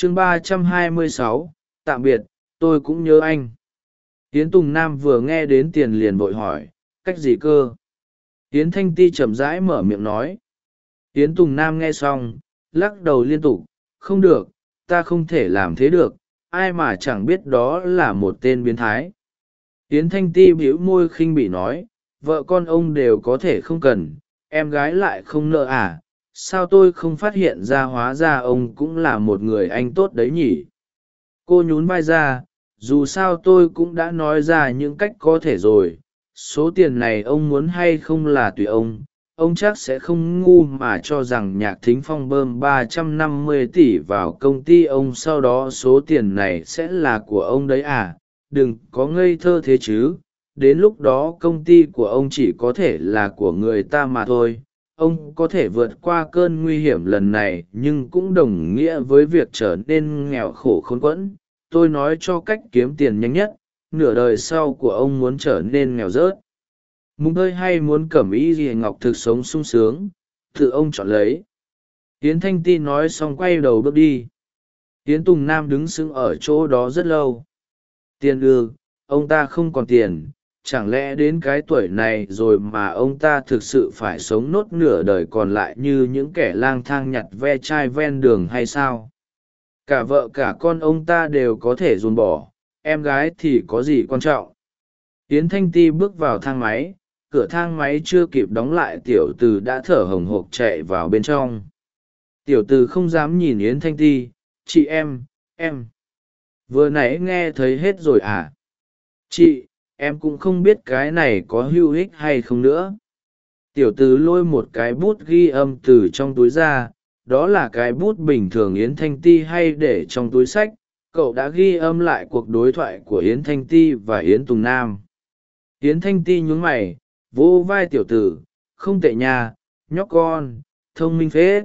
chương ba trăm hai mươi sáu, tạm biệt, tôi cũng nhớ anh. Yến tùng nam vừa nghe đến tiền liền vội hỏi, cách gì cơ? Yến thanh ti chậm rãi mở miệng nói. Yến tùng nam nghe xong, lắc đầu liên tục, không được, ta không thể làm thế được, ai mà chẳng biết đó là một tên biến thái. Yến thanh ti bĩu môi khinh bỉ nói, vợ con ông đều có thể không cần, em gái lại không nợ à sao tôi không phát hiện ra hóa ra ông cũng là một người anh tốt đấy nhỉ? Cô nhún vai ra, dù sao tôi cũng đã nói ra những cách có thể rồi. Số tiền này ông muốn hay không là tùy ông. Ông chắc sẽ không ngu mà cho rằng nhạc thính phong bơm ba trăm năm mươi tỷ vào công ty ông sau đó số tiền này sẽ là của ông đấy à? Đừng có ngây thơ thế chứ. Đến lúc đó công ty của ông chỉ có thể là của người ta mà thôi ông có thể vượt qua cơn nguy hiểm lần này, nhưng cũng đồng nghĩa với việc trở nên nghèo khổ khốn quẫn. Tôi nói cho cách kiếm tiền nhanh nhất, nửa đời sau của ông muốn trở nên nghèo rớt. Mùng hơi hay muốn cẩm ý gì ngọc thực sống sung sướng, tự ông chọn lấy. Tiến thanh ti nói xong quay đầu bước đi. Tiến tùng nam đứng sững ở chỗ đó rất lâu. Tiền ư, ông ta không còn tiền chẳng lẽ đến cái tuổi này rồi mà ông ta thực sự phải sống nốt nửa đời còn lại như những kẻ lang thang nhặt ve chai ven đường hay sao? Cả vợ cả con ông ta đều có thể dồn bỏ, em gái thì có gì quan trọng? Yến thanh ti bước vào thang máy, cửa thang máy chưa kịp đóng lại tiểu t ử đã thở hồng hộc chạy vào bên trong. Tiểu t ử không dám nhìn yến thanh ti, chị em em, vừa nãy nghe thấy hết rồi à? Chị em cũng không biết cái này có hữu ích hay không nữa. Tiểu t lôi một cái bút ghi âm từ trong túi ra, đó là cái bút bình thường yến thanh ti hay để trong túi sách. Cậu đã ghi âm lại cuộc đối thoại của yến thanh ti và yến tùng nam. Yến thanh ti nhún mày, vỗ vai tiểu tử, không tệ nhà nhóc con, thông minh phết.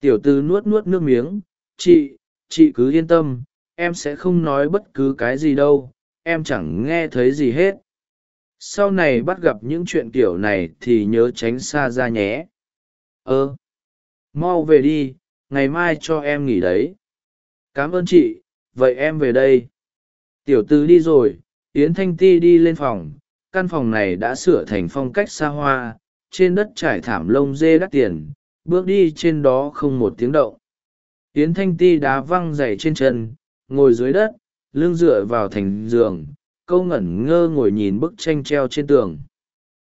Tiểu tử nuốt nuốt nước miếng, chị chị cứ yên tâm, em sẽ không nói bất cứ cái gì đâu em chẳng nghe thấy gì hết. Sau này bắt gặp những chuyện kiểu này thì nhớ tránh xa ra nhé. Ơ, mau về đi, ngày mai cho em nghỉ đấy. Cảm ơn chị, vậy em về đây. Tiểu tư đi rồi, yến thanh ti đi lên phòng. Căn phòng này đã sửa thành phong cách xa hoa, trên đất trải thảm lông dê đắt tiền. Bước đi trên đó không một tiếng động. Yến thanh ti đá văng dày trên chân, ngồi dưới đất lưng dựa vào thành giường, câu ngẩn ngơ ngồi nhìn bức tranh treo trên tường.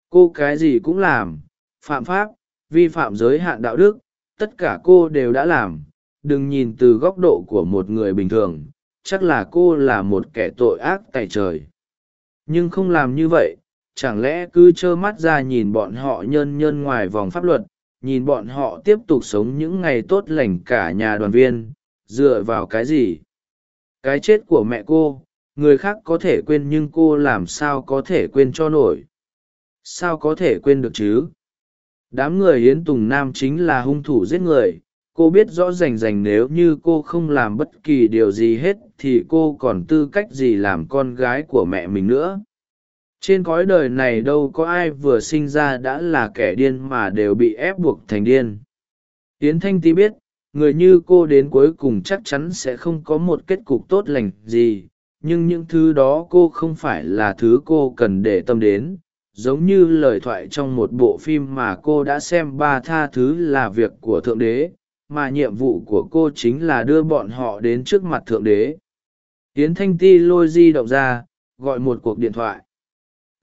Cô cái gì cũng làm, phạm pháp, vi phạm giới hạn đạo đức, tất cả cô đều đã làm. Đừng nhìn từ góc độ của một người bình thường, chắc là cô là một kẻ tội ác tại trời. Nhưng không làm như vậy, chẳng lẽ cứ trơ mắt ra nhìn bọn họ nhơn nhơn ngoài vòng pháp luật, nhìn bọn họ tiếp tục sống những ngày tốt lành cả nhà đoàn viên, dựa vào cái gì? Cái chết của mẹ cô, người khác có thể quên nhưng cô làm sao có thể quên cho nổi? Sao có thể quên được chứ? Đám người Yến tùng nam chính là hung thủ giết người. Cô biết rõ rành rành nếu như cô không làm bất kỳ điều gì hết thì cô còn tư cách gì làm con gái của mẹ mình nữa? Trên cõi đời này đâu có ai vừa sinh ra đã là kẻ điên mà đều bị ép buộc thành điên. Yến thanh ti biết người như cô đến cuối cùng chắc chắn sẽ không có một kết cục tốt lành gì, nhưng những thứ đó cô không phải là thứ cô cần để tâm đến. Giống như lời thoại trong một bộ phim mà cô đã xem ba tha thứ là việc của thượng đế, mà nhiệm vụ của cô chính là đưa bọn họ đến trước mặt thượng đế. Yến thanh ti lôi di động ra, gọi một cuộc điện thoại.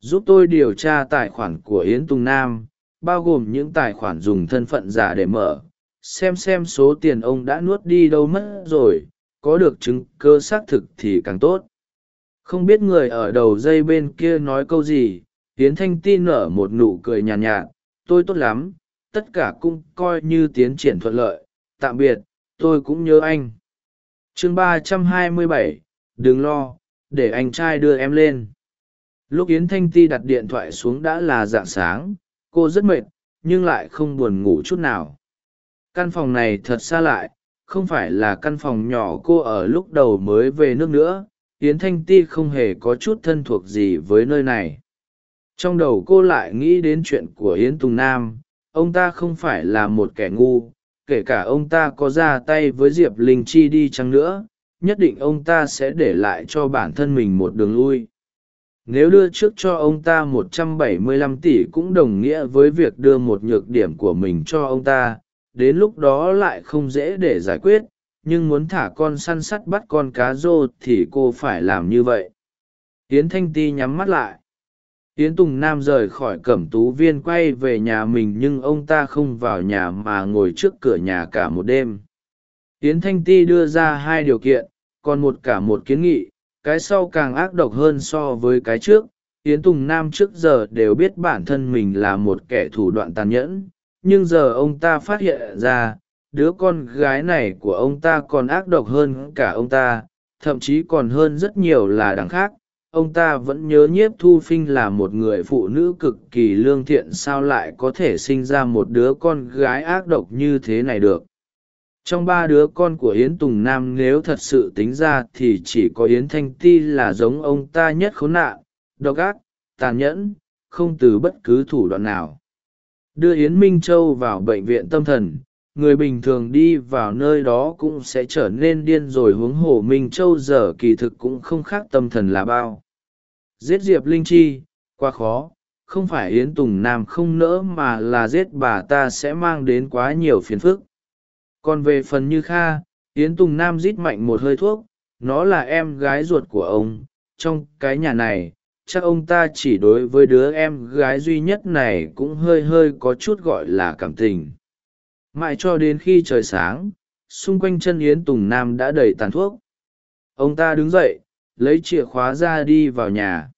Giúp tôi điều tra tài khoản của yến tùng nam, bao gồm những tài khoản dùng thân phận giả để mở xem xem số tiền ông đã nuốt đi đâu mất rồi có được chứng cơ xác thực thì càng tốt. Không biết người ở đầu dây bên kia nói câu gì tiến thanh ti nở một nụ cười nhàn nhạt, nhạt tôi tốt lắm tất cả cũng coi như tiến triển thuận lợi tạm biệt tôi cũng nhớ anh. Chương ba trăm hai mươi bảy đừng lo để anh trai đưa em lên. Lúc yến thanh ti đặt điện thoại xuống đã là d ạ n g sáng cô rất mệt nhưng lại không buồn ngủ chút nào căn phòng này thật xa lại, không phải là căn phòng nhỏ cô ở lúc đầu mới về nước nữa, yến thanh ti không hề có chút thân thuộc gì với nơi này. Trong đầu cô lại nghĩ đến chuyện của yến tùng nam, ông ta không phải là một kẻ ngu, kể cả ông ta có ra tay với diệp linh chi đi chăng nữa, nhất định ông ta sẽ để lại cho bản thân mình một đường lui. Nếu đưa trước cho ông ta 175 tỷ cũng đồng nghĩa với việc đưa một nhược điểm của mình cho ông ta đến lúc đó lại không dễ để giải quyết, nhưng muốn thả con săn sắt bắt con cá rô thì cô phải làm như vậy. Yến thanh ti nhắm mắt lại. Yến tùng nam rời khỏi cẩm tú viên quay về nhà mình nhưng ông ta không vào nhà mà ngồi trước cửa nhà cả một đêm. Yến thanh ti đưa ra hai điều kiện, còn một cả một kiến nghị, cái sau càng ác độc hơn so với cái trước. Yến tùng nam trước giờ đều biết bản thân mình là một kẻ thủ đoạn tàn nhẫn nhưng giờ ông ta phát hiện ra, đứa con gái này của ông ta còn ác độc hơn cả ông ta, thậm chí còn hơn rất nhiều là đằng khác. Ông ta vẫn nhớ nhiếp thu phinh là một người phụ nữ cực kỳ lương thiện, sao lại có thể sinh ra một đứa con gái ác độc như thế này được? Trong ba đứa con của yến tùng nam nếu thật sự tính ra thì chỉ có yến thanh ti là giống ông ta nhất khốn nạn, độc ác, tàn nhẫn, không từ bất cứ thủ đoạn nào đưa yến minh châu vào bệnh viện tâm thần, người bình thường đi vào nơi đó cũng sẽ trở nên điên rồi huống hồ minh châu giờ kỳ thực cũng không khác tâm thần là bao. Giết diệp linh chi, quá khó, không phải yến tùng nam không nỡ mà là giết bà ta sẽ mang đến quá nhiều phiền phức. Còn về phần như kha, yến tùng nam rít mạnh một hơi thuốc, nó là em gái ruột của ông, trong cái nhà này chắc ông ta chỉ đối với đứa em gái duy nhất này cũng hơi hơi có chút gọi là cảm tình. Mãi cho đến khi trời sáng, xung quanh chân yến tùng nam đã đầy tàn thuốc. Ông ta đứng dậy, lấy chìa khóa ra đi vào nhà.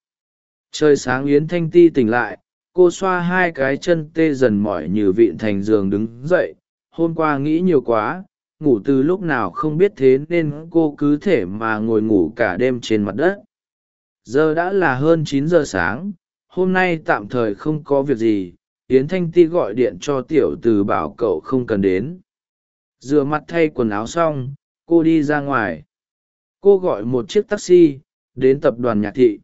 Trời sáng yến thanh ti tỉnh lại, cô xoa hai cái chân tê dần mỏi như vịn thành giường đứng dậy. Hôm qua nghĩ nhiều quá, ngủ từ lúc nào không biết thế nên cô cứ thể mà ngồi ngủ cả đêm trên mặt đất giờ đã là hơn chín giờ sáng, hôm nay tạm thời không có việc gì, yến thanh ti gọi điện cho tiểu từ bảo cậu không cần đến. Rửa mặt thay quần áo xong, cô đi ra ngoài. Cô gọi một chiếc taxi, đến tập đoàn nhạc thị.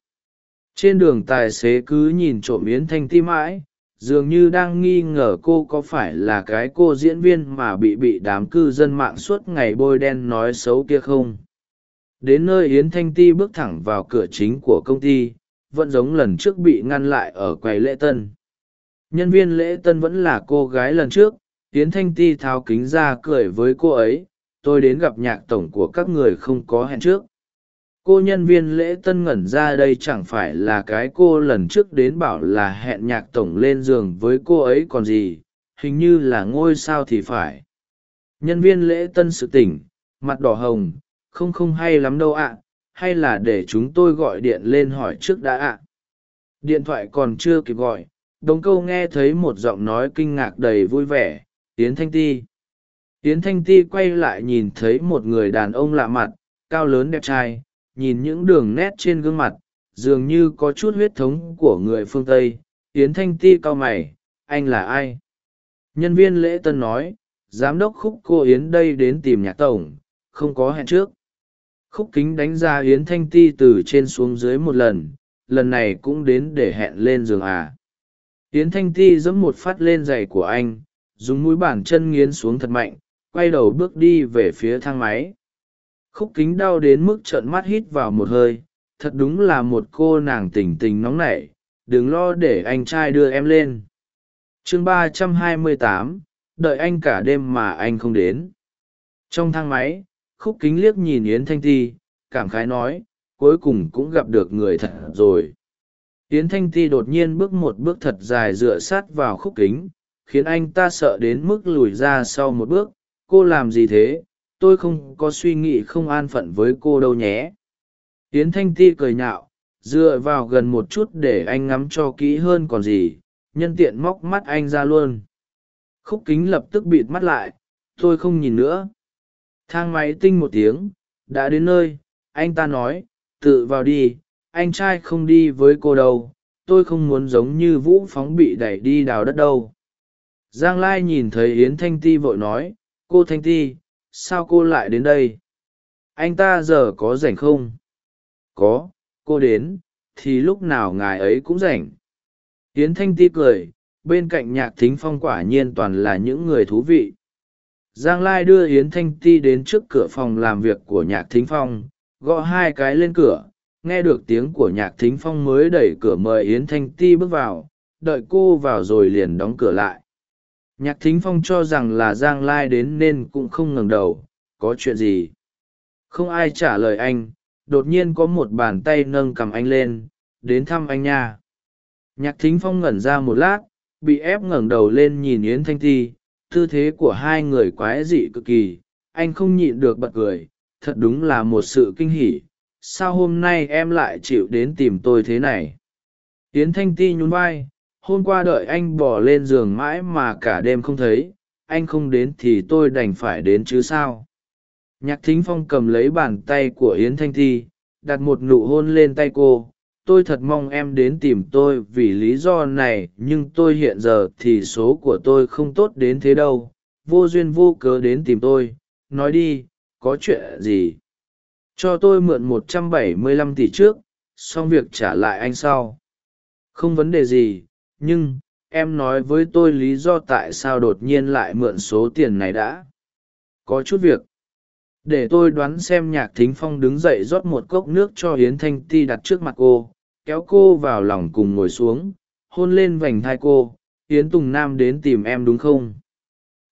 Trên đường tài xế cứ nhìn trộm yến thanh ti mãi, dường như đang nghi ngờ cô có phải là cái cô diễn viên mà bị bị đám cư dân mạng suốt ngày bôi đen nói xấu kia không đến nơi yến thanh ti bước thẳng vào cửa chính của công ty, vẫn giống lần trước bị ngăn lại ở quầy lễ tân. Nhân viên lễ tân vẫn là cô gái lần trước, yến thanh ti tháo kính ra cười với cô ấy, tôi đến gặp nhạc tổng của các người không có hẹn trước. Cô nhân viên lễ tân ngẩn ra, đây chẳng phải là cái cô lần trước đến bảo là hẹn nhạc tổng lên giường với cô ấy còn gì, hình như là ngôi sao thì phải. Nhân viên lễ tân sự tỉnh, mặt đỏ hồng không không hay lắm đâu ạ, hay là để chúng tôi gọi điện lên hỏi trước đã ạ. Điện thoại còn chưa kịp gọi, đống câu nghe thấy một giọng nói kinh ngạc đầy vui vẻ tiến thanh ti. Tiến thanh ti quay lại nhìn thấy một người đàn ông lạ mặt, cao lớn đẹp trai, nhìn những đường nét trên gương mặt, dường như có chút huyết thống của người phương tây. Tiến thanh ti cau mày, anh là ai? Nhân viên lễ tân nói, giám đốc khúc cô yến đây đến tìm nhạc tổng, không có hẹn trước khúc kính đánh ra yến thanh ti từ trên xuống dưới một lần lần này cũng đến để hẹn lên giường à. Yến thanh ti giẫm một phát lên giày của anh, dùng mũi bàn chân nghiến xuống thật mạnh, quay đầu bước đi về phía thang máy. Khúc kính đau đến mức trợn mắt hít vào một hơi, thật đúng là một cô nàng tỉnh tình nóng nảy, đừng lo để anh trai đưa em lên. Chương ba trăm hai mươi tám, đợi anh cả đêm mà anh không đến. Trong thang máy khúc kính liếc nhìn yến thanh ti, cảm khái nói, cuối cùng cũng gặp được người thật rồi. Yến thanh ti đột nhiên bước một bước thật dài dựa sát vào khúc kính, khiến anh ta sợ đến mức lùi ra sau một bước, cô làm gì thế? Tôi không có suy nghĩ không an phận với cô đâu nhé. Yến thanh ti cười nhạo, dựa vào gần một chút để anh ngắm cho kỹ hơn còn gì, nhân tiện móc mắt anh ra luôn. Khúc kính lập tức bịt mắt lại, tôi không nhìn nữa thang máy tinh một tiếng, đã đến nơi, anh ta nói, tự vào đi, anh trai không đi với cô đâu, tôi không muốn giống như vũ phóng bị đẩy đi đào đất đâu. Giang lai nhìn thấy yến thanh ti vội nói, cô thanh ti, sao cô lại đến đây? Anh ta giờ có rảnh không? Có, cô đến, thì lúc nào ngài ấy cũng rảnh. Yến thanh ti cười, bên cạnh nhạc thính phong quả nhiên toàn là những người thú vị giang lai đưa yến thanh ti đến trước cửa phòng làm việc của nhạc thính phong, gõ hai cái lên cửa, nghe được tiếng của nhạc thính phong mới đẩy cửa mời yến thanh ti bước vào, đợi cô vào rồi liền đóng cửa lại. Nhạc thính phong cho rằng là giang lai đến nên cũng không ngẩng đầu, có chuyện gì? Không ai trả lời anh, đột nhiên có một bàn tay nâng cầm anh lên, đến thăm anh nha. Nhạc thính phong ngẩn ra một lát, bị ép ngẩng đầu lên nhìn yến thanh ti tư thế của hai người quái dị cực kỳ, anh không nhịn được bật cười, thật đúng là một sự kinh hỉ, sao hôm nay em lại chịu đến tìm tôi thế này? Yến thanh ti nhún vai, hôm qua đợi anh bỏ lên giường mãi mà cả đêm không thấy, anh không đến thì tôi đành phải đến chứ sao? Nhạc thính phong cầm lấy bàn tay của yến thanh ti, đặt một nụ hôn lên tay cô tôi thật mong em đến tìm tôi vì lý do này, nhưng tôi hiện giờ thì số của tôi không tốt đến thế đâu. Vô duyên vô cớ đến tìm tôi. Nói đi, có chuyện gì? Cho tôi mượn một trăm bảy mươi lăm tỷ trước, xong việc trả lại anh sau. Không vấn đề gì, nhưng em nói với tôi lý do tại sao đột nhiên lại mượn số tiền này đã. Có chút việc để tôi đoán xem nhạc thính phong đứng dậy rót một cốc nước cho hiến thanh ti đặt trước mặt cô, kéo cô vào lòng cùng ngồi xuống, hôn lên vành thai cô hiến tùng nam đến tìm em đúng không?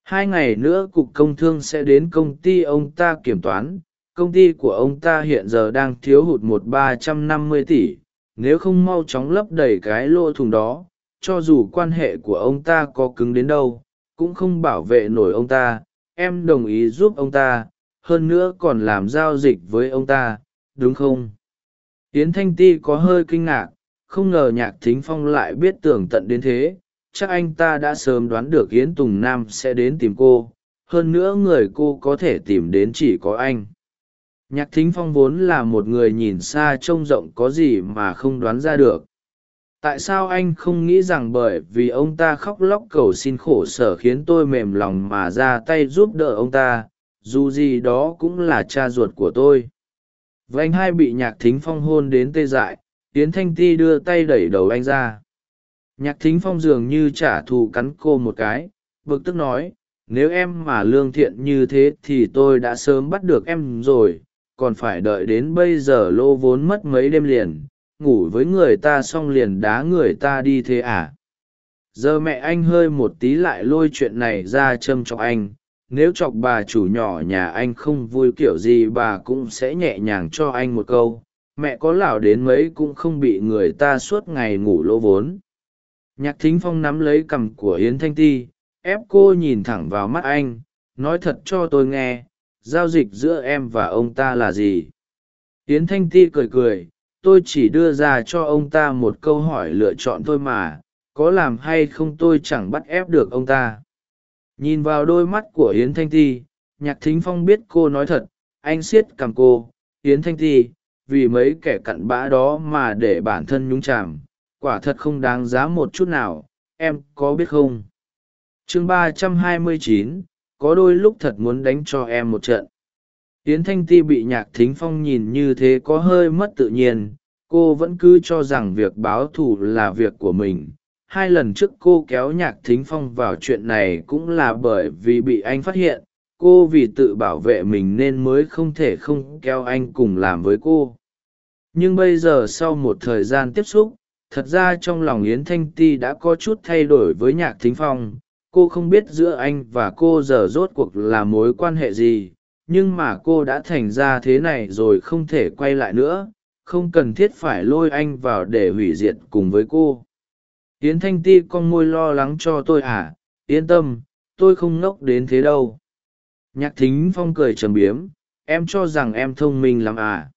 Hai ngày nữa cục công thương sẽ đến công ty ông ta kiểm toán, công ty của ông ta hiện giờ đang thiếu hụt một ba trăm năm mươi tỷ, nếu không mau chóng lấp đầy cái lỗ thùng đó, cho dù quan hệ của ông ta có cứng đến đâu, cũng không bảo vệ nổi ông ta, em đồng ý giúp ông ta hơn nữa còn làm giao dịch với ông ta, đúng không? Yến thanh ti có hơi kinh ngạc, không ngờ nhạc thính phong lại biết tường tận đến thế, chắc anh ta đã sớm đoán được yến tùng nam sẽ đến tìm cô, hơn nữa người cô có thể tìm đến chỉ có anh. Nhạc thính phong vốn là một người nhìn xa trông rộng có gì mà không đoán ra được. Tại sao anh không nghĩ rằng bởi vì ông ta khóc lóc cầu xin khổ sở khiến tôi mềm lòng mà ra tay giúp đỡ ông ta dù gì đó cũng là cha ruột của tôi. Vanh hai bị nhạc thính phong hôn đến tê dại tiến thanh ti đưa tay đẩy đầu anh ra. Nhạc thính phong dường như trả thù cắn cô một cái, bực tức nói, nếu em mà lương thiện như thế thì tôi đã sớm bắt được em rồi, còn phải đợi đến bây giờ lô vốn mất mấy đêm liền, ngủ với người ta xong liền đá người ta đi thế à? Giờ mẹ anh hơi một tí lại lôi chuyện này ra châm cho anh nếu chọc bà chủ nhỏ nhà anh không vui kiểu gì bà cũng sẽ nhẹ nhàng cho anh một câu, mẹ có lảo đến mấy cũng không bị người ta suốt ngày ngủ lỗ vốn. Nhạc thính phong nắm lấy cằm của yến thanh ti, ép cô nhìn thẳng vào mắt anh, nói thật cho tôi nghe, giao dịch giữa em và ông ta là gì? Yến thanh ti cười cười, tôi chỉ đưa ra cho ông ta một câu hỏi lựa chọn thôi mà, có làm hay không tôi chẳng bắt ép được ông ta nhìn vào đôi mắt của yến thanh ti, nhạc thính phong biết cô nói thật, anh siết cằm cô. Yến thanh ti, vì mấy kẻ cặn bã đó mà để bản thân nhúng chàm, quả thật không đáng giá một chút nào, em có biết không? Chương ba trăm hai mươi chín, có đôi lúc thật muốn đánh cho em một trận. Yến thanh ti bị nhạc thính phong nhìn như thế có hơi mất tự nhiên, cô vẫn cứ cho rằng việc báo thù là việc của mình hai lần trước cô kéo nhạc thính phong vào chuyện này cũng là bởi vì bị anh phát hiện, cô vì tự bảo vệ mình nên mới không thể không kéo anh cùng làm với cô. Nhưng bây giờ sau một thời gian tiếp xúc, thật ra trong lòng yến thanh ti đã có chút thay đổi với nhạc thính phong. Cô không biết giữa anh và cô giờ rốt cuộc là mối quan hệ gì, nhưng mà cô đã thành ra thế này rồi không thể quay lại nữa. Không cần thiết phải lôi anh vào để hủy diệt cùng với cô yến thanh ti con môi lo lắng cho tôi à yên tâm, tôi không ngốc đến thế đâu. Nhạc thính phong cười trầm biếm, em cho rằng em thông minh lắm à.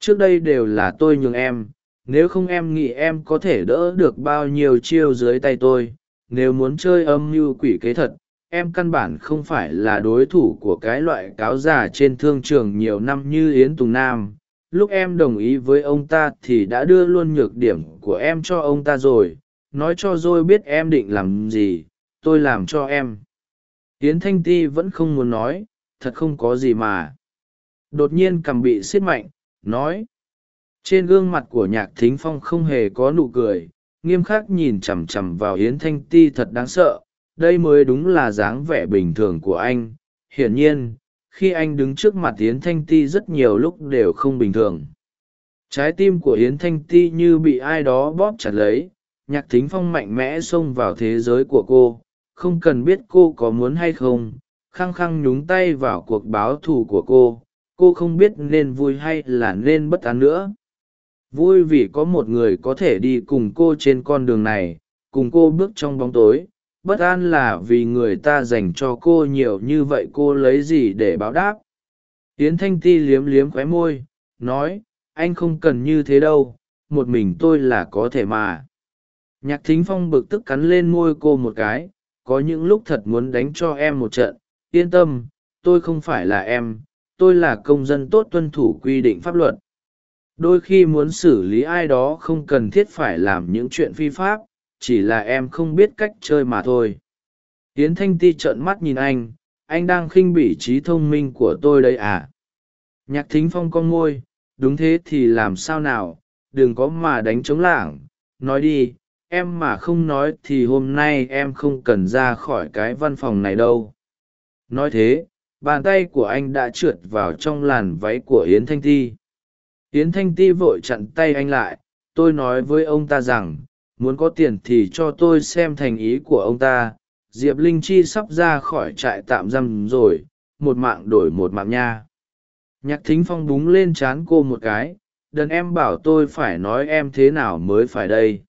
Trước đây đều là tôi nhường em, nếu không em nghĩ em có thể đỡ được bao nhiêu chiêu dưới tay tôi, nếu muốn chơi âm mưu quỷ kế thật, em căn bản không phải là đối thủ của cái loại cáo già trên thương trường nhiều năm như yến tùng nam. Lúc em đồng ý với ông ta thì đã đưa luôn nhược điểm của em cho ông ta rồi nói cho dôi biết em định làm gì, tôi làm cho em. Yến thanh ti vẫn không muốn nói, thật không có gì mà. Đột nhiên cầm bị xiết mạnh, nói. Trên gương mặt của nhạc thính phong không hề có nụ cười, nghiêm khắc nhìn chằm chằm vào yến thanh ti thật đáng sợ. Đây mới đúng là dáng vẻ bình thường của anh. Hiển nhiên, khi anh đứng trước mặt yến thanh ti rất nhiều lúc đều không bình thường. Trái tim của yến thanh ti như bị ai đó bóp chặt lấy nhạc thính phong mạnh mẽ xông vào thế giới của cô, không cần biết cô có muốn hay không, khăng khăng nhúng tay vào cuộc báo thù của cô cô không biết nên vui hay là nên bất an nữa. Vui vì có một người có thể đi cùng cô trên con đường này, cùng cô bước trong bóng tối, bất an là vì người ta dành cho cô nhiều như vậy cô lấy gì để báo đáp? Tiến thanh ti liếm liếm khóe môi, nói, anh không cần như thế đâu, một mình tôi là có thể mà nhạc thính phong bực tức cắn lên môi cô một cái, có những lúc thật muốn đánh cho em một trận. Yên tâm, tôi không phải là em, tôi là công dân tốt tuân thủ quy định pháp luật. Đôi khi muốn xử lý ai đó không cần thiết phải làm những chuyện phi pháp, chỉ là em không biết cách chơi mà thôi. Tiến thanh ti trợn mắt nhìn anh anh đang khinh bỉ trí thông minh của tôi đây à? Nhạc thính phong con môi, đúng thế thì làm sao nào, đừng có mà đánh chống lảng, nói đi em mà không nói thì hôm nay em không cần ra khỏi cái văn phòng này đâu. Nói thế, bàn tay của anh đã trượt vào trong làn váy của yến thanh ti. Yến thanh ti vội chặn tay anh lại, tôi nói với ông ta rằng, muốn có tiền thì cho tôi xem thành ý của ông ta. Diệp linh chi sắp ra khỏi trại tạm giam rồi, một mạng đổi một mạng nha. Nhạc thính phong búng lên c h á n cô một cái, đần em bảo tôi phải nói em thế nào mới phải đây?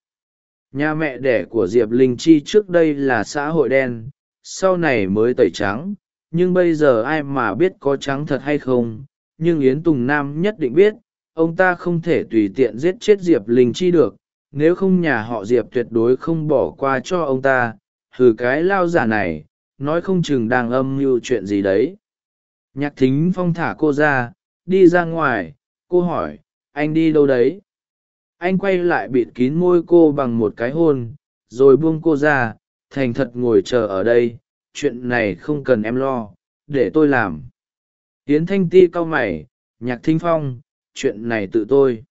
Nhà mẹ đẻ của diệp linh chi trước đây là xã hội đen, sau này mới tẩy trắng. Nhưng bây giờ ai mà biết có trắng thật hay không? Nhưng yến tùng nam nhất định biết, ông ta không thể tùy tiện giết chết diệp linh chi được. Nếu không nhà họ diệp tuyệt đối không bỏ qua cho ông ta. Thử cái lao giả này, nói không chừng đang âm mưu chuyện gì đấy. Nhạc thính phong thả cô ra, đi ra ngoài. Cô hỏi, anh đi đâu đấy? Anh quay lại bịt kín môi cô bằng một cái hôn, rồi buông cô ra, thành thật ngồi chờ ở đây, chuyện này không cần em lo, để tôi làm. Tiến thanh ti cau mày, nhạc Thinh phong, chuyện này tự tôi.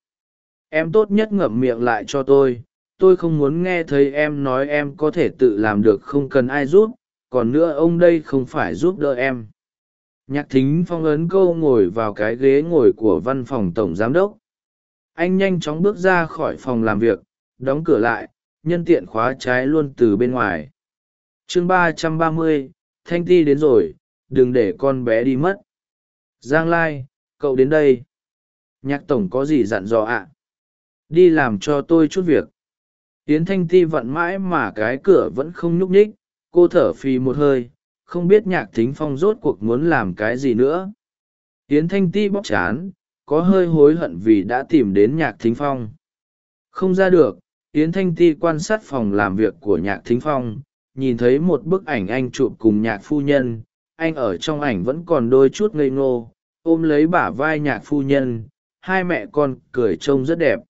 Em tốt nhất ngậm miệng lại cho tôi tôi không muốn nghe thấy em nói em có thể tự làm được không cần ai giúp, còn nữa ông đây không phải giúp đỡ em. Nhạc thính phong ấn câu ngồi vào cái ghế ngồi của văn phòng tổng giám đốc anh nhanh chóng bước ra khỏi phòng làm việc, đóng cửa lại, nhân tiện khóa trái luôn từ bên ngoài. Chương ba trăm ba mươi, thanh ti đến rồi, đừng để con bé đi mất. Giang lai, cậu đến đây. Nhạc tổng có gì dặn dò ạ? Đi làm cho tôi chút việc. Yến thanh ti vặn mãi mà cái cửa vẫn không nhúc nhích, cô thở phì một hơi, không biết nhạc thính phong rốt cuộc muốn làm cái gì nữa. Yến thanh ti bóc chán có hơi hối hận vì đã tìm đến nhạc thính phong. Không ra được, yến thanh ti quan sát phòng làm việc của nhạc thính phong, nhìn thấy một bức ảnh anh chụp cùng nhạc phu nhân, anh ở trong ảnh vẫn còn đôi chút ngây ngô, ôm lấy bả vai nhạc phu nhân, hai mẹ con cười trông rất đẹp.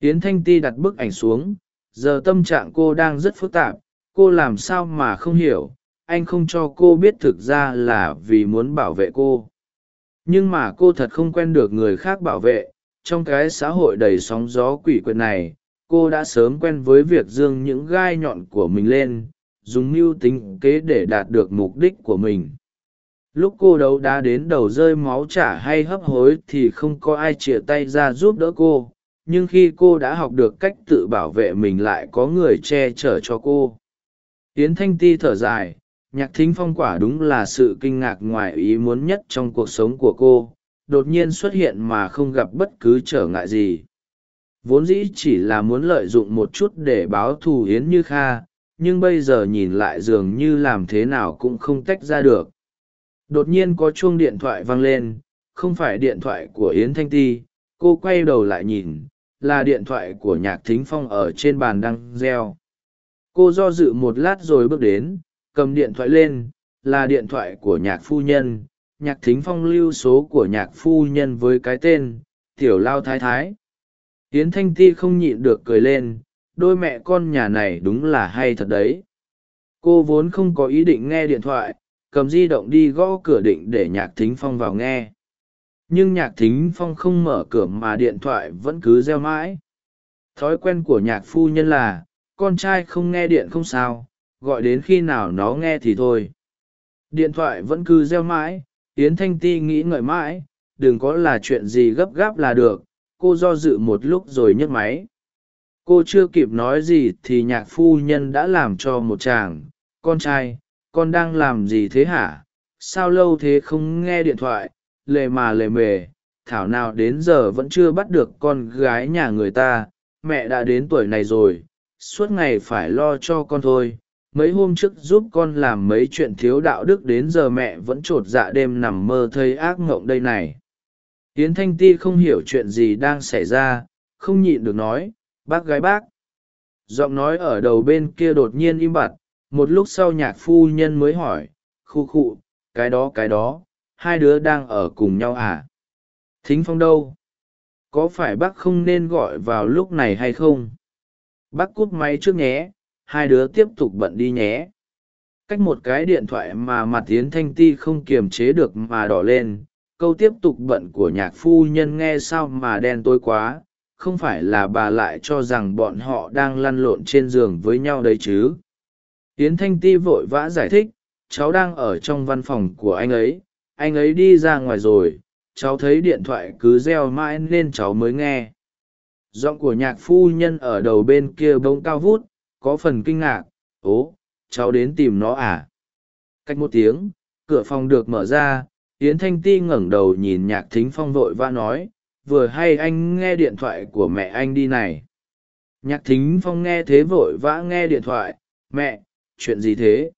Yến thanh ti đặt bức ảnh xuống, giờ tâm trạng cô đang rất phức tạp, cô làm sao mà không hiểu, anh không cho cô biết thực ra là vì muốn bảo vệ cô nhưng mà cô thật không quen được người khác bảo vệ, trong cái xã hội đầy sóng gió quỷ quyệt này, cô đã sớm quen với việc dương những gai nhọn của mình lên, dùng mưu tính kế để đạt được mục đích của mình. Lúc cô đấu đá đến đầu rơi máu trả hay hấp hối thì không có ai chìa tay ra giúp đỡ cô, nhưng khi cô đã học được cách tự bảo vệ mình lại có người che chở cho cô. Tiến thanh ti thở dài nhạc thính phong quả đúng là sự kinh ngạc ngoài ý muốn nhất trong cuộc sống của cô, đột nhiên xuất hiện mà không gặp bất cứ trở ngại gì. Vốn dĩ chỉ là muốn lợi dụng một chút để báo thù hiến như kha, nhưng bây giờ nhìn lại dường như làm thế nào cũng không tách ra được. Đột nhiên có chuông điện thoại vang lên, không phải điện thoại của yến thanh ti, cô quay đầu lại nhìn, là điện thoại của nhạc thính phong ở trên bàn đang reo. Cô do dự một lát rồi bước đến cầm điện thoại lên, là điện thoại của nhạc phu nhân, nhạc thính phong lưu số của nhạc phu nhân với cái tên, tiểu lao thái thái. Hiến thanh ti không nhịn được cười lên, đôi mẹ con nhà này đúng là hay thật đấy. Cô vốn không có ý định nghe điện thoại, cầm di động đi gõ cửa định để nhạc thính phong vào nghe. Nhưng nhạc thính phong không mở cửa mà điện thoại vẫn cứ reo mãi. Thói quen của nhạc phu nhân là, con trai không nghe điện không sao gọi đến khi nào nó nghe thì thôi. Điện thoại vẫn cứ reo mãi, yến thanh ti nghĩ ngợi mãi, đừng có là chuyện gì gấp gáp là được, cô do dự một lúc rồi nhấc máy. Cô chưa kịp nói gì thì nhạc phu nhân đã làm cho một chàng, con trai, con đang làm gì thế hả? Sao lâu thế không nghe điện thoại? Lề mà lề mề, thảo nào đến giờ vẫn chưa bắt được con gái nhà người ta, mẹ đã đến tuổi này rồi, suốt ngày phải lo cho con thôi mấy hôm trước giúp con làm mấy chuyện thiếu đạo đức đến giờ mẹ vẫn t r ộ t dạ đêm nằm mơ thấy ác mộng đây này. Yến thanh ti không hiểu chuyện gì đang xảy ra, không nhịn được nói, bác gái bác. Giọng nói ở đầu bên kia đột nhiên im bặt, một lúc sau nhạc phu nhân mới hỏi, khu khụ cái đó cái đó, hai đứa đang ở cùng nhau à? Thính phong đâu? Có phải bác không nên gọi vào lúc này hay không? Bác cúp máy trước nhé hai đứa tiếp tục bận đi nhé. Cách một cái điện thoại mà mặt tiến thanh ti không kiềm chế được mà đỏ lên, câu tiếp tục bận của nhạc phu nhân nghe sao mà đen tối quá, không phải là bà lại cho rằng bọn họ đang lăn lộn trên giường với nhau đấy chứ. Tiến thanh ti vội vã giải thích, cháu đang ở trong văn phòng của anh ấy anh ấy đi ra ngoài rồi, cháu thấy điện thoại cứ reo mãi nên cháu mới nghe. Giọng của nhạc phu nhân ở đầu bên kia bỗng cao vút có phần kinh ngạc, ố, cháu đến tìm nó à? Cách một tiếng, cửa phòng được mở ra, yến thanh ti ngẩng đầu nhìn nhạc thính phong vội vã nói, vừa hay anh nghe điện thoại của mẹ anh đi này. Nhạc thính phong nghe thế vội vã nghe điện thoại, mẹ, chuyện gì thế?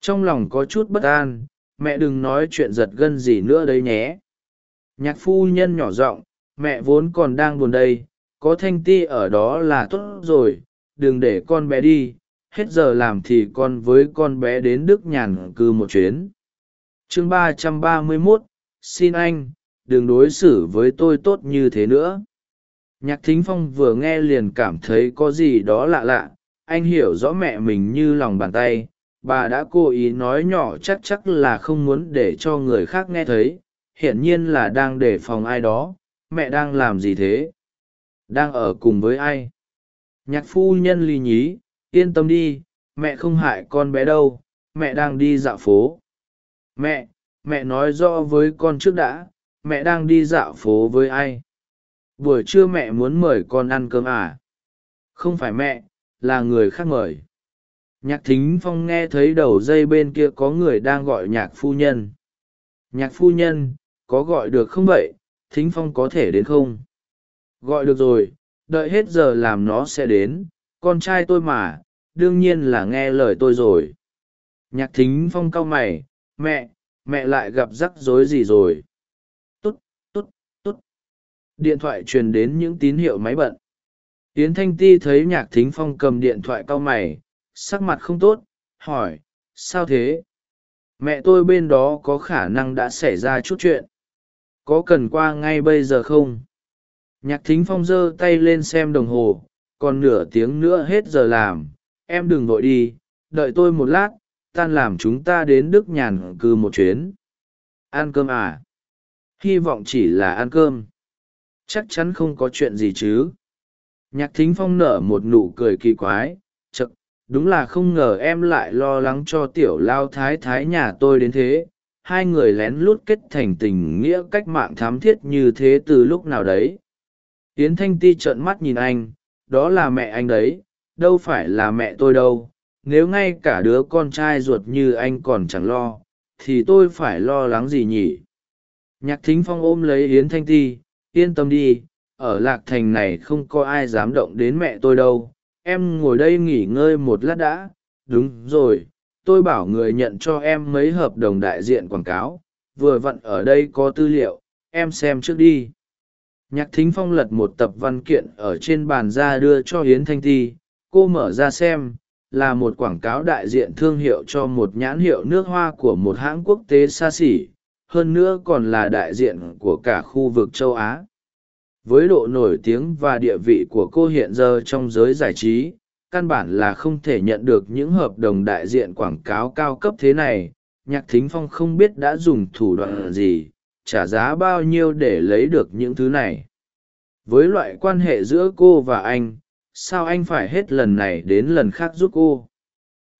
Trong lòng có chút bất an, mẹ đừng nói chuyện giật gân gì nữa đấy nhé. Nhạc phu nhân nhỏ giọng, mẹ vốn còn đang buồn đây, có thanh ti ở đó là tốt rồi đừng để con bé đi, hết giờ làm thì con với con bé đến đức nhàn cư một chuyến. Chương ba trăm ba mươi mốt, xin anh, đừng đối xử với tôi tốt như thế nữa. Nhạc thính phong vừa nghe liền cảm thấy có gì đó lạ lạ, anh hiểu rõ mẹ mình như lòng bàn tay, bà đã cố ý nói nhỏ chắc chắc là không muốn để cho người khác nghe thấy, hiển nhiên là đang đề phòng ai đó, mẹ đang làm gì thế? Đang ở cùng với ai? Nhạc phu nhân lì nhí, yên tâm đi, mẹ không hại con bé đâu, mẹ đang đi dạo phố. Mẹ mẹ nói rõ với con trước đã, mẹ đang đi dạo phố với ai? Buổi trưa mẹ muốn mời con ăn cơm à? Không phải mẹ, là người khác mời. Nhạc thính phong nghe thấy đầu dây bên kia có người đang gọi nhạc phu nhân. Nhạc phu nhân, có gọi được không vậy? Thính phong có thể đến không? Gọi được rồi đợi hết giờ làm nó sẽ đến, con trai tôi mà, đương nhiên là nghe lời tôi rồi. Nhạc thính phong cau mày, mẹ mẹ lại gặp rắc rối gì rồi? Tốt tốt tốt điện thoại truyền đến những tín hiệu máy bận. Tiến thanh ti thấy nhạc thính phong cầm điện thoại cau mày, sắc mặt không tốt, hỏi, sao thế? Mẹ tôi bên đó có khả năng đã xảy ra chút chuyện. Có cần qua ngay bây giờ không? Nhạc thính phong giơ tay lên xem đồng hồ, còn nửa tiếng nữa hết giờ làm. Em đừng vội đi, đợi tôi một lát, tan làm chúng ta đến đức nhàn cư một chuyến. Ăn cơm à? Hy vọng chỉ là ăn cơm. Chắc chắn không có chuyện gì chứ. Nhạc thính phong nở một nụ cười kỳ quái, chật, đúng là không ngờ em lại lo lắng cho tiểu lao thái thái nhà tôi đến thế. Hai người lén lút kết thành tình nghĩa cách mạng thám thiết như thế từ lúc nào đấy yến thanh ti trợn mắt nhìn anh, đó là mẹ anh đấy, đâu phải là mẹ tôi đâu. Nếu ngay cả đứa con trai ruột như anh còn chẳng lo, thì tôi phải lo lắng gì nhỉ? Nhạc thính phong ôm lấy yến thanh ti, yên tâm đi, ở lạc thành này không có ai dám động đến mẹ tôi đâu. Em ngồi đây nghỉ ngơi một lát đã. Đúng rồi, tôi bảo người nhận cho em mấy hợp đồng đại diện quảng cáo. Vừa vặn ở đây có tư liệu, em xem trước đi nhạc thính phong lật một tập văn kiện ở trên bàn ra đưa cho hiến thanh ti. Cô mở ra xem, là một quảng cáo đại diện thương hiệu cho một nhãn hiệu nước hoa của một hãng quốc tế xa xỉ, hơn nữa còn là đại diện của cả khu vực châu á. Với độ nổi tiếng và địa vị của cô hiện giờ trong giới giải trí, căn bản là không thể nhận được những hợp đồng đại diện quảng cáo cao cấp thế này. Nhạc thính phong không biết đã dùng thủ đoạn gì trả giá bao nhiêu để lấy được những thứ này? Với loại quan hệ giữa cô và anh, sao anh phải hết lần này đến lần khác giúp cô?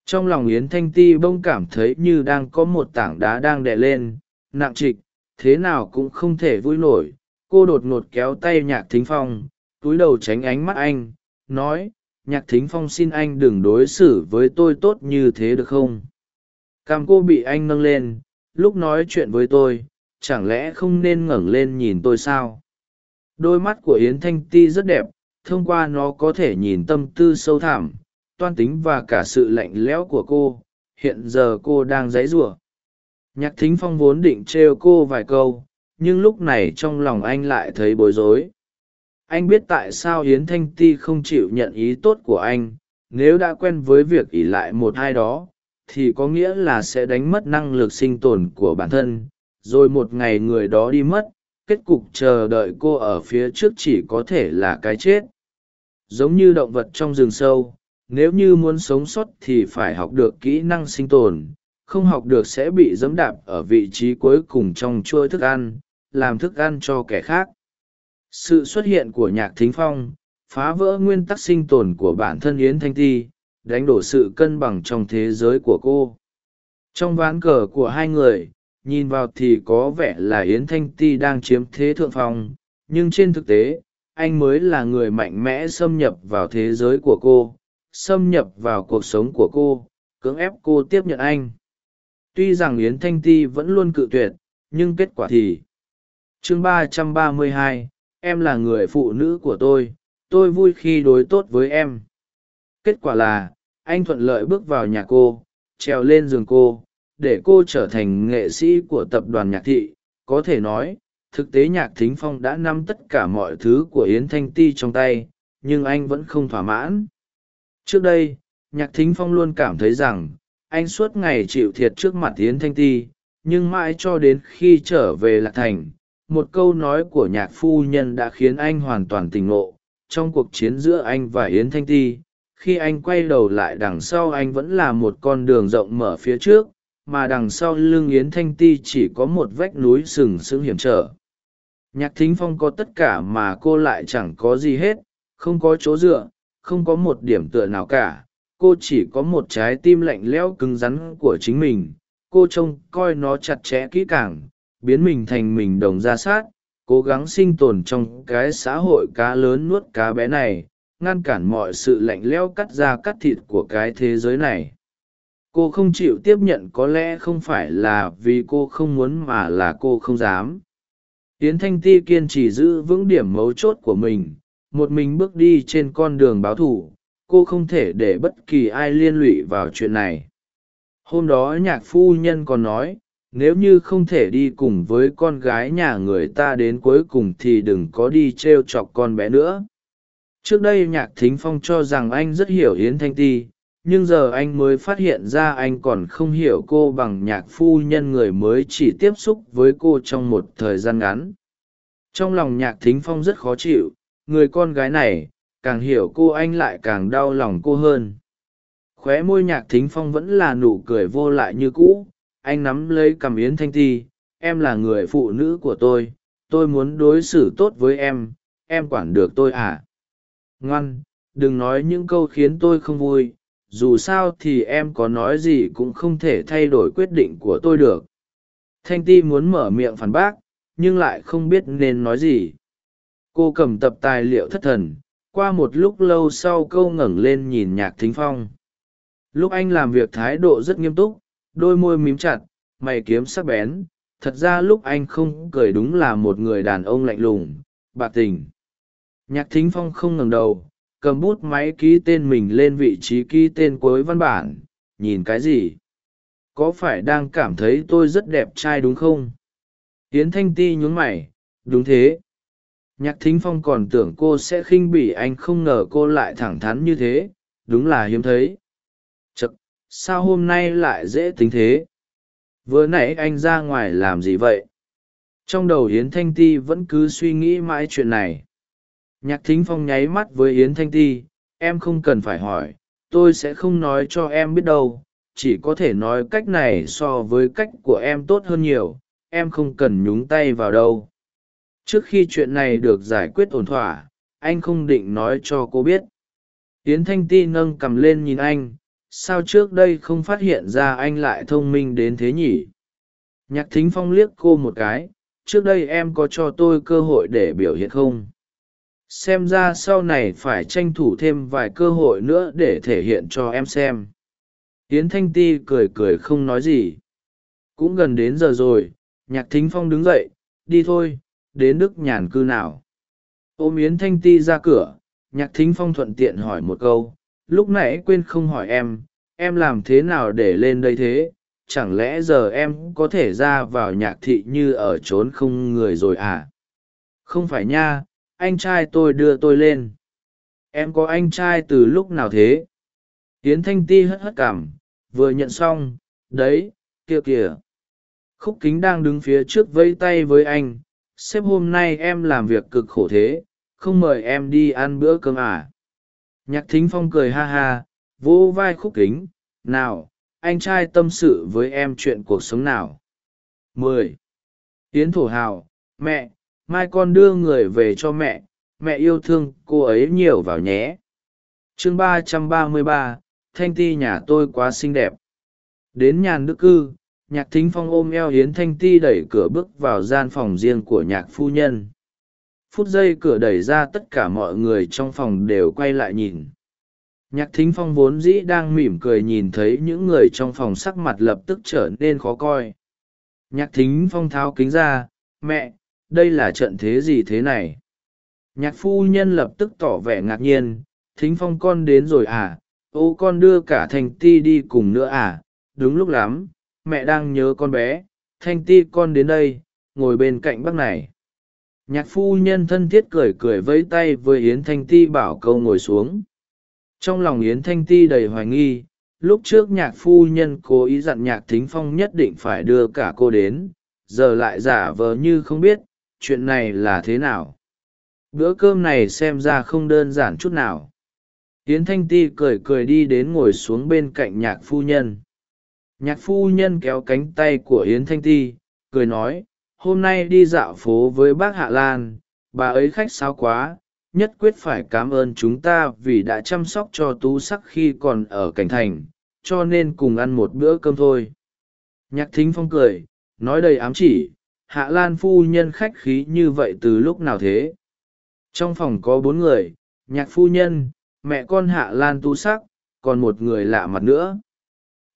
Trong lòng yến thanh ti bông cảm thấy như đang có một tảng đá đang đè lên, nặng trịch, thế nào cũng không thể vui nổi. Cô đột ngột kéo tay nhạc thính phong, túi đầu tránh ánh mắt anh, nói, nhạc thính phong xin anh đừng đối xử với tôi tốt như thế được không? Cằm cô bị anh nâng lên, lúc nói chuyện với tôi chẳng lẽ không nên ngẩng lên nhìn tôi sao? Đôi mắt của yến thanh ti rất đẹp, thông qua nó có thể nhìn tâm tư sâu thẳm, toan tính và cả sự lạnh lẽo của cô. Hiện giờ cô đang dãy rủa. nhạc thính phong vốn định trêu cô vài câu, nhưng lúc này trong lòng anh lại thấy bối rối. Anh biết tại sao yến thanh ti không chịu nhận ý tốt của anh, nếu đã quen với việc ỉ lại một ai đó, thì có nghĩa là sẽ đánh mất năng lực sinh tồn của bản thân rồi một ngày người đó đi mất, kết cục chờ đợi cô ở phía trước chỉ có thể là cái chết. Giống như động vật trong rừng sâu, nếu như muốn sống sót thì phải học được kỹ năng sinh tồn, không học được sẽ bị dẫm đạp ở vị trí cuối cùng trong chuỗi thức ăn, làm thức ăn cho kẻ khác. Sự xuất hiện của nhạc thính phong phá vỡ nguyên tắc sinh tồn của bản thân yến thanh ti, đánh đổ sự cân bằng trong thế giới của cô. Trong ván cờ của hai người nhìn vào thì có vẻ là yến thanh ti đang chiếm thế thượng phong, nhưng trên thực tế, anh mới là người mạnh mẽ xâm nhập vào thế giới của cô, xâm nhập vào cuộc sống của cô, cưỡng ép cô tiếp nhận anh. Tuy rằng yến thanh ti vẫn luôn cự tuyệt, nhưng kết quả thì. Chương ba trăm ba mươi hai, em là người phụ nữ của tôi tôi vui khi đối tốt với em. Kết quả là, anh thuận lợi bước vào nhà cô, trèo lên giường cô để cô trở thành nghệ sĩ của tập đoàn nhạc thị. Có thể nói, thực tế nhạc thính phong đã nắm tất cả mọi thứ của yến thanh ti trong tay, nhưng anh vẫn không thỏa mãn. Trước đây, nhạc thính phong luôn cảm thấy rằng, anh suốt ngày chịu thiệt trước mặt yến thanh ti, nhưng mãi cho đến khi trở về lạc thành, một câu nói của nhạc phu nhân đã khiến anh hoàn toàn tỉnh ngộ. Trong cuộc chiến giữa anh và yến thanh ti, khi anh quay đầu lại đằng sau anh vẫn là một con đường rộng mở phía trước mà đằng sau lưng yến thanh ti chỉ có một vách núi sừng sững hiểm trở. Nhạc thính phong có tất cả mà cô lại chẳng có gì hết, không có chỗ dựa, không có một điểm tựa nào cả. Cô chỉ có một trái tim lạnh lẽo cứng rắn của chính mình. Cô trông coi nó chặt chẽ kỹ càng, biến mình thành mình đồng ra sát, cố gắng sinh tồn trong cái xã hội cá lớn nuốt cá bé này, ngăn cản mọi sự lạnh lẽo cắt da cắt thịt của cái thế giới này cô không chịu tiếp nhận có lẽ không phải là vì cô không muốn mà là cô không dám. Tiến thanh ti kiên trì giữ vững điểm mấu chốt của mình, một mình bước đi trên con đường báo thù cô không thể để bất kỳ ai liên lụy vào chuyện này. Hôm đó nhạc phu nhân còn nói, nếu như không thể đi cùng với con gái nhà người ta đến cuối cùng thì đừng có đi t r e o chọc con bé nữa. Trước đây nhạc thính phong cho rằng anh rất hiểu yến thanh ti nhưng giờ anh mới phát hiện ra anh còn không hiểu cô bằng nhạc phu nhân người mới chỉ tiếp xúc với cô trong một thời gian ngắn. Trong lòng nhạc thính phong rất khó chịu, người con gái này, càng hiểu cô anh lại càng đau lòng cô hơn. Khóe môi nhạc thính phong vẫn là nụ cười vô lại như cũ, anh nắm lấy cằm yến thanh ti, em là người phụ nữ của tôi tôi muốn đối xử tốt với em em quản được tôi à? Ngoan, đừng nói những câu khiến tôi không vui dù sao thì em có nói gì cũng không thể thay đổi quyết định của tôi được. Thanh ti muốn mở miệng phản bác, nhưng lại không biết nên nói gì. Cô cầm tập tài liệu thất thần, qua một lúc lâu sau câu ngẩng lên nhìn nhạc thính phong. Lúc anh làm việc thái độ rất nghiêm túc, đôi môi mím chặt, mày kiếm sắc bén. Thật ra lúc anh không cười đúng là một người đàn ông lạnh lùng, bạc tình. Nhạc thính phong không ngẩng đầu cầm bút máy ký tên mình lên vị trí ký tên cuối văn bản, nhìn cái gì? Có phải đang cảm thấy tôi rất đẹp trai đúng không? Hiến thanh ti nhún mày, đúng thế. Nhạc thính phong còn tưởng cô sẽ khinh bỉ anh không ngờ cô lại thẳng thắn như thế, đúng là hiếm thấy. Chật, sao hôm nay lại dễ tính thế? Vừa nãy anh ra ngoài làm gì vậy? Trong đầu hiến thanh ti vẫn cứ suy nghĩ mãi chuyện này nhạc thính phong nháy mắt với yến thanh ti, em không cần phải hỏi, tôi sẽ không nói cho em biết đâu, chỉ có thể nói cách này so với cách của em tốt hơn nhiều, em không cần nhúng tay vào đâu. Trước khi chuyện này được giải quyết ổn thỏa, anh không định nói cho cô biết. Yến thanh ti nâng cầm lên nhìn anh, sao trước đây không phát hiện ra anh lại thông minh đến thế nhỉ? Nhạc thính phong liếc cô một cái, trước đây em có cho tôi cơ hội để biểu hiện không? Xem ra sau này phải tranh thủ thêm vài cơ hội nữa để thể hiện cho em xem. Yến thanh ti cười cười không nói gì. Cũng gần đến giờ rồi, nhạc thính phong đứng dậy, đi thôi, đến đức nhàn cư nào. Ôm yến thanh ti ra cửa, nhạc thính phong thuận tiện hỏi một câu, lúc nãy quên không hỏi em em làm thế nào để lên đây thế? Chẳng lẽ giờ em có thể ra vào nhạc thị như ở trốn không người rồi à? Không phải nha anh trai tôi đưa tôi lên. Em có anh trai từ lúc nào thế? Tiến thanh ti hất hất cảm, vừa nhận xong, đấy, kia kìa. Khúc kính đang đứng phía trước vẫy tay với anh, sếp hôm nay em làm việc cực khổ thế, không mời em đi ăn bữa cơm à? Nhạc thính phong cười ha ha, vỗ vai khúc kính, nào, anh trai tâm sự với em chuyện cuộc sống nào? Mười. Yến thổ hào, mẹ mai con đưa người về cho mẹ mẹ yêu thương cô ấy nhiều vào nhé. Chương ba trăm ba mươi ba, thanh ti nhà tôi quá xinh đẹp. Đến nhàn đức cư, nhạc thính phong ôm eo hiến thanh ti đẩy cửa bước vào gian phòng riêng của nhạc phu nhân. Phút giây cửa đẩy ra tất cả mọi người trong phòng đều quay lại nhìn. Nhạc thính phong vốn dĩ đang mỉm cười nhìn thấy những người trong phòng sắc mặt lập tức trở nên khó coi. Nhạc thính phong tháo kính ra, mẹ đây là trận thế gì thế này? Nhạc phu nhân lập tức tỏ vẻ ngạc nhiên, thính phong con đến rồi à ô con đưa cả thanh ti đi cùng nữa à đúng lúc lắm, mẹ đang nhớ con bé, thanh ti con đến đây, ngồi bên cạnh bác này. Nhạc phu nhân thân thiết cười cười vẫy tay với yến thanh ti bảo câu ngồi xuống. Trong lòng yến thanh ti đầy hoài nghi, lúc trước nhạc phu nhân cố ý dặn nhạc thính phong nhất định phải đưa cả cô đến, giờ lại giả vờ như không biết chuyện này là thế nào? Bữa cơm này xem ra không đơn giản chút nào. Yến thanh ti cười cười đi đến ngồi xuống bên cạnh nhạc phu nhân. Nhạc phu nhân kéo cánh tay của yến thanh ti, cười nói, hôm nay đi dạo phố với bác hạ lan, bà ấy khách sáo quá, nhất quyết phải cảm ơn chúng ta vì đã chăm sóc cho tú sắc khi còn ở cảnh thành, cho nên cùng ăn một bữa cơm thôi. Nhạc thính phong cười, nói đầy ám chỉ hạ lan phu nhân khách khí như vậy từ lúc nào thế? Trong phòng có bốn người, nhạc phu nhân, mẹ con hạ lan tú sắc, còn một người lạ mặt nữa.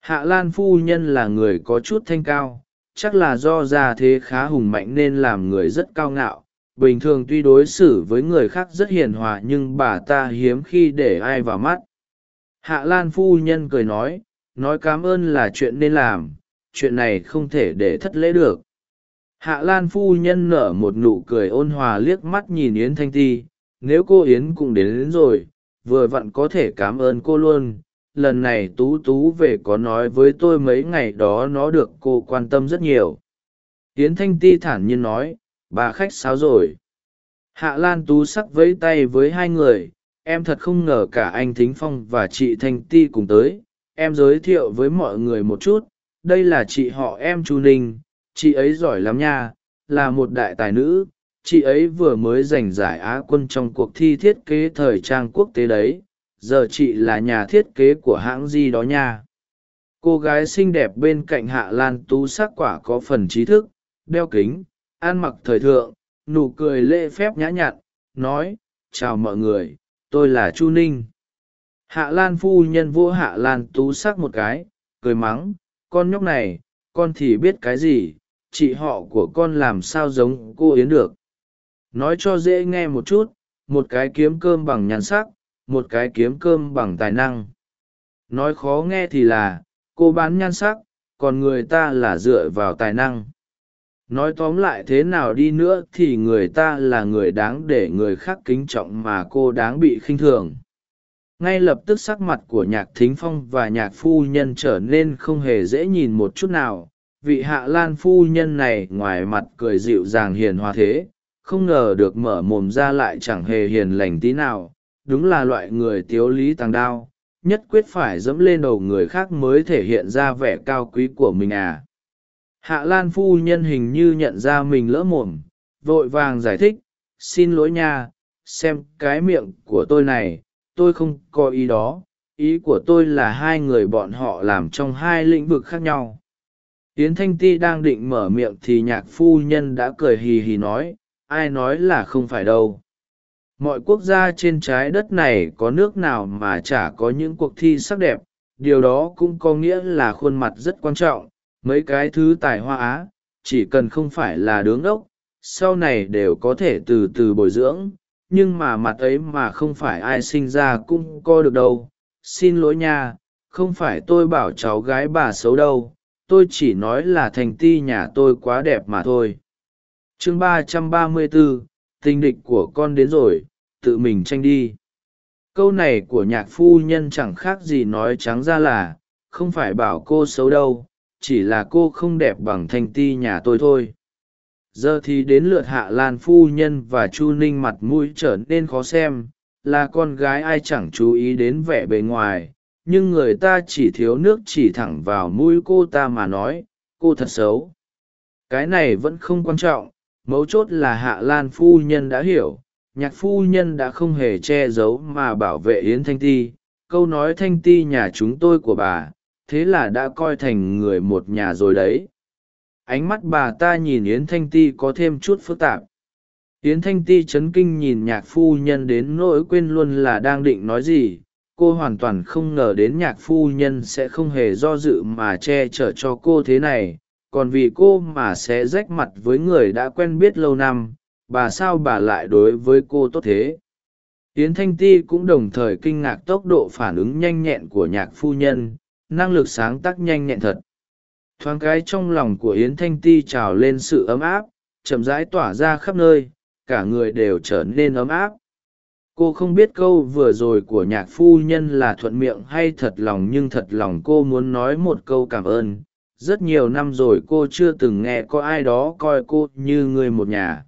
Hạ lan phu nhân là người có chút thanh cao, chắc là do gia thế khá hùng mạnh nên làm người rất cao ngạo. Bình thường tuy đối xử với người khác rất hiền hòa nhưng bà ta hiếm khi để ai vào mắt. Hạ lan phu nhân cười nói nói cám ơn là chuyện nên làm, chuyện này không thể để thất lễ được hạ lan phu nhân nở một nụ cười ôn hòa liếc mắt nhìn yến thanh ti nếu cô yến cũng đến, đến rồi vừa vặn có thể cảm ơn cô luôn. Lần này tú tú về có nói với tôi mấy ngày đó nó được cô quan tâm rất nhiều. Yến thanh ti thản nhiên nói bà khách sáo rồi. Hạ lan tú sắc vẫy tay với hai người em thật không ngờ cả anh thính phong và chị thanh ti cùng tới. Em giới thiệu với mọi người một chút đây là chị họ em chu ninh chị ấy giỏi lắm nha, là một đại tài nữ. Chị ấy vừa mới giành giải á quân trong cuộc thi thiết kế thời trang quốc tế đấy. Giờ chị là nhà thiết kế của hãng gì đó nha. Cô gái xinh đẹp bên cạnh hạ lan tú sắc quả có phần trí thức, đeo kính, ăn mặc thời thượng, nụ cười lễ phép nhã nhặn, nói, chào mọi người, tôi là chu ninh. Hạ lan phu nhân vỗ hạ lan tú sắc một cái, cười mắng, con nhóc này, con thì biết cái gì? Chị họ của con làm sao giống cô yến được? Nói cho dễ nghe một chút, một cái kiếm cơm bằng nhàn sắc, một cái kiếm cơm bằng tài năng. Nói khó nghe thì là, cô bán nhan sắc, còn người ta là dựa vào tài năng. Nói tóm lại thế nào đi nữa thì người ta là người đáng để người khác kính trọng mà cô đáng bị khinh thường. Ngay lập tức sắc mặt của nhạc thính phong và nhạc phu nhân trở nên không hề dễ nhìn một chút nào vị hạ lan phu nhân này ngoài mặt cười dịu dàng hiền hòa thế, không ngờ được mở mồm ra lại chẳng hề hiền lành tí nào, đúng là loại người tiếu lý tàng đao, nhất quyết phải dẫm lên đầu người khác mới thể hiện ra vẻ cao quý của mình à. Hạ lan phu nhân hình như nhận ra mình lỡ mồm, vội vàng giải thích, xin lỗi nha, xem cái miệng của tôi này, tôi không có ý đó, ý của tôi là hai người bọn họ làm trong hai lĩnh vực khác nhau yến thanh ti đang định mở miệng thì nhạc phu nhân đã cười hì hì nói, ai nói là không phải đâu. Mọi quốc gia trên trái đất này có nước nào mà chả có những cuộc thi sắc đẹp. Điều đó cũng có nghĩa là khuôn mặt rất quan trọng. Mấy cái thứ tài hoa á, chỉ cần không phải là đứng ốc, sau này đều có thể từ từ bồi dưỡng. Nhưng mà mặt ấy mà không phải ai sinh ra cũng có được đâu. Xin lỗi nha, không phải tôi bảo cháu gái bà xấu đâu tôi chỉ nói là thành ti nhà tôi quá đẹp mà thôi. Chương ba trăm ba mươi bốn tình địch của con đến rồi, tự mình tranh đi. Câu này của nhạc phu nhân chẳng khác gì nói trắng ra là, không phải bảo cô xấu đâu, chỉ là cô không đẹp bằng thanh ti nhà tôi thôi. Giờ thì đến lượt hạ lan phu nhân và chu ninh mặt mũi trở nên khó xem, là con gái ai chẳng chú ý đến vẻ bề ngoài nhưng người ta chỉ thiếu nước chỉ thẳng vào mũi cô ta mà nói, cô thật xấu. Cái này vẫn không quan trọng, mấu chốt là hạ lan phu nhân đã hiểu, nhạc phu nhân đã không hề che giấu mà bảo vệ yến thanh ti. Câu nói thanh ti nhà chúng tôi của bà, thế là đã coi thành người một nhà rồi đấy. Ánh mắt bà ta nhìn yến thanh ti có thêm chút phức tạp. Yến thanh ti chấn kinh nhìn nhạc phu nhân đến nỗi quên luôn là đang định nói gì cô hoàn toàn không ngờ đến nhạc phu nhân sẽ không hề do dự mà che chở cho cô thế này, còn vì cô mà sẽ rách mặt với người đã quen biết lâu năm, bà sao bà lại đối với cô tốt thế? Yến thanh ti cũng đồng thời kinh ngạc tốc độ phản ứng nhanh nhẹn của nhạc phu nhân, năng lực sáng tác nhanh nhẹn thật. Thoáng cái trong lòng của yến thanh ti trào lên sự ấm áp, chậm rãi tỏa ra khắp nơi, cả người đều trở nên ấm áp cô không biết câu vừa rồi của nhạc phu nhân là thuận miệng hay thật lòng, nhưng thật lòng cô muốn nói một câu cảm ơn. Rất nhiều năm rồi cô chưa từng nghe có ai đó coi cô như người một nhà.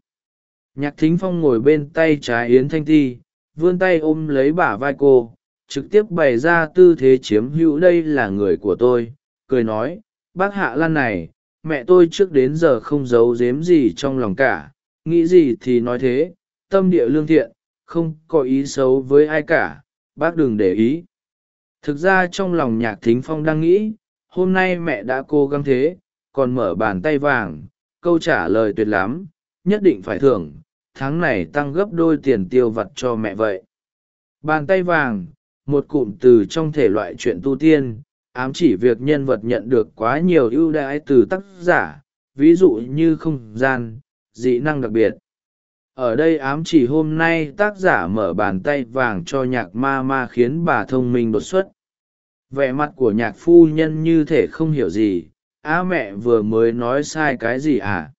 Nhạc thính phong ngồi bên tay trái yến thanh ti, vươn tay ôm lấy bả vai cô, trực tiếp bày ra tư thế chiếm hữu đây là người của tôi. Cười nói, bác hạ lan này, mẹ tôi trước đến giờ không giấu giếm gì trong lòng cả. Nghĩ gì thì nói thế, tâm địa lương thiện không có ý xấu với ai cả, bác đừng để ý. Thực ra trong lòng nhạc thính phong đang nghĩ, hôm nay mẹ đã cố gắng thế, còn mở bàn tay vàng, câu trả lời tuyệt lắm, nhất định phải thưởng, tháng này tăng gấp đôi tiền tiêu vặt cho mẹ vậy. Bàn tay vàng, một cụm từ trong thể loại chuyện tu tiên, ám chỉ việc nhân vật nhận được quá nhiều ưu đãi từ tác giả, ví dụ như không gian, dị năng đặc biệt ở đây ám chỉ hôm nay tác giả mở bàn tay vàng cho nhạc ma ma khiến bà thông minh đột xuất. Vẻ mặt của nhạc phu nhân như thể không hiểu gì. Á mẹ vừa mới nói sai cái gì à?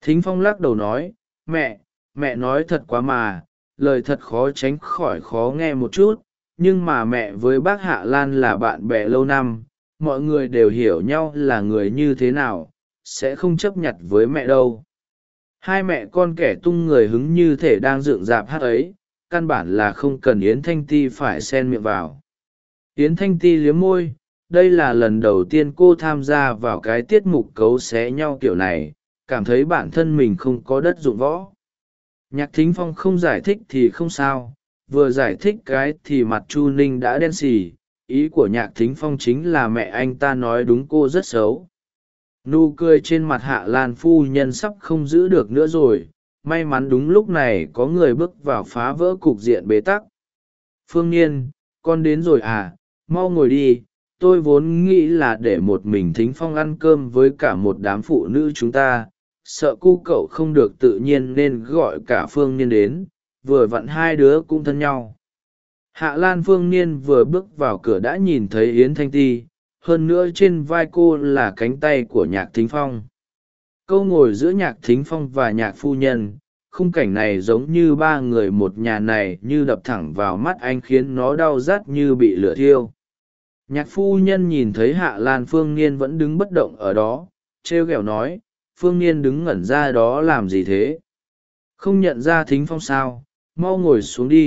Thính phong lắc đầu nói, mẹ mẹ nói thật quá mà. Lời thật khó tránh khỏi khó nghe một chút. Nhưng mà mẹ với bác hạ lan là bạn bè lâu năm. Mọi người đều hiểu nhau là người như thế nào. Sẽ không chấp nhận với mẹ đâu hai mẹ con kẻ tung người hứng như thể đang dựng dạp hát ấy, căn bản là không cần yến thanh ti phải xen miệng vào. Yến thanh ti liếm môi, đây là lần đầu tiên cô tham gia vào cái tiết mục cấu xé nhau kiểu này, cảm thấy bản thân mình không có đất dụng võ. Nhạc thính phong không giải thích thì không sao, vừa giải thích cái thì mặt chu ninh đã đen xì, ý của nhạc thính phong chính là mẹ anh ta nói đúng cô rất xấu nụ cười trên mặt hạ lan phu nhân sắp không giữ được nữa rồi, may mắn đúng lúc này có người bước vào phá vỡ cục diện bế tắc. Phương nhiên con đến rồi à mau ngồi đi, tôi vốn nghĩ là để một mình thính phong ăn cơm với cả một đám phụ nữ chúng ta, sợ cu cậu không được tự nhiên nên gọi cả phương niên đến, vừa vặn hai đứa cũng thân nhau. Hạ lan phương niên vừa bước vào cửa đã nhìn thấy yến thanh ti hơn nữa trên vai cô là cánh tay của nhạc thính phong. Câu ngồi giữa nhạc thính phong và nhạc phu nhân, khung cảnh này giống như ba người một nhà này như đập thẳng vào mắt anh khiến nó đau rát như bị lửa thiêu. Nhạc phu nhân nhìn thấy hạ lan phương niên vẫn đứng bất động ở đó t r e o g ẹ o nói, phương niên đứng ngẩn ra đó làm gì thế? Không nhận ra thính phong sao? Mau ngồi xuống đi,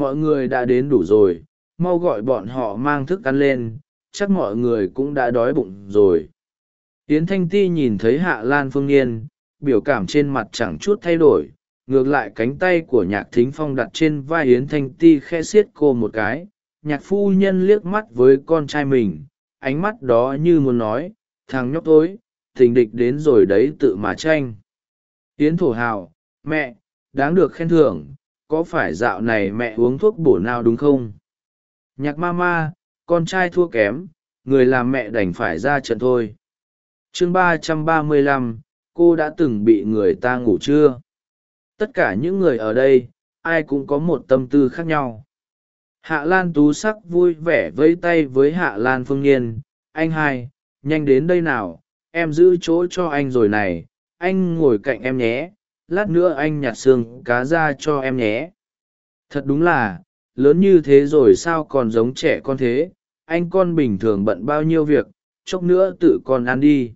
mọi người đã đến đủ rồi, mau gọi bọn họ mang thức ăn lên chắc mọi người cũng đã đói bụng rồi. Yến thanh ti nhìn thấy hạ lan phương niên biểu cảm trên mặt chẳng chút thay đổi, ngược lại cánh tay của nhạc thính phong đặt trên vai yến thanh ti khe xiết cô một cái. Nhạc phu nhân liếc mắt với con trai mình, ánh mắt đó như muốn nói, thằng nhóc tối tình địch đến rồi đấy tự mà tranh. Yến thổ hào, mẹ, đáng được khen thưởng, có phải dạo này mẹ uống thuốc bổ nào đúng không? Nhạc ma ma con trai thua kém, người làm mẹ đành phải ra trận thôi. Chương ba trăm ba mươi lăm, cô đã từng bị người ta ngủ chưa? Tất cả những người ở đây, ai cũng có một tâm tư khác nhau. Hạ lan tú sắc vui vẻ vẫy tay với hạ lan phương nhiên. Anh hai, nhanh đến đây nào, em giữ chỗ cho anh rồi này. Anh ngồi cạnh em nhé, lát nữa anh nhặt xương cá ra cho em nhé. Thật đúng là, lớn như thế rồi sao còn giống trẻ con thế? Anh con bình thường bận bao nhiêu việc, chốc nữa tự con ăn đi.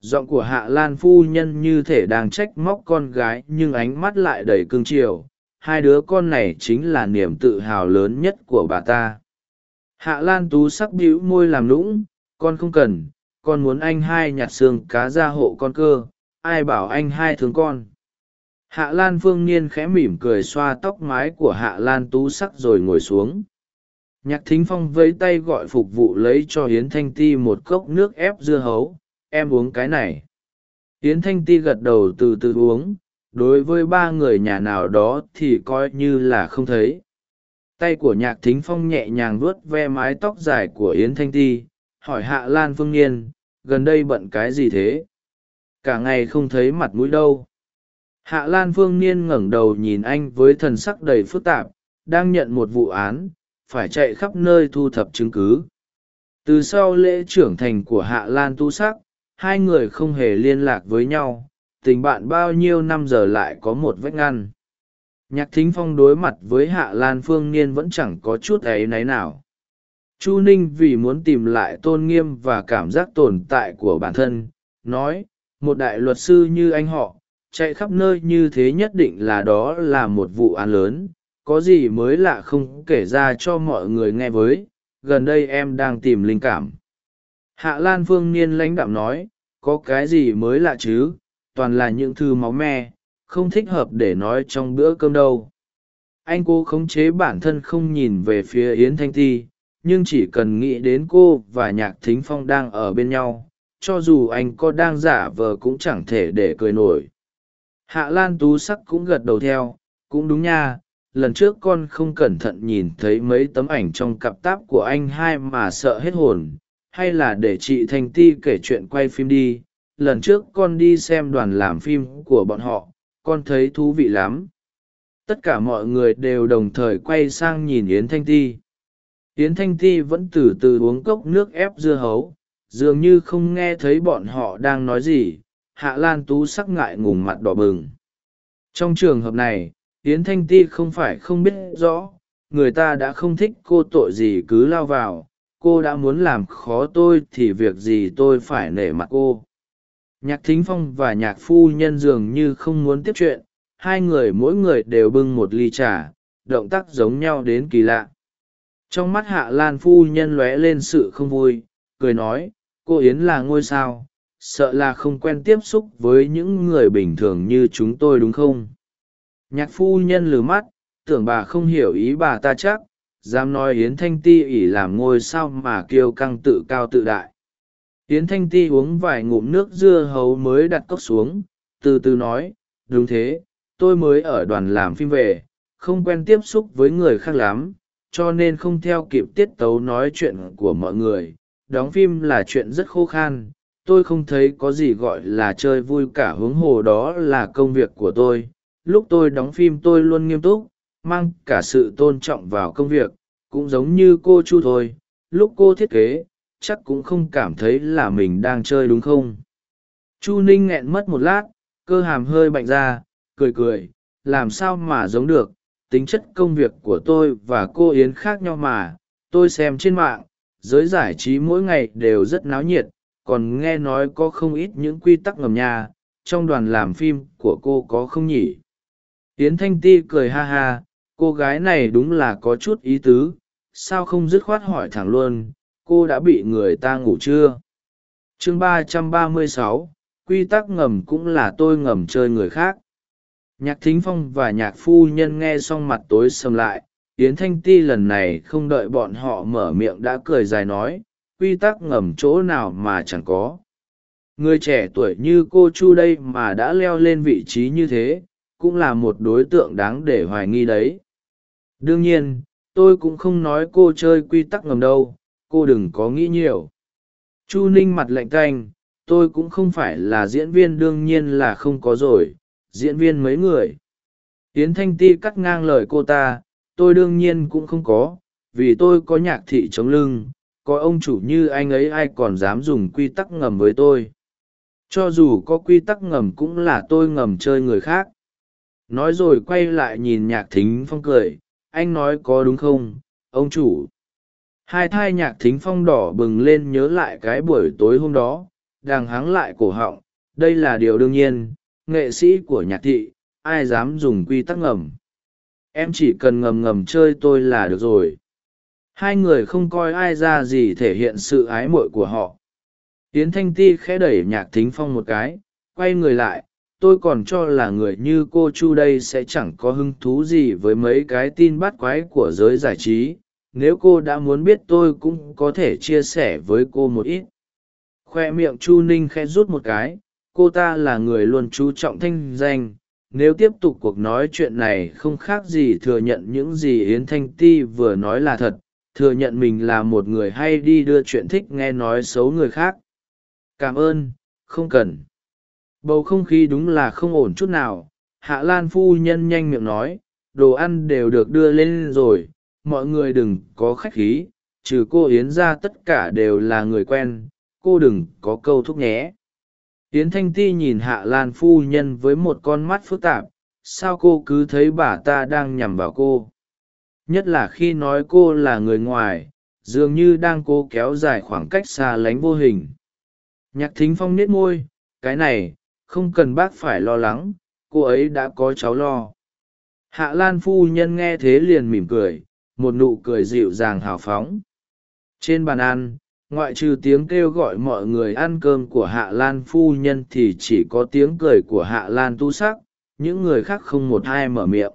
Giọng của hạ lan phu nhân như thể đang trách móc con gái nhưng ánh mắt lại đầy cương triều. Hai đứa con này chính là niềm tự hào lớn nhất của bà ta. Hạ lan tú sắc bĩu môi làm lũng con không cần, con muốn anh hai nhặt xương cá ra hộ con cơ, ai bảo anh hai thương con? Hạ lan phương niên khẽ mỉm cười xoa tóc mái của hạ lan tú sắc rồi ngồi xuống nhạc thính phong vẫy tay gọi phục vụ lấy cho hiến thanh ti một cốc nước ép dưa hấu. Em uống cái này. Hiến thanh ti gật đầu từ từ uống. Đối với ba người nhà nào đó thì coi như là không thấy. Tay của nhạc thính phong nhẹ nhàng vuốt ve mái tóc dài của yến thanh ti, hỏi hạ lan phương niên gần đây bận cái gì thế? Cả ngày không thấy mặt mũi đâu. Hạ lan phương niên ngẩng đầu nhìn anh với thần sắc đầy phức tạp, đang nhận một vụ án phải chạy khắp nơi thu thập chứng cứ. Từ sau lễ trưởng thành của hạ lan tu sắc, hai người không hề liên lạc với nhau, tình bạn bao nhiêu năm giờ lại có một vách ngăn. Nhạc thính phong đối mặt với hạ lan phương niên vẫn chẳng có chút ấy náy nào. Chu ninh vì muốn tìm lại tôn nghiêm và cảm giác tồn tại của bản thân, nói, một đại luật sư như anh họ, chạy khắp nơi như thế nhất định là đó là một vụ án lớn có gì mới lạ không kể ra cho mọi người nghe với, gần đây em đang tìm linh cảm. Hạ lan phương niên lãnh đạm nói, có cái gì mới lạ chứ, toàn là những thư máu me, không thích hợp để nói trong bữa cơm đâu. Anh cô khống chế bản thân không nhìn về phía yến thanh ti, nhưng chỉ cần nghĩ đến cô và nhạc thính phong đang ở bên nhau, cho dù anh có đang giả vờ cũng chẳng thể để cười nổi. Hạ lan tú sắc cũng gật đầu theo, cũng đúng nha lần trước con không cẩn thận nhìn thấy mấy tấm ảnh trong cặp táp của anh hai mà sợ hết hồn. Hay là để chị Thanh ti kể chuyện quay phim đi. Lần trước con đi xem đoàn làm phim của bọn họ. Con thấy thú vị lắm. Tất cả mọi người đều đồng thời quay sang nhìn yến thanh ti. Yến thanh ti vẫn từ từ uống cốc nước ép dưa hấu. Dường như không nghe thấy bọn họ đang nói gì. Hạ lan tú sắc ngại ngùng mặt đỏ bừng. Trong trường hợp này yến thanh ti không phải không biết rõ, người ta đã không thích cô tội gì cứ lao vào, cô đã muốn làm khó tôi thì việc gì tôi phải nể mặt cô. Nhạc thính phong và nhạc phu nhân dường như không muốn tiếp chuyện, hai người mỗi người đều bưng một ly trà, động tác giống nhau đến kỳ lạ. Trong mắt hạ lan phu nhân lóe lên sự không vui, cười nói, cô yến là ngôi sao, sợ là không quen tiếp xúc với những người bình thường như chúng tôi đúng không? Nhạc phu nhân lừ mắt, tưởng bà không hiểu ý bà ta chắc, dám nói yến thanh ti ỉ làm ngôi sao mà kiêu căng tự cao tự đại. Yến thanh ti uống vài ngụm nước dưa hấu mới đặt cốc xuống, từ từ nói, đúng thế, tôi mới ở đoàn làm phim về, không quen tiếp xúc với người khác lắm, cho nên không theo kịp tiết tấu nói chuyện của mọi người. Đóng phim là chuyện rất khô khan, tôi không thấy có gì gọi là chơi vui cả, huống hồ đó là công việc của tôi lúc tôi đóng phim tôi luôn nghiêm túc, mang cả sự tôn trọng vào công việc, cũng giống như cô chu thôi. Lúc cô thiết kế, chắc cũng không cảm thấy là mình đang chơi đúng không? Chu ninh nghẹn mất một lát, cơ hàm hơi bạnh ra, cười cười, làm sao mà giống được, tính chất công việc của tôi và cô yến khác nhau mà, tôi xem trên mạng, giới giải trí mỗi ngày đều rất náo nhiệt, còn nghe nói có không ít những quy tắc ngầm nhà, trong đoàn làm phim của cô có không nhỉ? Yến thanh ti cười ha ha, cô gái này đúng là có chút ý tứ, sao không dứt khoát hỏi thẳng luôn, cô đã bị người ta ngủ chưa? Chương ba trăm ba mươi sáu, quy tắc ngầm cũng là tôi ngầm chơi người khác. Nhạc thính phong và nhạc phu nhân nghe xong mặt tối sầm lại, yến thanh ti lần này không đợi bọn họ mở miệng đã cười dài nói, quy tắc ngầm chỗ nào mà chẳng có. Người trẻ tuổi như cô chu đây mà đã leo lên vị trí như thế cũng là một đối tượng đáng để hoài nghi đấy. Đương nhiên, tôi cũng không nói cô chơi quy tắc ngầm đâu, cô đừng có nghĩ nhiều. Chu ninh mặt lạnh canh tôi cũng không phải là diễn viên đương nhiên là không có rồi, diễn viên mấy người. Yến thanh ti cắt ngang lời cô ta, tôi đương nhiên cũng không có, vì tôi có nhạc thị chống lưng, có ông chủ như anh ấy ai còn dám dùng quy tắc ngầm với tôi. Cho dù có quy tắc ngầm cũng là tôi ngầm chơi người khác nói rồi quay lại nhìn nhạc thính phong cười. Anh nói có đúng không, ông chủ? Hai thai nhạc thính phong đỏ bừng lên nhớ lại cái buổi tối hôm đó, đang háng lại cổ họng. Đây là điều đương nhiên, nghệ sĩ của nhạc thị, ai dám dùng quy tắc ngầm? Em chỉ cần ngầm ngầm chơi tôi là được rồi. Hai người không coi ai ra gì thể hiện sự ái muội của họ. Tiến thanh ti khẽ đẩy nhạc thính phong một cái, quay người lại tôi còn cho là người như cô chu đây sẽ chẳng có hứng thú gì với mấy cái tin bắt quái của giới giải trí. Nếu cô đã muốn biết tôi cũng có thể chia sẻ với cô một ít. Khoe miệng chu ninh khẽ rút một cái, cô ta là người luôn chú trọng thanh danh. Nếu tiếp tục cuộc nói chuyện này không khác gì thừa nhận những gì yến thanh ti vừa nói là thật, thừa nhận mình là một người hay đi đưa chuyện thích nghe nói xấu người khác. Cảm ơn, không cần bầu không khí đúng là không ổn chút nào. Hạ lan phu nhân nhanh miệng nói, đồ ăn đều được đưa lên rồi, mọi người đừng có khách khí, trừ cô yến ra tất cả đều là người quen, cô đừng có câu thúc nhé. Yến thanh ti nhìn hạ lan phu nhân với một con mắt phức tạp, sao cô cứ thấy bà ta đang nhằm vào cô? Nhất là khi nói cô là người ngoài, dường như đang cố kéo dài khoảng cách xa lánh vô hình. Nhạc thính phong nết môi, cái này không cần bác phải lo lắng, cô ấy đã có cháu lo. Hạ lan phu nhân nghe thế liền mỉm cười, một nụ cười dịu dàng hào phóng. Trên bàn ăn, ngoại trừ tiếng kêu gọi mọi người ăn cơm của hạ lan phu nhân thì chỉ có tiếng cười của hạ lan tu sắc, những người khác không một ai mở miệng.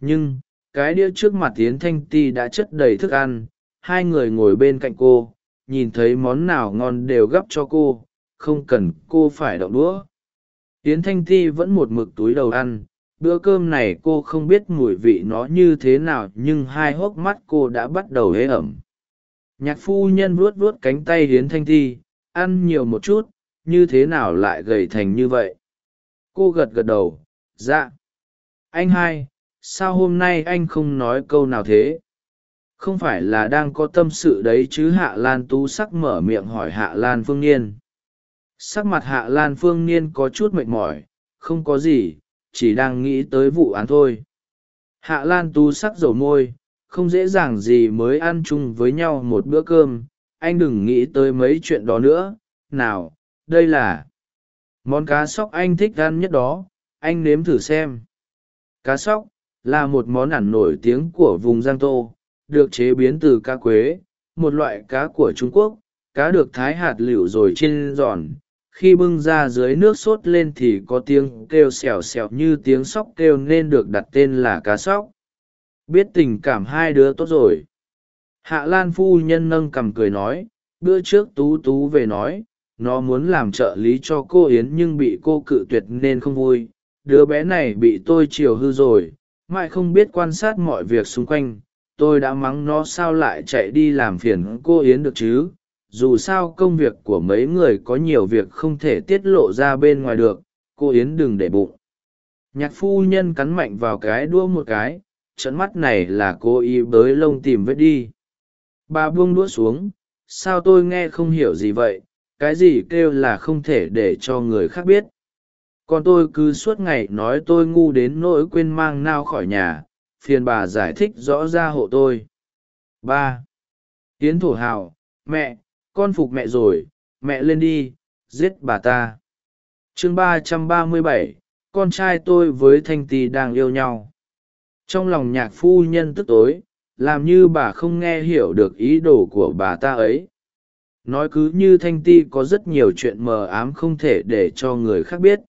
Nhưng, cái đĩa trước mặt tiến thanh ti đã chất đầy thức ăn, hai người ngồi bên cạnh cô, nhìn thấy món nào ngon đều gắp cho cô, không cần cô phải đậu đũa. Yến thanh ti vẫn một mực túi đầu ăn, bữa cơm này cô không biết mùi vị nó như thế nào nhưng hai hốc mắt cô đã bắt đầu hế ẩm. Nhạc phu nhân vuốt vuốt cánh tay hiến thanh ti, ăn nhiều một chút, như thế nào lại gầy thành như vậy? Cô gật gật đầu dạ. Anh hai, sao hôm nay anh không nói câu nào thế? Không phải là đang có tâm sự đấy chứ hạ lan tú sắc mở miệng hỏi hạ lan phương niên sắc mặt hạ lan phương niên có chút mệt mỏi, không có gì, chỉ đang nghĩ tới vụ án thôi. Hạ lan tú sắc dầu môi, không dễ dàng gì mới ăn chung với nhau một bữa cơm, anh đừng nghĩ tới mấy chuyện đó nữa. Nào, đây là món cá sóc anh thích ăn nhất đó, anh nếm thử xem. Cá sóc là một món ăn nổi tiếng của vùng giang tô, được chế biến từ cá quế, một loại cá của trung quốc, cá được thái hạt lựu rồi chiên giòn khi bưng ra dưới nước sốt lên thì có tiếng kêu xèo xèo như tiếng sóc kêu nên được đặt tên là cá sóc. Biết tình cảm hai đứa tốt rồi. Hạ lan phu nhân nâng cằm cười nói, bữa trước tú tú về nói, nó muốn làm trợ lý cho cô yến nhưng bị cô cự tuyệt nên không vui. Đứa bé này bị tôi chiều hư rồi, mãi không biết quan sát mọi việc xung quanh. Tôi đã mắng nó sao lại chạy đi làm phiền cô yến được chứ? Dù sao công việc của mấy người có nhiều việc không thể tiết lộ ra bên ngoài được, cô yến đừng để bụng. Nhạc phu nhân cắn mạnh vào cái đũa một cái, trận mắt này là cô y bới lông tìm vết đi. Bà buông đũa xuống, sao tôi nghe không hiểu gì vậy, cái gì kêu là không thể để cho người khác biết. Còn tôi cứ suốt ngày nói tôi ngu đến nỗi quên mang nao khỏi nhà, phiền bà giải thích rõ ra hộ tôi. Ba. Yến thổ hào, mẹ con phục mẹ rồi, mẹ lên đi, giết bà ta. Chương ba trăm ba mươi bảy, con trai tôi với thanh tì đang yêu nhau. Trong lòng nhạc phu nhân tức tối, làm như bà không nghe hiểu được ý đồ của bà ta ấy. Nói cứ như thanh ti có rất nhiều chuyện mờ ám không thể để cho người khác biết.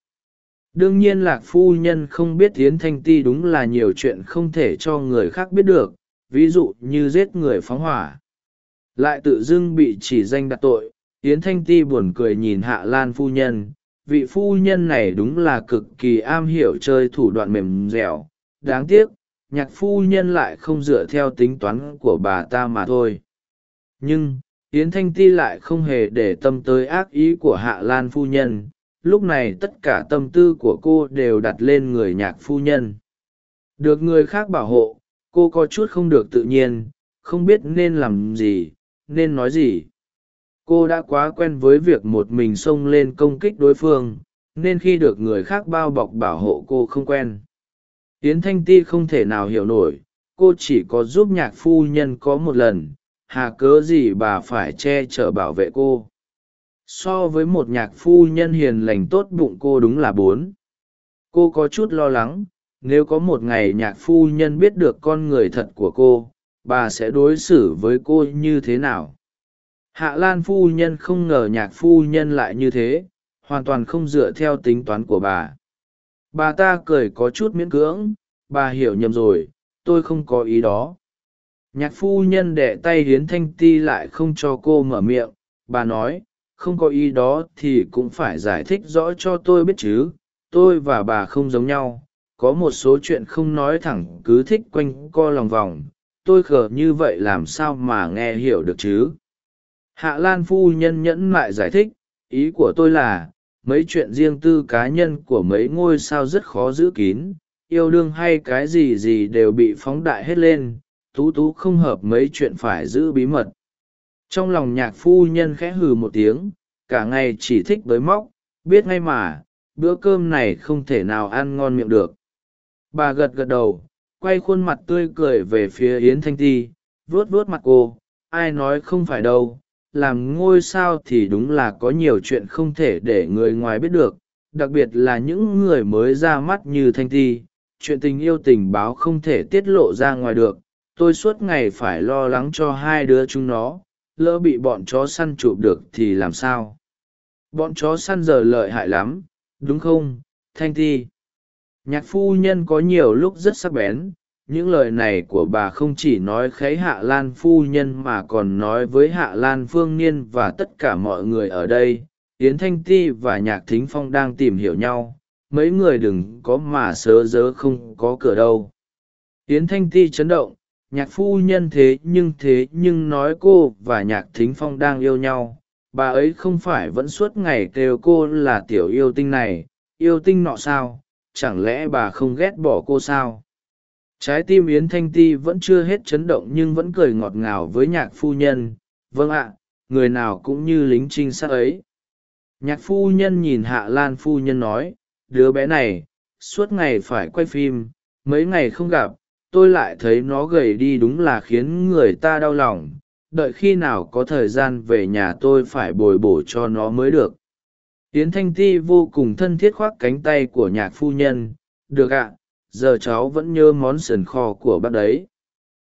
Đương nhiên lạc phu nhân không biết tiến thanh ti đúng là nhiều chuyện không thể cho người khác biết được, ví dụ như giết người phóng hỏa lại tự dưng bị chỉ danh đặt tội, yến thanh ti buồn cười nhìn hạ lan phu nhân. Vị phu nhân này đúng là cực kỳ am hiểu chơi thủ đoạn mềm dẻo. Đáng tiếc, nhạc phu nhân lại không dựa theo tính toán của bà ta mà thôi. Nhưng, yến thanh ti lại không hề để tâm tới ác ý của hạ lan phu nhân. Lúc này tất cả tâm tư của cô đều đặt lên người nhạc phu nhân. Được người khác bảo hộ, cô có chút không được tự nhiên, không biết nên làm gì nên nói gì? Cô đã quá quen với việc một mình xông lên công kích đối phương, nên khi được người khác bao bọc bảo hộ cô không quen. Yến thanh ti không thể nào hiểu nổi, cô chỉ có giúp nhạc phu nhân có một lần, hà cớ gì bà phải che chở bảo vệ cô? So với một nhạc phu nhân hiền lành tốt bụng cô đúng là bốn. Cô có chút lo lắng, nếu có một ngày nhạc phu nhân biết được con người thật của cô bà sẽ đối xử với cô như thế nào? Hạ lan phu nhân không ngờ nhạc phu nhân lại như thế, hoàn toàn không dựa theo tính toán của bà. Bà ta cười có chút miễn cưỡng, bà hiểu nhầm rồi, tôi không có ý đó. Nhạc phu nhân đẻ tay hiến thanh ti lại không cho cô mở miệng, bà nói, không có ý đó thì cũng phải giải thích rõ cho tôi biết chứ, tôi và bà không giống nhau, có một số chuyện không nói thẳng cứ thích quanh co lòng vòng tôi khờ như vậy làm sao mà nghe hiểu được chứ? Hạ lan phu nhân nhẫn mại giải thích, ý của tôi là, mấy chuyện riêng tư cá nhân của mấy ngôi sao rất khó giữ kín, yêu đương hay cái gì gì đều bị phóng đại hết lên, tú tú không hợp mấy chuyện phải giữ bí mật. Trong lòng nhạc phu nhân khẽ hừ một tiếng, cả ngày chỉ thích bới móc, biết ngay mà, bữa cơm này không thể nào ăn ngon miệng được. Bà gật gật đầu quay khuôn mặt tươi cười về phía yến thanh ti, vuốt vuốt mặt cô, ai nói không phải đâu, làm ngôi sao thì đúng là có nhiều chuyện không thể để người ngoài biết được, đặc biệt là những người mới ra mắt như thanh ti, chuyện tình yêu tình báo không thể tiết lộ ra ngoài được, tôi suốt ngày phải lo lắng cho hai đứa chúng nó, lỡ bị bọn chó săn chụp được thì làm sao? Bọn chó săn giờ lợi hại lắm, đúng không, thanh ti? Nhạc phu nhân có nhiều lúc rất sắc bén, những lời này của bà không chỉ nói khấy hạ lan phu nhân mà còn nói với hạ lan phương niên và tất cả mọi người ở đây. Yến thanh ti và nhạc thính phong đang tìm hiểu nhau. Mấy người đừng có mà sớ dớ không có cửa đâu. Yến thanh ti chấn động. Nhạc phu nhân thế nhưng thế nhưng nói cô và nhạc thính phong đang yêu nhau. Bà ấy không phải vẫn suốt ngày kêu cô là tiểu yêu tinh này. Yêu tinh nọ sao? Chẳng lẽ bà không ghét bỏ cô sao? Trái tim yến thanh ti vẫn chưa hết chấn động nhưng vẫn cười ngọt ngào với nhạc phu nhân. Vâng ạ, người nào cũng như lính trinh sát ấy. Nhạc phu nhân nhìn hạ lan phu nhân nói, đứa bé này, suốt ngày phải quay phim, mấy ngày không gặp, tôi lại thấy nó gầy đi đúng là khiến người ta đau lòng. Đợi khi nào có thời gian về nhà tôi phải bồi bổ cho nó mới được yến thanh ti vô cùng thân thiết khoác cánh tay của nhạc phu nhân. Được ạ, giờ cháu vẫn nhớ món sườn kho của bác đấy.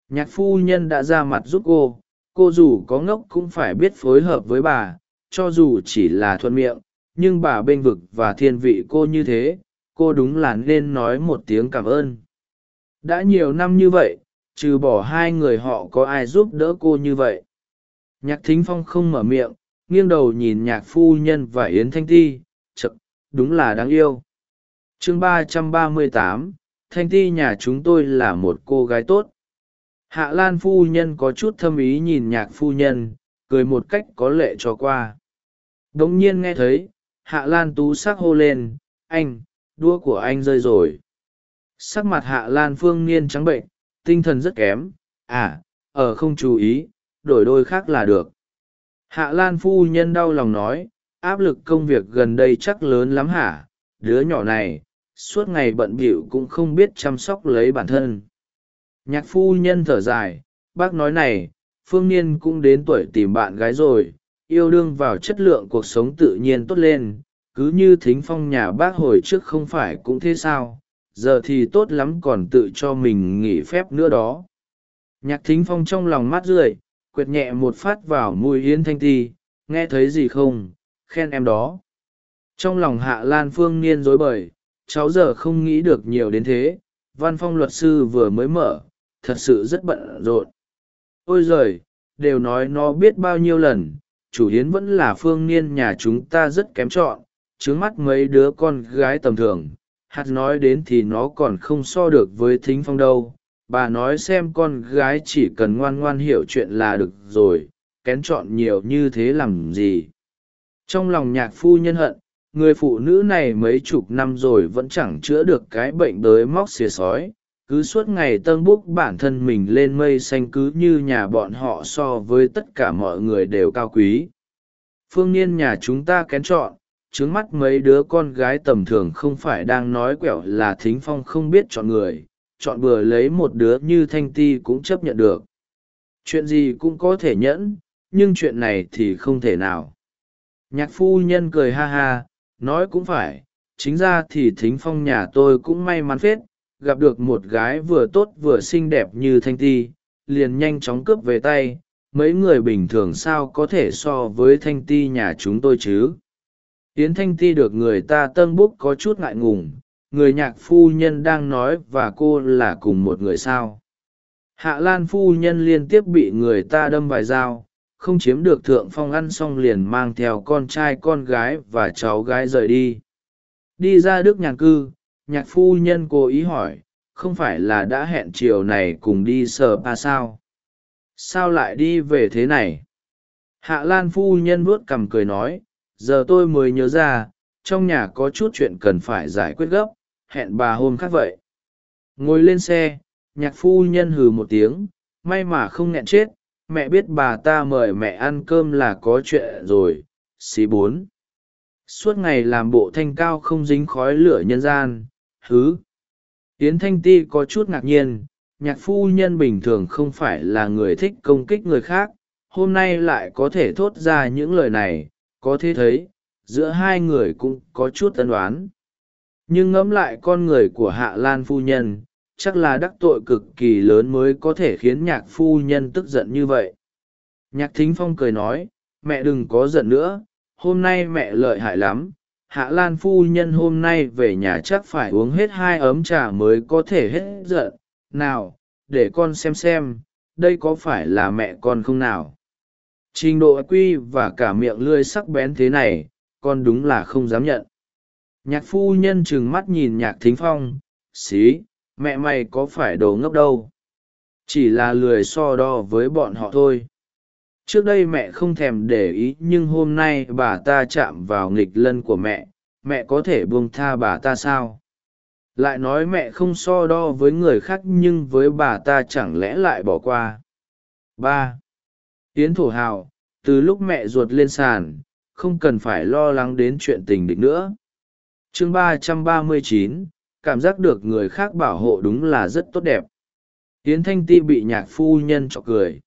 Nhạc phu nhân đã ra mặt giúp cô. Cô dù có ngốc cũng phải biết phối hợp với bà. Cho dù chỉ là thuận miệng, nhưng bà bênh vực và thiên vị cô như thế, cô đúng là nên nói một tiếng cảm ơn. Đã nhiều năm như vậy, trừ bỏ hai người họ có ai giúp đỡ cô như vậy? Nhạc thính phong không mở miệng nghiêng đầu nhìn nhạc phu nhân và yến thanh ti chật đúng là đáng yêu. Chương ba trăm ba mươi tám, thanh ti nhà chúng tôi là một cô gái tốt. Hạ lan phu nhân có chút thâm ý nhìn nhạc phu nhân, cười một cách có lệ cho qua. Đ ỗ n g nhiên nghe thấy, hạ lan tú sắc hô lên, anh đua của anh rơi rồi. Sắc mặt hạ lan phương niên trắng bệnh, tinh thần rất kém. À ở không chú ý, đổi đôi khác là được hạ lan phu nhân đau lòng nói, áp lực công việc gần đây chắc lớn lắm hả? Đứa nhỏ này, suốt ngày bận bịu cũng không biết chăm sóc lấy bản thân. Nhạc phu nhân thở dài, bác nói này, phương niên cũng đến tuổi tìm bạn gái rồi, yêu đương vào chất lượng cuộc sống tự nhiên tốt lên. Cứ như thính phong nhà bác hồi trước không phải cũng thế sao? Giờ thì tốt lắm còn tự cho mình nghỉ phép nữa đó. Nhạc thính phong trong lòng mắt rượi quệt nhẹ một phát vào mùi hiến thanh ti, nghe thấy gì không? Khen em đó. Trong lòng hạ lan phương niên dối bời, cháu giờ không nghĩ được nhiều đến thế. Văn phong luật sư vừa mới mở, thật sự rất bận rộn. Ôi giời, đều nói nó biết bao nhiêu lần, chủ yến vẫn là phương niên nhà chúng ta rất kém chọn, trướng mắt mấy đứa con gái tầm thường. Hạt nói đến thì nó còn không so được với thính phong đâu bà nói xem con gái chỉ cần ngoan ngoan hiểu chuyện là được rồi, kén chọn nhiều như thế làm gì? Trong lòng nhạc phu nhân hận, người phụ nữ này mấy chục năm rồi vẫn chẳng chữa được cái bệnh đới móc xìa sói. Cứ suốt ngày tân búc bản thân mình lên mây xanh cứ như nhà bọn họ so với tất cả mọi người đều cao quý. Phương niên nhà chúng ta kén chọn, trướng mắt mấy đứa con gái tầm thường không phải đang nói quẹo là thính phong không biết chọn người chọn bừa lấy một đứa như thanh ti cũng chấp nhận được. Chuyện gì cũng có thể nhẫn, nhưng chuyện này thì không thể nào. Nhạc phu nhân cười ha ha, nói cũng phải, chính ra thì thính phong nhà tôi cũng may mắn phết, gặp được một gái vừa tốt vừa xinh đẹp như thanh ti, liền nhanh chóng cướp về tay, mấy người bình thường sao có thể so với thanh ti nhà chúng tôi chứ? Yến thanh ti được người ta tân búc có chút ngại ngùng người nhạc phu nhân đang nói và cô là cùng một người sao? Hạ lan phu nhân liên tiếp bị người ta đâm vài dao, không chiếm được thượng phong ăn xong liền mang theo con trai con gái và cháu gái rời đi. Đi ra đức nhàn cư, nhạc phu nhân cố ý hỏi, không phải là đã hẹn chiều này cùng đi sờ pa sao? Sao lại đi về thế này? Hạ lan phu nhân vuốt cằm cười nói, giờ tôi mới nhớ ra, trong nhà có chút chuyện cần phải giải quyết gấp hẹn bà hôm khác vậy. Ngồi lên xe, nhạc phu nhân hừ một tiếng, may mà không nghẹn chết, mẹ biết bà ta mời mẹ ăn cơm là có chuyện rồi, xí bốn. Suốt ngày làm bộ thanh cao không dính khói lửa nhân gian, hứ. Yến thanh ti có chút ngạc nhiên, nhạc phu nhân bình thường không phải là người thích công kích người khác, hôm nay lại có thể thốt ra những lời này, có thể thấy, giữa hai người cũng có chút tân đoán nhưng ngẫm lại con người của hạ lan phu nhân, chắc là đắc tội cực kỳ lớn mới có thể khiến nhạc phu nhân tức giận như vậy. Nhạc thính phong cười nói, mẹ đừng có giận nữa, hôm nay mẹ lợi hại lắm. Hạ lan phu nhân hôm nay về nhà chắc phải uống hết hai ấm trà mới có thể hết giận. Nào, để con xem xem, đây có phải là mẹ con không nào? Trình độ quy và cả miệng lươi sắc bén thế này, con đúng là không dám nhận nhạc phu nhân trừng mắt nhìn nhạc thính phong, xí, mẹ mày có phải đồ ngốc đâu? Chỉ là lười so đo với bọn họ thôi. Trước đây mẹ không thèm để ý, nhưng hôm nay bà ta chạm vào nghịch lân của mẹ mẹ có thể buông tha bà ta sao? Lại nói mẹ không so đo với người khác, nhưng với bà ta chẳng lẽ lại bỏ qua? Ba. Yến thổ hào, từ lúc mẹ ruột lên sàn, không cần phải lo lắng đến chuyện tình địch nữa chương ba trăm ba mươi chín, cảm giác được người khác bảo hộ đúng là rất tốt đẹp. Yến thanh ti bị nhạc phu nhân chọc cười.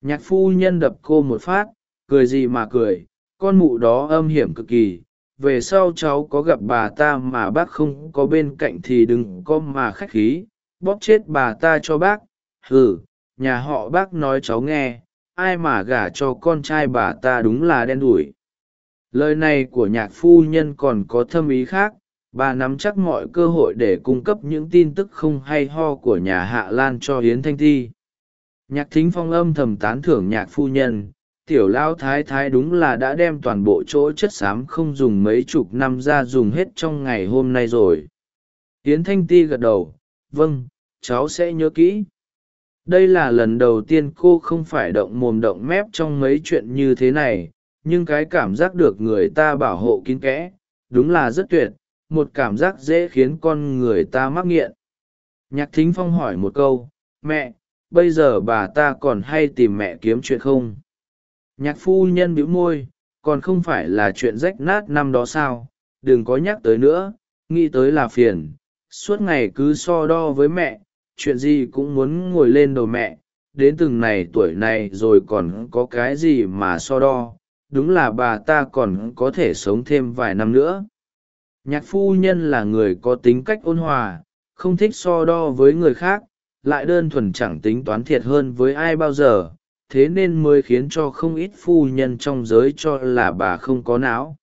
Nhạc phu nhân đập cô một phát, cười gì mà cười, con mụ đó âm hiểm cực kỳ. Về sau cháu có gặp bà ta mà bác không có bên cạnh thì đừng có mà khách khí. Bóp chết bà ta cho bác. Ừ nhà họ bác nói cháu nghe, ai mà gả cho con trai bà ta đúng là đen đủi lời này của nhạc phu nhân còn có thâm ý khác, bà nắm chắc mọi cơ hội để cung cấp những tin tức không hay ho của nhà hạ lan cho hiến thanh thi. Nhạc thính phong âm thầm tán thưởng nhạc phu nhân, tiểu lao thái thái đúng là đã đem toàn bộ chỗ chất xám không dùng mấy chục năm ra dùng hết trong ngày hôm nay rồi. Hiến thanh ti gật đầu vâng cháu sẽ nhớ kỹ. Đây là lần đầu tiên cô không phải động mồm động mép trong mấy chuyện như thế này nhưng cái cảm giác được người ta bảo hộ kín kẽ, đúng là rất tuyệt, một cảm giác dễ khiến con người ta mắc nghiện. Nhạc thính phong hỏi một câu, mẹ, bây giờ bà ta còn hay tìm mẹ kiếm chuyện không? Nhạc phu nhân bĩu môi, còn không phải là chuyện rách nát năm đó sao? Đừng có nhắc tới nữa, nghĩ tới là phiền. Suốt ngày cứ so đo với mẹ, chuyện gì cũng muốn ngồi lên đầu mẹ. Đến từng này tuổi này rồi còn có cái gì mà so đo? Đúng là bà ta còn có thể sống thêm vài năm nữa. Nhạc phu nhân là người có tính cách ôn hòa, không thích so đo với người khác, lại đơn thuần chẳng tính toán thiệt hơn với ai bao giờ, thế nên mới khiến cho không ít phu nhân trong giới cho là bà không có não.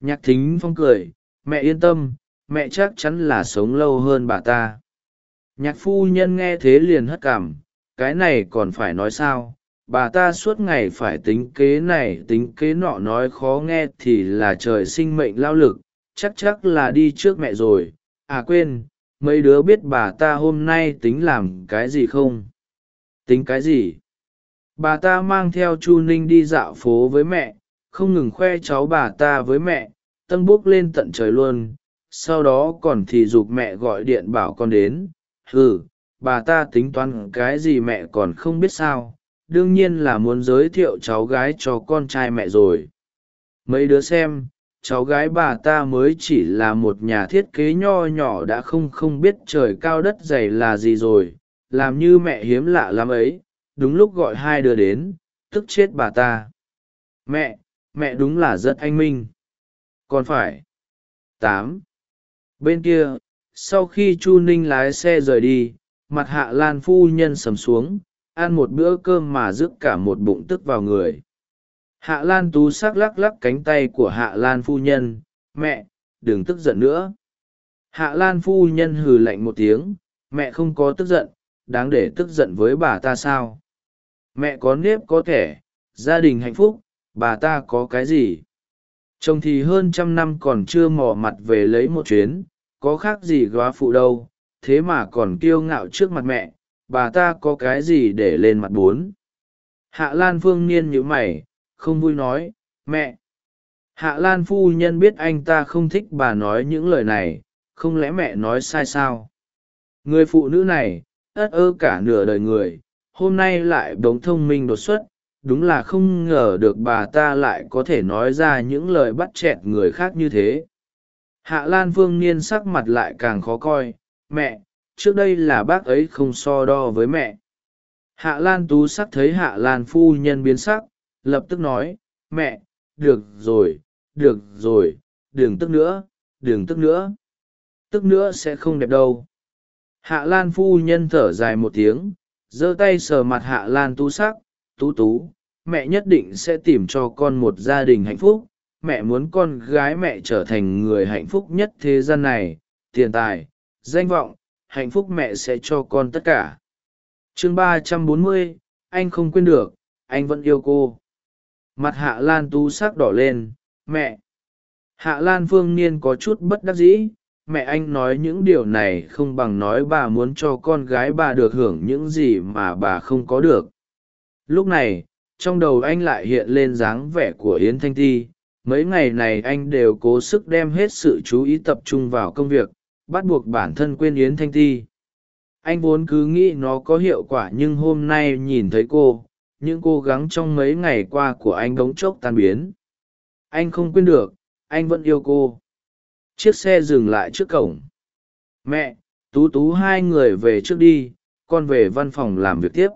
Nhạc thính phong cười, mẹ yên tâm, mẹ chắc chắn là sống lâu hơn bà ta. Nhạc phu nhân nghe thế liền hất cảm cái này còn phải nói sao? Bà ta suốt ngày phải tính kế này, tính kế nọ nói khó nghe thì là trời sinh mệnh lao lực, chắc chắc là đi trước mẹ rồi. À quên, mấy đứa biết bà ta hôm nay tính làm cái gì không? Tính cái gì? Bà ta mang theo chu ninh đi dạo phố với mẹ, không ngừng khoe cháu bà ta với mẹ, tân bốc lên tận trời luôn. Sau đó còn thì giục mẹ gọi điện bảo con đến. Ừ bà ta tính toán cái gì mẹ còn không biết sao đương nhiên là muốn giới thiệu cháu gái cho con trai mẹ rồi. Mấy đứa xem, cháu gái bà ta mới chỉ là một nhà thiết kế nho nhỏ đã không không biết trời cao đất dày là gì rồi, làm như mẹ hiếm lạ lắm ấy, đúng lúc gọi hai đứa đến, tức chết bà ta. Mẹ mẹ đúng là rất anh minh. Còn phải, tám. Bên kia, sau khi chu ninh lái xe rời đi, mặt hạ lan phu nhân sầm xuống ăn một bữa cơm mà rước cả một bụng tức vào người. Hạ lan tú sắc lắc lắc cánh tay của hạ lan phu nhân, mẹ, đừng tức giận nữa. Hạ lan phu nhân hừ lạnh một tiếng, mẹ không có tức giận, đáng để tức giận với bà ta sao? Mẹ có nếp có thẻ, gia đình hạnh phúc, bà ta có cái gì? Chồng thì hơn trăm năm còn chưa mò mặt về lấy một chuyến, có khác gì góa phụ đâu, thế mà còn kiêu ngạo trước mặt mẹ bà ta có cái gì để lên mặt bốn? Hạ lan phương niên nhíu mày, không vui nói, mẹ. Hạ lan phu nhân biết anh ta không thích bà nói những lời này, không lẽ mẹ nói sai sao? Người phụ nữ này, ất ơ cả nửa đời người, hôm nay lại bỗng thông minh đột xuất, đúng là không ngờ được bà ta lại có thể nói ra những lời bắt chẹt người khác như thế. Hạ lan phương niên sắc mặt lại càng khó coi, mẹ trước đây là bác ấy không so đo với mẹ. Hạ lan tú sắc thấy hạ lan phu nhân biến sắc, lập tức nói, mẹ, được rồi được rồi, đừng tức nữa, đừng tức nữa. Tức nữa sẽ không đẹp đâu. Hạ lan phu nhân thở dài một tiếng, giơ tay sờ mặt hạ lan tú sắc, tú tú, mẹ nhất định sẽ tìm cho con một gia đình hạnh phúc. Mẹ muốn con gái mẹ trở thành người hạnh phúc nhất thế gian này. Tiền tài, danh vọng hạnh phúc mẹ sẽ cho con tất cả. Chương ba trăm bốn mươi, anh không quên được, anh vẫn yêu cô. Mặt hạ lan tú sắc đỏ lên, mẹ. Hạ lan phương niên có chút bất đắc dĩ, mẹ anh nói những điều này không bằng nói bà muốn cho con gái bà được hưởng những gì mà bà không có được. Lúc này, trong đầu anh lại hiện lên dáng vẻ của yến thanh ti. Mấy ngày này anh đều cố sức đem hết sự chú ý tập trung vào công việc bắt buộc bản thân quên yến thanh ti. Anh vốn cứ nghĩ nó có hiệu quả nhưng hôm nay nhìn thấy cô, những cố gắng trong mấy ngày qua của anh đống chốc tan biến. Anh không quên được, anh vẫn yêu cô. Chiếc xe dừng lại trước cổng. Mẹ, tú tú hai người về trước đi, con về văn phòng làm việc tiếp.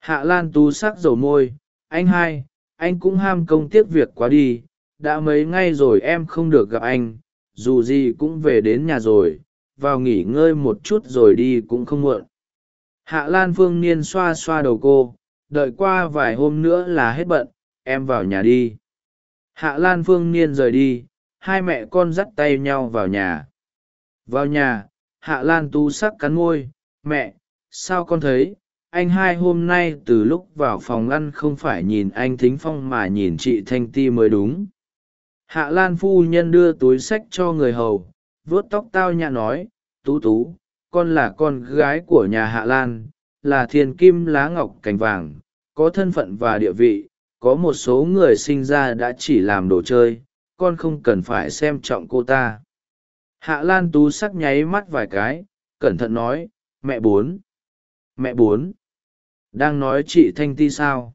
Hạ lan tú sắc dầu môi, anh hai, anh cũng ham công tiếc việc quá đi, đã mấy ngày rồi em không được gặp anh dù gì cũng về đến nhà rồi, vào nghỉ ngơi một chút rồi đi cũng không muộn. Hạ lan phương niên xoa xoa đầu cô, đợi qua vài hôm nữa là hết bận, em vào nhà đi. Hạ lan phương niên rời đi, hai mẹ con dắt tay nhau vào nhà. Vào nhà, hạ lan tu sắc cắn môi, mẹ, sao con thấy? Anh hai hôm nay từ lúc vào phòng ăn không phải nhìn anh thính phong mà nhìn chị thanh ti mới đúng hạ lan phu nhân đưa túi sách cho người hầu, vuốt tóc tao nhã nói, tú tú, con là con gái của nhà hạ lan, là thiên kim lá ngọc cành vàng, có thân phận và địa vị, có một số người sinh ra đã chỉ làm đồ chơi, con không cần phải xem trọng cô ta. Hạ lan tú sắc nháy mắt vài cái, cẩn thận nói, mẹ bốn mẹ bốn, đang nói chị thanh ti sao?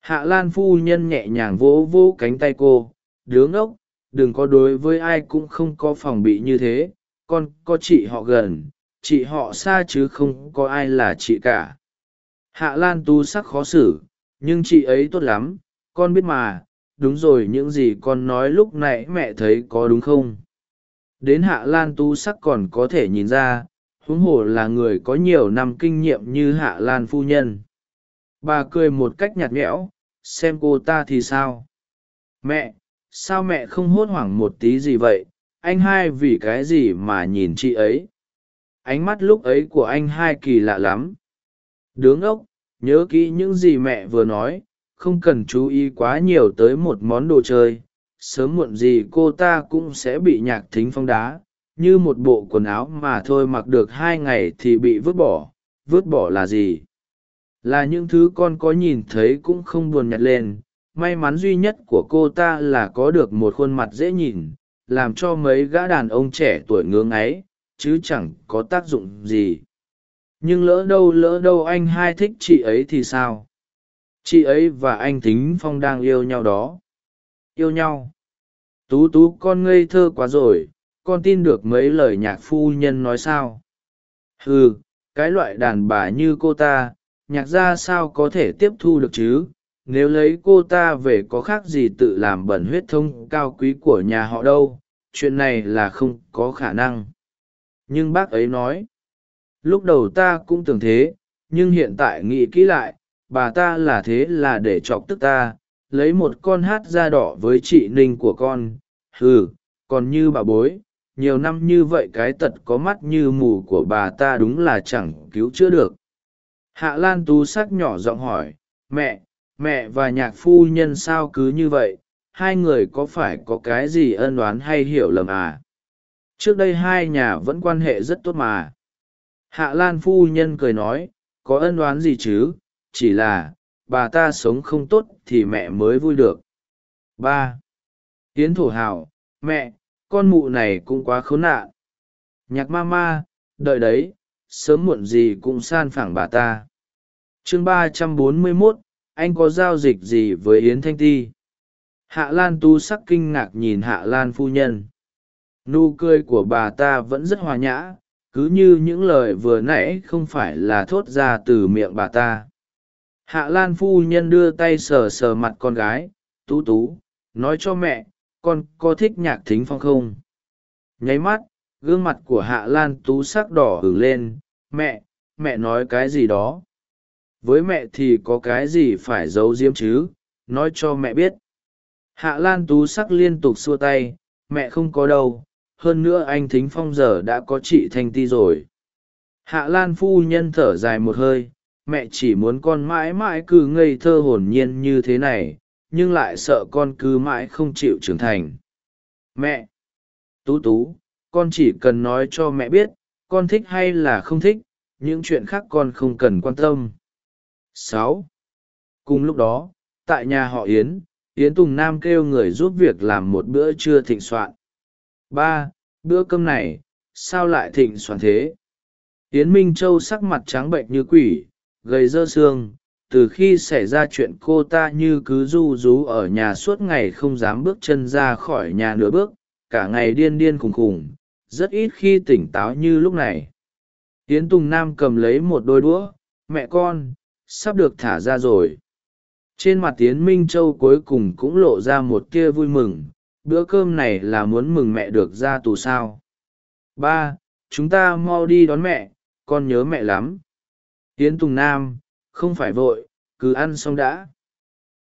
Hạ lan phu nhân nhẹ nhàng vỗ vỗ cánh tay cô đứa ngốc, đừng có đối với ai cũng không có phòng bị như thế, con có chị họ gần, chị họ xa chứ không có ai là chị cả. Hạ lan tu sắc khó xử, nhưng chị ấy tốt lắm, con biết mà, đúng rồi những gì con nói lúc nãy mẹ thấy có đúng không? Đến hạ lan tu sắc còn có thể nhìn ra, huống hồ là người có nhiều năm kinh nghiệm như hạ lan phu nhân. Bà cười một cách nhạt nhẽo, xem cô ta thì sao? Mẹ sao mẹ không hốt hoảng một tí gì vậy? Anh hai vì cái gì mà nhìn chị ấy? Ánh mắt lúc ấy của anh hai kỳ lạ lắm. Đứng ốc, nhớ kỹ những gì mẹ vừa nói, không cần chú ý quá nhiều tới một món đồ chơi. Sớm muộn gì cô ta cũng sẽ bị nhạc thính phong đá. Như một bộ quần áo mà thôi mặc được hai ngày thì bị vứt bỏ. Vứt bỏ là gì? Là những thứ con có nhìn thấy cũng không buồn nhặt lên may mắn duy nhất của cô ta là có được một khuôn mặt dễ nhìn, làm cho mấy gã đàn ông trẻ tuổi ngưỡng ấy, chứ chẳng có tác dụng gì. Nhưng lỡ đâu lỡ đâu anh hai thích chị ấy thì sao? Chị ấy và anh thính phong đang yêu nhau đó. Yêu nhau. Tú tú, con ngây thơ quá rồi, con tin được mấy lời nhạc phu nhân nói sao? Ừ cái loại đàn bà như cô ta, nhạc gia sao có thể tiếp thu được chứ? Nếu lấy cô ta về có khác gì tự làm bẩn huyết thông cao quý của nhà họ đâu, chuyện này là không có khả năng. Nhưng bác ấy nói, lúc đầu ta cũng tưởng thế, nhưng hiện tại nghĩ kỹ lại, bà ta là thế là để chọc tức ta, lấy một con hát da đỏ với chị ninh của con. Ừ còn như bà bối, nhiều năm như vậy cái tật có mắt như mù của bà ta đúng là chẳng cứu chữa được. Hạ lan tú sắc nhỏ giọng hỏi, mẹ mẹ và nhạc phu nhân sao cứ như vậy, hai người có phải có cái gì ân oán hay hiểu lầm à? Trước đây hai nhà vẫn quan hệ rất tốt mà. Hạ lan phu nhân cười nói, có ân oán gì chứ? Chỉ là, bà ta sống không tốt thì mẹ mới vui được. Ba. Tiến thổ hào mẹ, con mụ này cũng quá khốn nạn. Nhạc ma ma, đợi đấy, sớm muộn gì cũng san phẳng bà ta. Chương ba trăm bốn mươi mốt anh có giao dịch gì với yến thanh ti? Hạ lan tu sắc kinh ngạc nhìn hạ lan phu nhân. Nụ cười của bà ta vẫn rất hòa nhã, cứ như những lời vừa nãy không phải là thốt ra từ miệng bà ta. Hạ lan phu nhân đưa tay sờ sờ mặt con gái, tú tú, nói cho mẹ, con có thích nhạc thính phong không? Nháy mắt, gương mặt của hạ lan tú sắc đỏ hửng lên, mẹ mẹ nói cái gì đó? Với mẹ thì có cái gì phải giấu diếm chứ? Nói cho mẹ biết. Hạ lan tú sắc liên tục xua tay, mẹ không có đâu, hơn nữa anh thính phong giờ đã có chị thanh ti rồi. Hạ lan phu nhân thở dài một hơi, mẹ chỉ muốn con mãi mãi cứ ngây thơ hồn nhiên như thế này, nhưng lại sợ con cứ mãi không chịu trưởng thành. Mẹ! Tú tú, con chỉ cần nói cho mẹ biết, con thích hay là không thích, những chuyện khác con không cần quan tâm sáu. Cùng lúc đó, tại nhà họ yến yến tùng nam kêu người giúp việc làm một bữa trưa thịnh soạn. Ba, bữa cơm này, sao lại thịnh soạn thế? Yến minh châu sắc mặt trắng bệnh như quỷ, gầy dơ xương, từ khi xảy ra chuyện cô ta như cứ du rú ở nhà suốt ngày không dám bước chân ra khỏi nhà nửa bước, cả ngày điên điên khùng khùng, rất ít khi tỉnh táo như lúc này. Yến tùng nam cầm lấy một đôi đũa, mẹ con sắp được thả ra rồi. Trên mặt tiến minh châu cuối cùng cũng lộ ra một tia vui mừng, bữa cơm này là muốn mừng mẹ được ra tù sao. Ba, chúng ta mau đi đón mẹ, con nhớ mẹ lắm. Tiến tùng nam, không phải vội, cứ ăn xong đã.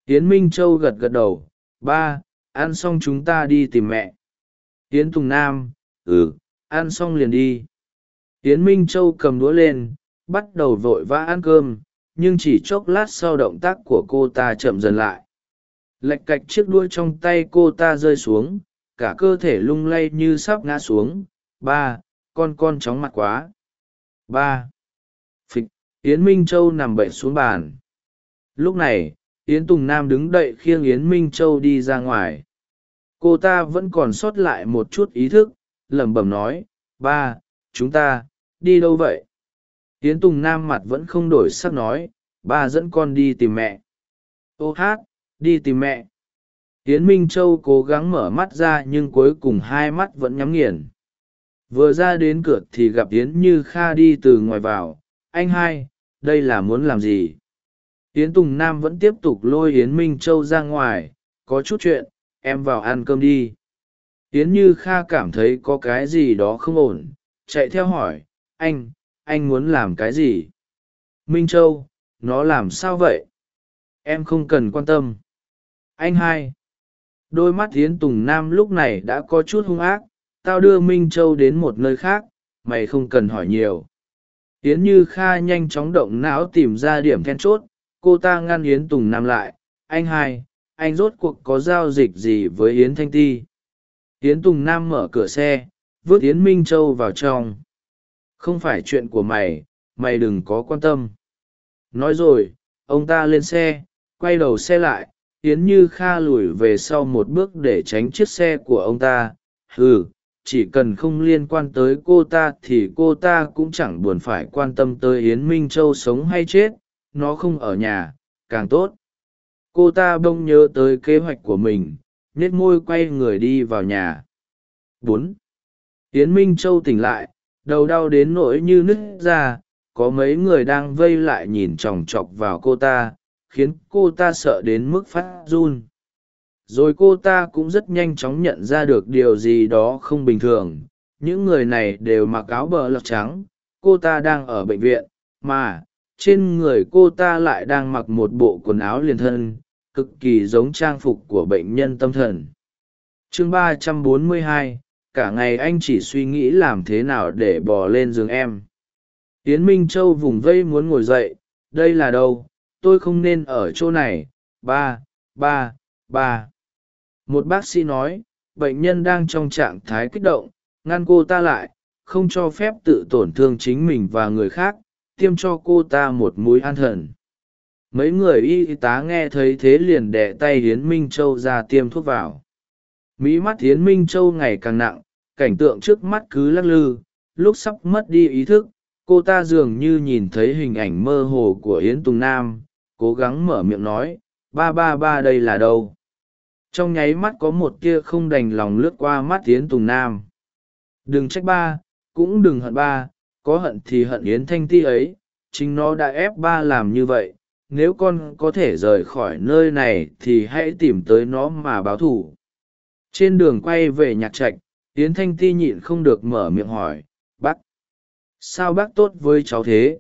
Tiến minh châu gật gật đầu, ba, ăn xong chúng ta đi tìm mẹ. Tiến tùng nam ừ ăn xong liền đi. Tiến minh châu cầm đũa lên, bắt đầu vội vã ăn cơm nhưng chỉ chốc lát sau động tác của cô ta chậm dần lại. Lạch cạch chiếc đuôi trong tay cô ta rơi xuống, cả cơ thể lung lay như sắp ngã xuống. Ba, con con chóng mặt quá. Ba. Phịch, yến minh châu nằm bệnh xuống bàn. Lúc này, yến tùng nam đứng đậy khiêng yến minh châu đi ra ngoài. Cô ta vẫn còn sót lại một chút ý thức, lẩm bẩm nói, ba, chúng ta, đi đâu vậy? Yến tùng nam mặt vẫn không đổi sắc nói, ba dẫn con đi tìm mẹ. Ô hát, đi tìm mẹ. Yến minh châu cố gắng mở mắt ra nhưng cuối cùng hai mắt vẫn nhắm nghiền. Vừa ra đến cửa thì gặp yến như kha đi từ ngoài vào. Anh hai, đây là muốn làm gì? Yến tùng nam vẫn tiếp tục lôi yến minh châu ra ngoài. Có chút chuyện, em vào ăn cơm đi. Yến như kha cảm thấy có cái gì đó không ổn, chạy theo hỏi, anh anh muốn làm cái gì? Minh châu, nó làm sao vậy? Em không cần quan tâm. Anh hai. Đôi mắt tiến tùng nam lúc này đã có chút hung ác. Tao đưa minh châu đến một nơi khác, mày không cần hỏi nhiều. Yến như kha nhanh chóng động não tìm ra điểm then chốt. Cô ta ngăn yến tùng nam lại. Anh hai, anh rốt cuộc có giao dịch gì với yến thanh ti? Yến tùng nam mở cửa xe, vứt yến minh châu vào trong không phải chuyện của mày mày đừng có quan tâm. Nói rồi, ông ta lên xe, quay đầu xe lại, yến như kha lùi về sau một bước để tránh chiếc xe của ông ta. Ừ chỉ cần không liên quan tới cô ta thì cô ta cũng chẳng buồn phải quan tâm tới yến minh châu sống hay chết, nó không ở nhà, càng tốt. Cô ta bỗng nhớ tới kế hoạch của mình nết môi quay người đi vào nhà. Bốn. Yến minh châu tỉnh lại đầu đau đến nỗi như nứt ra có mấy người đang vây lại nhìn chòng chọc vào cô ta khiến cô ta sợ đến mức phát run. Rồi cô ta cũng rất nhanh chóng nhận ra được điều gì đó không bình thường. Những người này đều mặc áo bờ lọc trắng cô ta đang ở bệnh viện mà trên người cô ta lại đang mặc một bộ quần áo liền thân cực kỳ giống trang phục của bệnh nhân tâm thần. Chương 342, cả ngày anh chỉ suy nghĩ làm thế nào để bò lên giường em. Yến minh châu vùng vây muốn ngồi dậy, đây là đâu, tôi không nên ở chỗ này, ba ba ba. Một bác sĩ nói, bệnh nhân đang trong trạng thái kích động, ngăn cô ta lại, không cho phép tự tổn thương chính mình và người khác, tiêm cho cô ta một mũi an thần. Mấy người y tá nghe thấy thế liền đẻ tay hiến minh châu ra tiêm thuốc vào. Mỹ mắt hiến minh châu ngày càng nặng cảnh tượng trước mắt cứ lắc lư, lúc sắp mất đi ý thức, cô ta dường như nhìn thấy hình ảnh mơ hồ của yến tùng nam, cố gắng mở miệng nói, ba ba ba đây là đâu? Trong nháy mắt có một tia không đành lòng lướt qua mắt yến tùng nam. Đừng trách ba, cũng đừng hận ba, có hận thì hận yến thanh ti ấy, chính nó đã ép ba làm như vậy, nếu con có thể rời khỏi nơi này thì hãy tìm tới nó mà báo thù. Trên đường quay về nhạc trạch yến thanh ti nhịn không được mở miệng hỏi, bác, sao bác tốt với cháu thế?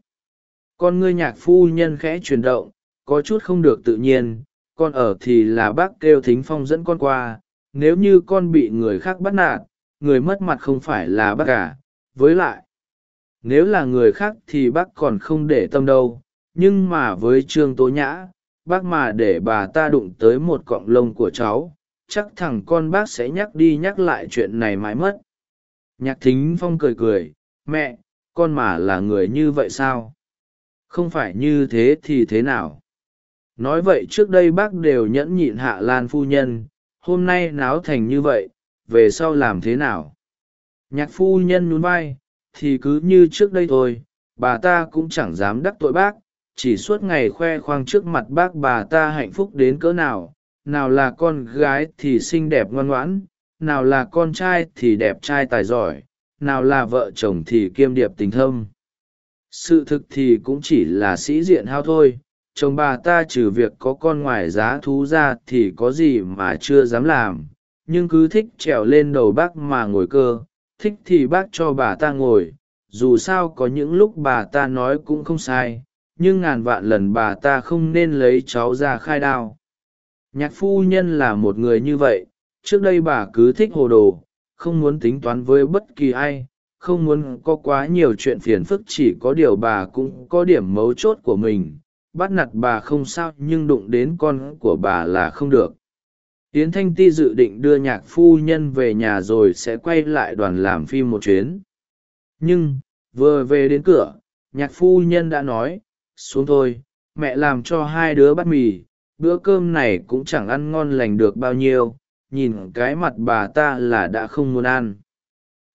Con ngươi nhạc phu nhân khẽ chuyển động, có chút không được tự nhiên, con ở thì là bác kêu thính phong dẫn con qua, nếu như con bị người khác bắt nạt, người mất mặt không phải là bác cả với lại, nếu là người khác thì bác còn không để tâm đâu, nhưng mà với trương tố nhã, bác mà để bà ta đụng tới một cọng lông của cháu chắc thằng con bác sẽ nhắc đi nhắc lại chuyện này mãi mất. Nhạc thính phong cười cười, mẹ, con mà là người như vậy sao? Không phải như thế thì thế nào? Nói vậy trước đây bác đều nhẫn nhịn hạ lan phu nhân, hôm nay náo thành như vậy, về sau làm thế nào? Nhạc phu nhân nhún vai, thì cứ như trước đây thôi, bà ta cũng chẳng dám đắc tội bác, chỉ suốt ngày khoe khoang trước mặt bác bà ta hạnh phúc đến cỡ nào nào là con gái thì xinh đẹp ngoan ngoãn, nào là con trai thì đẹp trai tài giỏi, nào là vợ chồng thì kiêm điệp tình thâm. Sự thực thì cũng chỉ là sĩ diện hao thôi, chồng bà ta trừ việc có con ngoài giá thú ra thì có gì mà chưa dám làm. Nhưng cứ thích trèo lên đầu bác mà ngồi cơ, thích thì bác cho bà ta ngồi. Dù sao có những lúc bà ta nói cũng không sai, nhưng ngàn vạn lần bà ta không nên lấy cháu ra khai đao nhạc phu nhân là một người như vậy, trước đây bà cứ thích hồ đồ, không muốn tính toán với bất kỳ ai, không muốn có quá nhiều chuyện phiền phức, chỉ có điều bà cũng có điểm mấu chốt của mình. Bắt nạt bà không sao, nhưng đụng đến con của bà là không được. Yến thanh ti dự định đưa nhạc phu nhân về nhà rồi sẽ quay lại đoàn làm phim một chuyến. Nhưng, vừa về đến cửa, nhạc phu nhân đã nói, xuống thôi, mẹ làm cho hai đứa bát mì bữa cơm này cũng chẳng ăn ngon lành được bao nhiêu, nhìn cái mặt bà ta là đã không muốn ăn.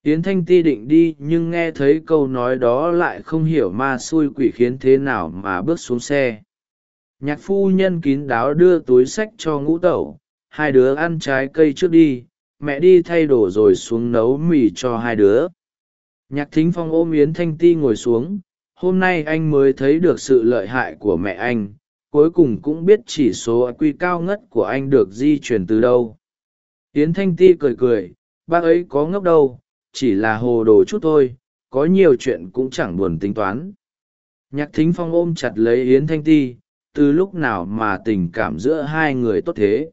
Yến thanh ti định đi nhưng nghe thấy câu nói đó lại không hiểu ma xui quỷ khiến thế nào mà bước xuống xe. Nhạc phu nhân kín đáo đưa túi sách cho ngũ tẩu, hai đứa ăn trái cây trước đi, mẹ đi thay đồ rồi xuống nấu mì cho hai đứa. Nhạc thính phong ôm yến thanh ti ngồi xuống, hôm nay anh mới thấy được sự lợi hại của mẹ anh cuối cùng cũng biết chỉ số quy cao ngất của anh được di chuyển từ đâu. Yến thanh ti cười cười, bác ấy có ngốc đâu, chỉ là hồ đồ chút thôi, có nhiều chuyện cũng chẳng buồn tính toán. Nhạc thính phong ôm chặt lấy yến thanh ti, từ lúc nào mà tình cảm giữa hai người tốt thế?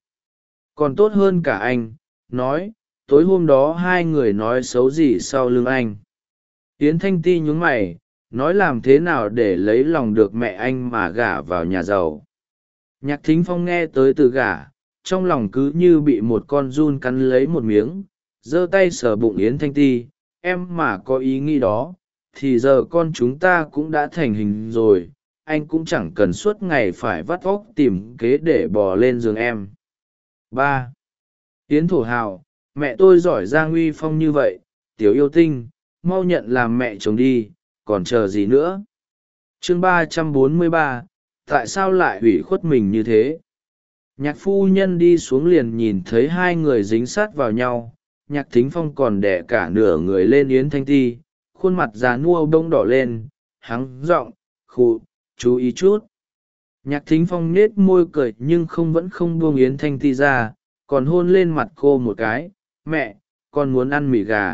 Còn tốt hơn cả anh, nói, tối hôm đó hai người nói xấu gì sau lưng anh? Yến thanh ti nhún mày nói làm thế nào để lấy lòng được mẹ anh mà gả vào nhà giàu. Nhạc thính phong nghe tới từ gả, trong lòng cứ như bị một con run cắn lấy một miếng, giơ tay sờ bụng yến thanh ti, em mà có ý nghĩ đó, thì giờ con chúng ta cũng đã thành hình rồi, anh cũng chẳng cần suốt ngày phải vắt vóc tìm kế để bò lên giường em. Ba. Yến thổ hào, mẹ tôi giỏi giang uy phong như vậy, tiểu yêu tinh, mau nhận làm mẹ chồng đi còn chờ gì nữa? Chương ba trăm bốn mươi ba, tại sao lại hủy khuất mình như thế? Nhạc phu nhân đi xuống liền nhìn thấy hai người dính sát vào nhau. Nhạc thính phong còn đẻ cả nửa người lên yến thanh ti, khuôn mặt già nua bông đỏ lên, hắng r ộ n g khụ, chú ý chút. Nhạc thính phong nết môi cười nhưng không vẫn không buông yến thanh ti ra, còn hôn lên mặt cô một cái, mẹ, con muốn ăn mì gà.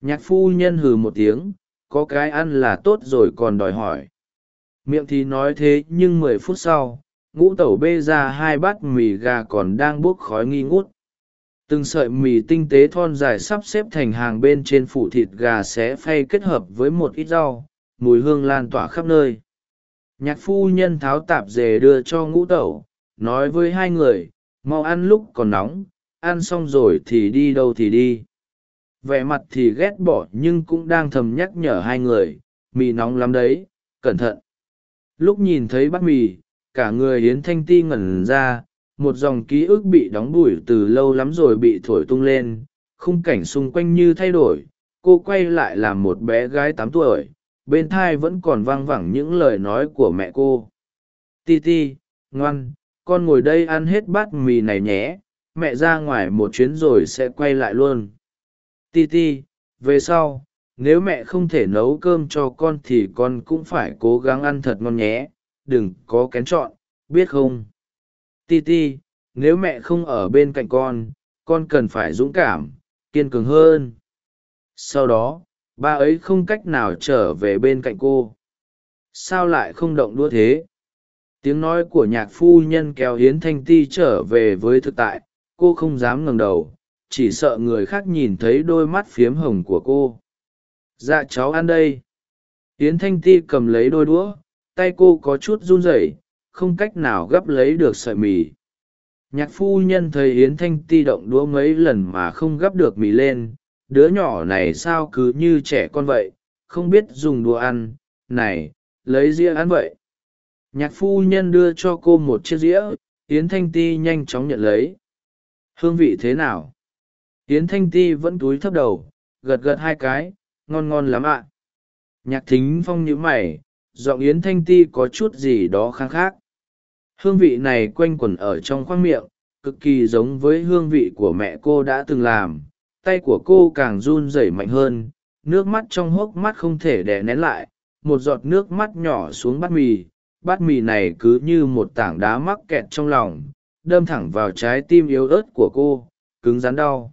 Nhạc phu nhân hừ một tiếng có cái ăn là tốt rồi còn đòi hỏi. Miệng thì nói thế nhưng mười phút sau, ngũ tẩu bê ra hai bát mì gà còn đang buốc khói nghi ngút. Từng sợi mì tinh tế thon dài sắp xếp thành hàng bên trên phủ thịt gà xé phay kết hợp với một ít rau, mùi hương lan tỏa khắp nơi. Nhạc phu nhân tháo tạp dề đưa cho ngũ tẩu, nói với hai người, mau ăn lúc còn nóng, ăn xong rồi thì đi đâu thì đi vẻ mặt thì ghét bỏ nhưng cũng đang thầm nhắc nhở hai người, mì nóng lắm đấy, cẩn thận. Lúc nhìn thấy bát mì, cả người hiến thanh ti ngẩn ra, một dòng ký ức bị đóng bụi từ lâu lắm rồi bị thổi tung lên, khung cảnh xung quanh như thay đổi, cô quay lại làm một bé gái tám tuổi, bên thai vẫn còn vang vẳng những lời nói của mẹ cô. Ti ti, ngoan, con ngồi đây ăn hết bát mì này nhé, mẹ ra ngoài một chuyến rồi sẽ quay lại luôn ti ti, về sau, nếu mẹ không thể nấu cơm cho con thì con cũng phải cố gắng ăn thật ngon nhé, đừng có kén chọn, biết không? Ti ti, nếu mẹ không ở bên cạnh con con cần phải dũng cảm, kiên cường hơn. Sau đó, ba ấy không cách nào trở về bên cạnh cô. Sao lại không động đũa thế? Tiếng nói của nhạc phu nhân kéo hiến thanh ti trở về với thực tại, cô không dám ngẩng đầu chỉ sợ người khác nhìn thấy đôi mắt phiếm hồng của cô. Dạ cháu ăn đây. Yến thanh ti cầm lấy đôi đũa, tay cô có chút run rẩy, không cách nào gấp lấy được sợi mì. Nhạc phu nhân thấy yến thanh ti động đũa mấy lần mà không gấp được mì lên, đứa nhỏ này sao cứ như trẻ con vậy, không biết dùng đũa ăn. Này, lấy dĩa ăn vậy. Nhạc phu nhân đưa cho cô một chiếc dĩa, yến thanh ti nhanh chóng nhận lấy. Hương vị thế nào? Yến thanh ti vẫn túi thấp đầu, gật gật hai cái, ngon ngon lắm ạ. Nhạc thính phong nhíu mày, giọng yến thanh ti có chút gì đó kháng khác. Hương vị này quanh quẩn ở trong khoang miệng, cực kỳ giống với hương vị của mẹ cô đã từng làm. Tay của cô càng run rẩy mạnh hơn, nước mắt trong hốc mắt không thể đè nén lại, một giọt nước mắt nhỏ xuống bát mì. Bát mì này cứ như một tảng đá mắc kẹt trong lòng, đâm thẳng vào trái tim yếu ớt của cô, cứng rắn đau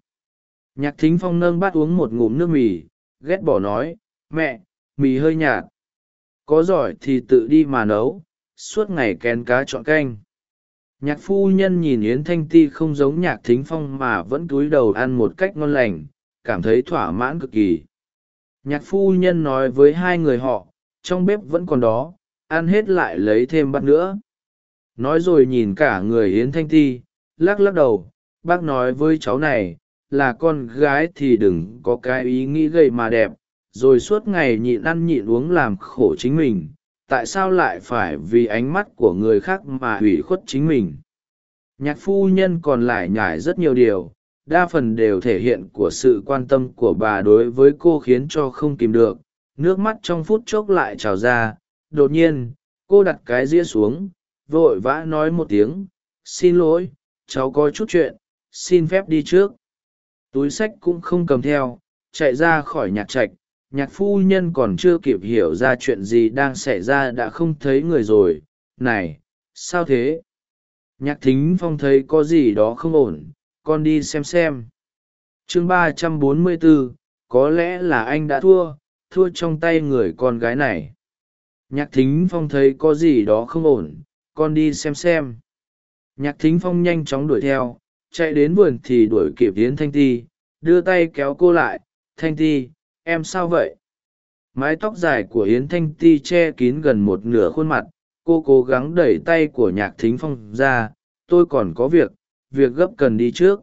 nhạc thính phong nâng bát uống một ngụm nước mì, ghét bỏ nói, mẹ, mì hơi nhạt. Có giỏi thì tự đi mà nấu, suốt ngày kén cá chọn canh. Nhạc phu nhân nhìn yến thanh ti không giống nhạc thính phong mà vẫn cúi đầu ăn một cách ngon lành, cảm thấy thỏa mãn cực kỳ. Nhạc phu nhân nói với hai người họ, trong bếp vẫn còn đó, ăn hết lại lấy thêm bát nữa. Nói rồi nhìn cả người yến thanh ti, lắc lắc đầu, bác nói với cháu này là con gái thì đừng có cái ý nghĩ gầy mà đẹp, rồi suốt ngày nhịn ăn nhịn uống làm khổ chính mình. Tại sao lại phải vì ánh mắt của người khác mà hủy khuất chính mình? Nhạc phu nhân còn lại nhải rất nhiều điều, đa phần đều thể hiện của sự quan tâm của bà đối với cô khiến cho không kìm được. Nước mắt trong phút chốc lại trào ra. Đột nhiên, cô đặt cái dĩa xuống, vội vã nói một tiếng, xin lỗi, cháu có chút chuyện, xin phép đi trước túi sách cũng không cầm theo, chạy ra khỏi nhạc trạch, nhạc phu nhân còn chưa kịp hiểu ra chuyện gì đang xảy ra đã không thấy người rồi. Này, sao thế? Nhạc thính phong thấy có gì đó không ổn, con đi xem xem. Chương ba trăm bốn mươi bốn có lẽ là anh đã thua thua trong tay người con gái này. Nhạc thính phong thấy có gì đó không ổn, con đi xem xem. Nhạc thính phong nhanh chóng đuổi theo chạy đến vườn thì đuổi kịp Yến thanh ti, đưa tay kéo cô lại, thanh ti, em sao vậy? Mái tóc dài của yến thanh ti che kín gần một nửa khuôn mặt, cô cố gắng đẩy tay của nhạc thính phong ra, tôi còn có việc việc gấp cần đi trước.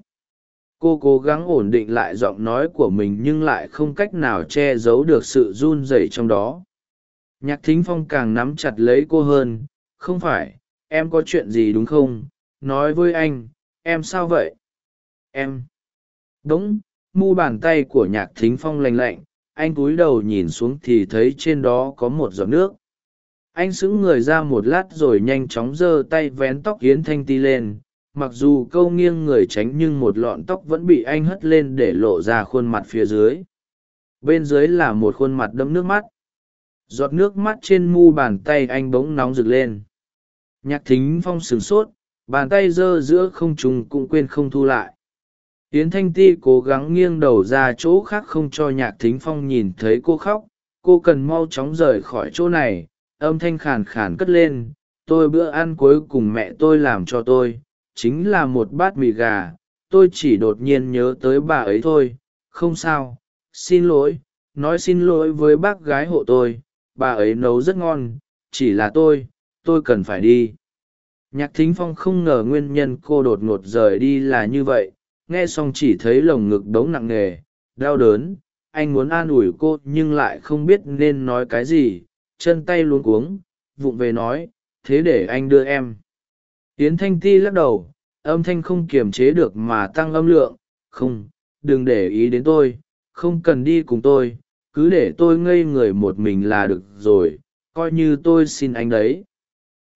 Cô cố gắng ổn định lại giọng nói của mình nhưng lại không cách nào che giấu được sự run rẩy trong đó. Nhạc thính phong càng nắm chặt lấy cô hơn, không phải, em có chuyện gì đúng không? Nói với anh em sao vậy? Em. Đúng mu bàn tay của nhạc thính phong lành lạnh, anh cúi đầu nhìn xuống thì thấy trên đó có một giọt nước. Anh sững người ra một lát rồi nhanh chóng giơ tay vén tóc yến thanh ti lên, mặc dù câu nghiêng người tránh nhưng một lọn tóc vẫn bị anh hất lên để lộ ra khuôn mặt phía dưới. Bên dưới là một khuôn mặt đẫm nước mắt. Giọt nước mắt trên mu bàn tay anh bỗng nóng rực lên. Nhạc thính phong sửng sốt bàn tay giơ giữa không trùng cũng quên không thu lại. Yến thanh ti cố gắng nghiêng đầu ra chỗ khác không cho nhạc thính phong nhìn thấy cô khóc. Cô cần mau chóng rời khỏi chỗ này. Âm thanh khàn khàn cất lên. Tôi bữa ăn cuối cùng mẹ tôi làm cho tôi. Chính là một bát mì gà. Tôi chỉ đột nhiên nhớ tới bà ấy thôi. Không sao. Xin lỗi. Nói xin lỗi với bác gái hộ tôi. Bà ấy nấu rất ngon. Chỉ là tôi. Tôi cần phải đi nhạc thính phong không ngờ nguyên nhân cô đột ngột rời đi là như vậy, nghe xong chỉ thấy lồng ngực đống nặng nề, đau đớn, anh muốn an ủi cô nhưng lại không biết nên nói cái gì, chân tay luống cuống, vụng về nói, thế để anh đưa em. Tiến thanh ti lắc đầu, âm thanh không kiềm chế được mà tăng âm lượng, không, đừng để ý đến tôi, không cần đi cùng tôi, cứ để tôi ngây người một mình là được rồi, coi như tôi xin anh đấy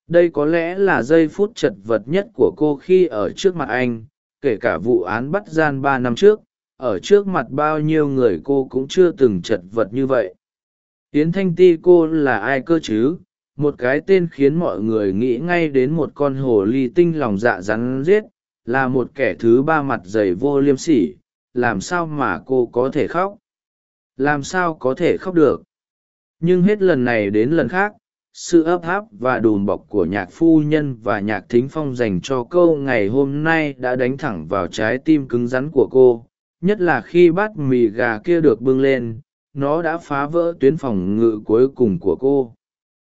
đây có lẽ là giây phút chật vật nhất của cô khi ở trước mặt anh, kể cả vụ án bắt gian ba năm trước, ở trước mặt bao nhiêu người cô cũng chưa từng chật vật như vậy. Tiến thanh ti cô là ai cơ chứ? Một cái tên khiến mọi người nghĩ ngay đến một con hồ ly tinh lòng dạ rắn riết là một kẻ thứ ba mặt dày vô liêm sỉ. Làm sao mà cô có thể khóc? Làm sao có thể khóc được? Nhưng hết lần này đến lần khác sự ấp áp và đùm bọc của nhạc phu nhân và nhạc thính phong dành cho câu ngày hôm nay đã đánh thẳng vào trái tim cứng rắn của cô, nhất là khi bát mì gà kia được bưng lên, nó đã phá vỡ tuyến phòng ngự cuối cùng của cô.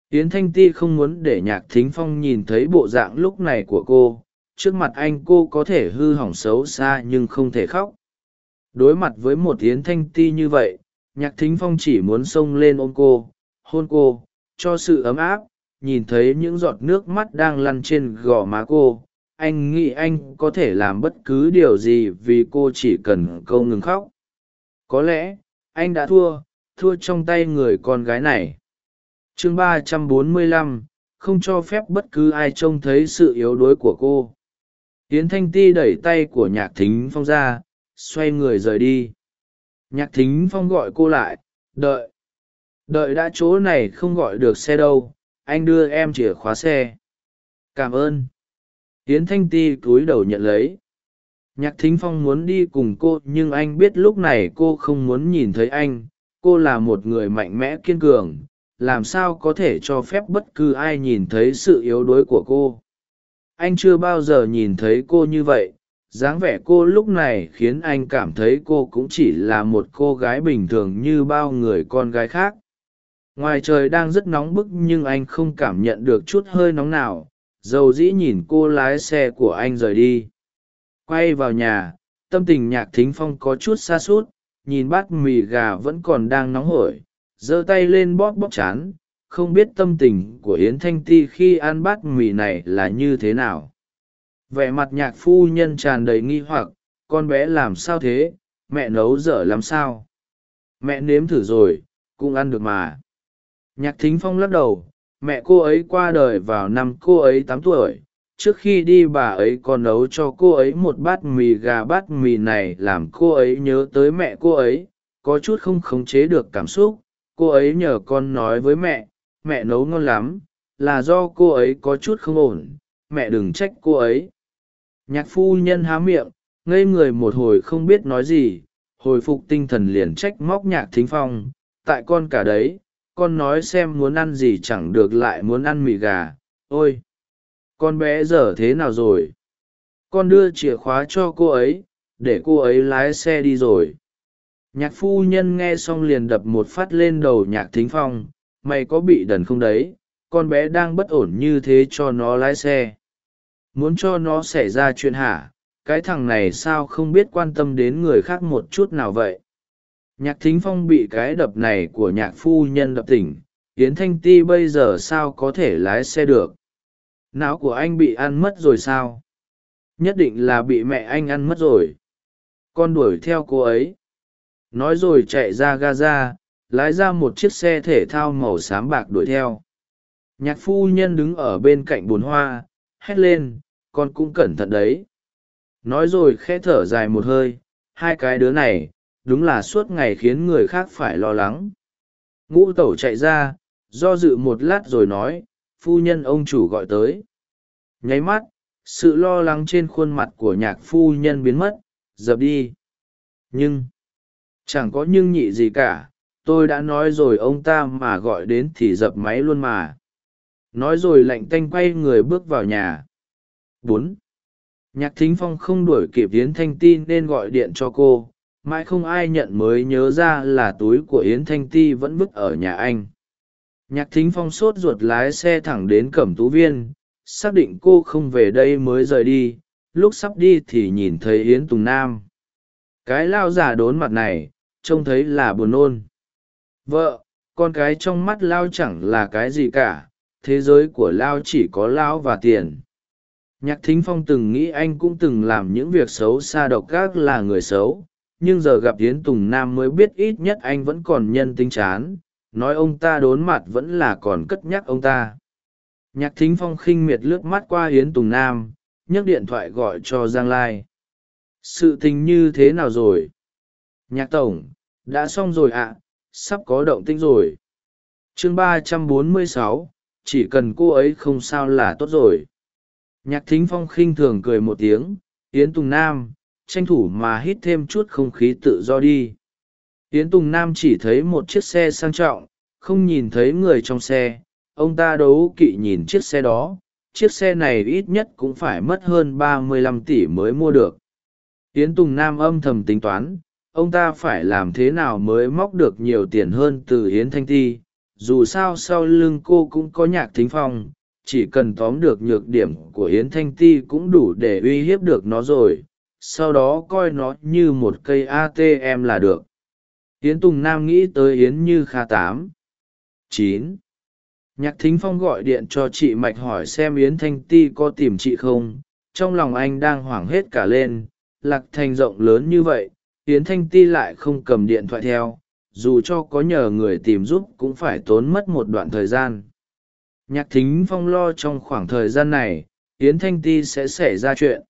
Yến thanh ti không muốn để nhạc thính phong nhìn thấy bộ dạng lúc này của cô, trước mặt anh cô có thể hư hỏng xấu xa nhưng không thể khóc. Đối mặt với một yến thanh ti như vậy, nhạc thính phong chỉ muốn xông lên ôm cô, hôn cô cho sự ấm áp, nhìn thấy những giọt nước mắt đang lăn trên gò má cô. Anh nghĩ anh có thể làm bất cứ điều gì vì cô chỉ cần câu ngừng khóc. Có lẽ, anh đã thua thua trong tay người con gái này. Chương ba trăm bốn mươi lăm, không cho phép bất cứ ai trông thấy sự yếu đuối của cô. Tiến thanh ti đẩy tay của nhạc thính phong ra, xoay người rời đi. Nhạc thính phong gọi cô lại, đợi đợi đã chỗ này không gọi được xe đâu, anh đưa em chìa khóa xe. Cảm ơn. Tiến thanh ti cúi đầu nhận lấy. Nhạc thính phong muốn đi cùng cô, nhưng anh biết lúc này cô không muốn nhìn thấy anh. Cô là một người mạnh mẽ kiên cường. Làm sao có thể cho phép bất cứ ai nhìn thấy sự yếu đuối của cô? Anh chưa bao giờ nhìn thấy cô như vậy. Dáng vẻ cô lúc này khiến anh cảm thấy cô cũng chỉ là một cô gái bình thường như bao người con gái khác ngoài trời đang rất nóng bức nhưng anh không cảm nhận được chút hơi nóng nào. Dầu dĩ nhìn cô lái xe của anh rời đi. Quay vào nhà, tâm tình nhạc thính phong có chút xa suốt. Nhìn bát mì gà vẫn còn đang nóng hổi. Giơ tay lên bóp bóp chán. Không biết tâm tình của yến thanh ti khi ăn bát mì này là như thế nào. Vẻ mặt nhạc phu nhân tràn đầy nghi hoặc. Con bé làm sao thế? Mẹ nấu dở làm sao? Mẹ nếm thử rồi, cũng ăn được mà nhạc thính phong lắc đầu, mẹ cô ấy qua đời vào năm cô ấy tám tuổi, trước khi đi bà ấy còn nấu cho cô ấy một bát mì gà bát mì này làm cô ấy nhớ tới mẹ cô ấy, có chút không khống chế được cảm xúc, cô ấy nhờ con nói với mẹ mẹ nấu ngon lắm, là do cô ấy có chút không ổn, mẹ đừng trách cô ấy. Nhạc phu nhân há miệng, ngây người một hồi không biết nói gì, hồi phục tinh thần liền trách móc nhạc thính phong, tại con cả đấy con nói xem muốn ăn gì chẳng được lại muốn ăn mì gà. Ôi, con bé giờ thế nào rồi? Con đưa chìa khóa cho cô ấy, để cô ấy lái xe đi rồi. Nhạc phu nhân nghe xong liền đập một phát lên đầu nhạc thính phong. Mày có bị đần không đấy? Con bé đang bất ổn như thế cho nó lái xe. Muốn cho nó xảy ra chuyện hả? Cái thằng này sao không biết quan tâm đến người khác một chút nào vậy? Nhạc thính phong bị cái đập này của nhạc phu nhân đập tỉnh, yến thanh ti bây giờ sao có thể lái xe được? Não của anh bị ăn mất rồi sao? Nhất định là bị mẹ anh ăn mất rồi. Con đuổi theo cô ấy. Nói rồi chạy ra gaza, lái ra một chiếc xe thể thao màu xám bạc đuổi theo. Nhạc phu nhân đứng ở bên cạnh bồn hoa, hét lên, con cũng cẩn thận đấy. Nói rồi khẽ thở dài một hơi, hai cái đứa này đúng là suốt ngày khiến người khác phải lo lắng. Ngũ tẩu chạy ra, do dự một lát rồi nói, phu nhân ông chủ gọi tới. Nháy mắt, sự lo lắng trên khuôn mặt của nhạc phu nhân biến mất, dập đi. Nhưng, chẳng có nhưng nhị gì cả, tôi đã nói rồi ông ta mà gọi đến thì dập máy luôn mà. Nói rồi lạnh tanh quay người bước vào nhà. Bốn, nhạc thính phong không đuổi kịp yến thanh ti nên gọi điện cho cô mãi không ai nhận mới nhớ ra là túi của yến thanh ti vẫn vứt ở nhà anh. Nhạc thính phong sốt ruột lái xe thẳng đến cẩm tú viên, xác định cô không về đây mới rời đi, lúc sắp đi thì nhìn thấy yến tùng nam. Cái lao giả đốn mặt này, trông thấy là buồn nôn. Vợ, con cái trong mắt lao chẳng là cái gì cả, thế giới của lao chỉ có lao và tiền. Nhạc thính phong từng nghĩ anh cũng từng làm những việc xấu xa độc gác là người xấu nhưng giờ gặp yến tùng nam mới biết ít nhất anh vẫn còn nhân tính chán, nói ông ta đốn mặt vẫn là còn cất nhắc ông ta. Nhạc thính phong khinh miệt lướt mắt qua yến tùng nam, nhấc điện thoại gọi cho giang lai. Sự tình như thế nào rồi? Nhạc tổng, đã xong rồi ạ, sắp có động tĩnh rồi. Chương ba trăm bốn mươi sáu, chỉ cần cô ấy không sao là tốt rồi. Nhạc thính phong khinh thường cười một tiếng, yến tùng nam tranh thủ mà hít thêm chút không khí tự do đi. Yến tùng nam chỉ thấy một chiếc xe sang trọng, không nhìn thấy người trong xe. Ông ta đấu kỵ nhìn chiếc xe đó. Chiếc xe này ít nhất cũng phải mất hơn ba mươi lăm tỷ mới mua được. Yến tùng nam âm thầm tính toán, ông ta phải làm thế nào mới móc được nhiều tiền hơn từ yến thanh ti? Dù sao sau lưng cô cũng có nhạc thính phong, chỉ cần tóm được nhược điểm của yến thanh ti cũng đủ để uy hiếp được nó rồi sau đó coi nó như một cây atm là được. Yến tùng nam nghĩ tới yến như kha tám. Chín. Nhạc thính phong gọi điện cho chị mạch hỏi xem yến thanh ti có tìm chị không. Trong lòng anh đang hoảng hết cả lên. Lạc thành rộng lớn như vậy, yến thanh ti lại không cầm điện thoại theo. Dù cho có nhờ người tìm giúp cũng phải tốn mất một đoạn thời gian. Nhạc thính phong lo trong khoảng thời gian này, yến thanh ti sẽ xảy ra chuyện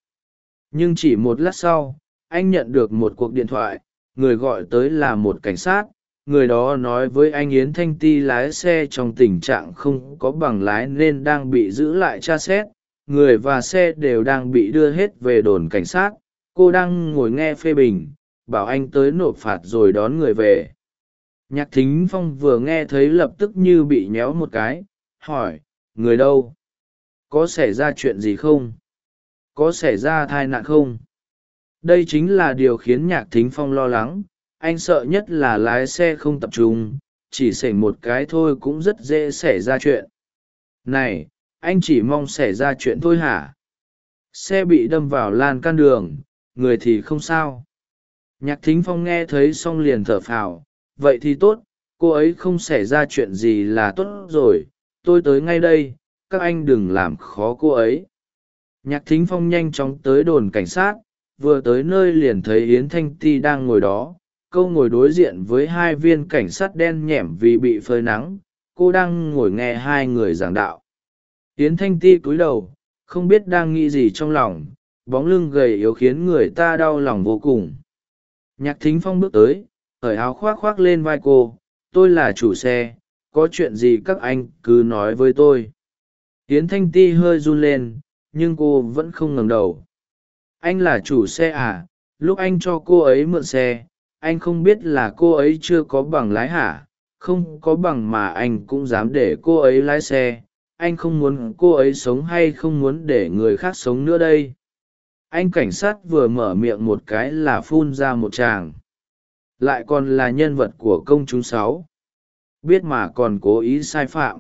nhưng chỉ một lát sau, anh nhận được một cuộc điện thoại, người gọi tới là một cảnh sát, người đó nói với anh yến thanh ti lái xe trong tình trạng không có bằng lái nên đang bị giữ lại tra xét, người và xe đều đang bị đưa hết về đồn cảnh sát, cô đang ngồi nghe phê bình, bảo anh tới nộp phạt rồi đón người về. Nhạc thính phong vừa nghe thấy lập tức như bị nhéo một cái, hỏi, người đâu? Có xảy ra chuyện gì không? Có xảy ra tai nạn không? Đây chính là điều khiến nhạc thính phong lo lắng. Anh sợ nhất là lái xe không tập trung, chỉ xảy một cái thôi cũng rất dễ xảy ra chuyện. Này, anh chỉ mong xảy ra chuyện thôi hả? Xe bị đâm vào lan can đường, người thì không sao. Nhạc thính phong nghe thấy xong liền thở phào. Vậy thì tốt, cô ấy không xảy ra chuyện gì là tốt rồi. Tôi tới ngay đây, các anh đừng làm khó cô ấy nhạc thính phong nhanh chóng tới đồn cảnh sát, vừa tới nơi liền thấy yến thanh ti đang ngồi đó, câu ngồi đối diện với hai viên cảnh sát đen nhẻm vì bị phơi nắng, cô đang ngồi nghe hai người giảng đạo. Yến thanh ti cúi đầu, không biết đang nghĩ gì trong lòng, bóng lưng gầy yếu khiến người ta đau lòng vô cùng. Nhạc thính phong bước tới, hởi áo khoác khoác lên vai cô, tôi là chủ xe, có chuyện gì các anh cứ nói với tôi. Yến thanh ti hơi run lên nhưng cô vẫn không ngẩng đầu. Anh là chủ xe à? Lúc anh cho cô ấy mượn xe, anh không biết là cô ấy chưa có bằng lái hả? Không có bằng mà anh cũng dám để cô ấy lái xe. Anh không muốn cô ấy sống hay không muốn để người khác sống nữa đây. Anh cảnh sát vừa mở miệng một cái là phun ra một tràng. Lại còn là nhân vật của công chúng sáu. Biết mà còn cố ý sai phạm.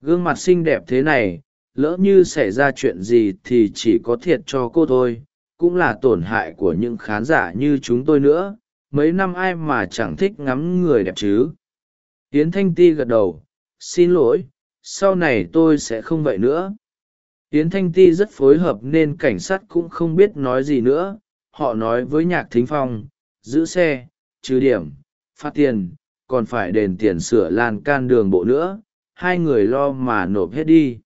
Gương mặt xinh đẹp thế này lỡ như xảy ra chuyện gì thì chỉ có thiệt cho cô thôi, cũng là tổn hại của những khán giả như chúng tôi nữa, mấy năm ai mà chẳng thích ngắm người đẹp chứ? Yến thanh ti gật đầu, xin lỗi, sau này tôi sẽ không vậy nữa. Yến thanh ti rất phối hợp nên cảnh sát cũng không biết nói gì nữa, họ nói với nhạc thính phong, giữ xe, trừ điểm, phát tiền, còn phải đền tiền sửa lan can đường bộ nữa, hai người lo mà nộp hết đi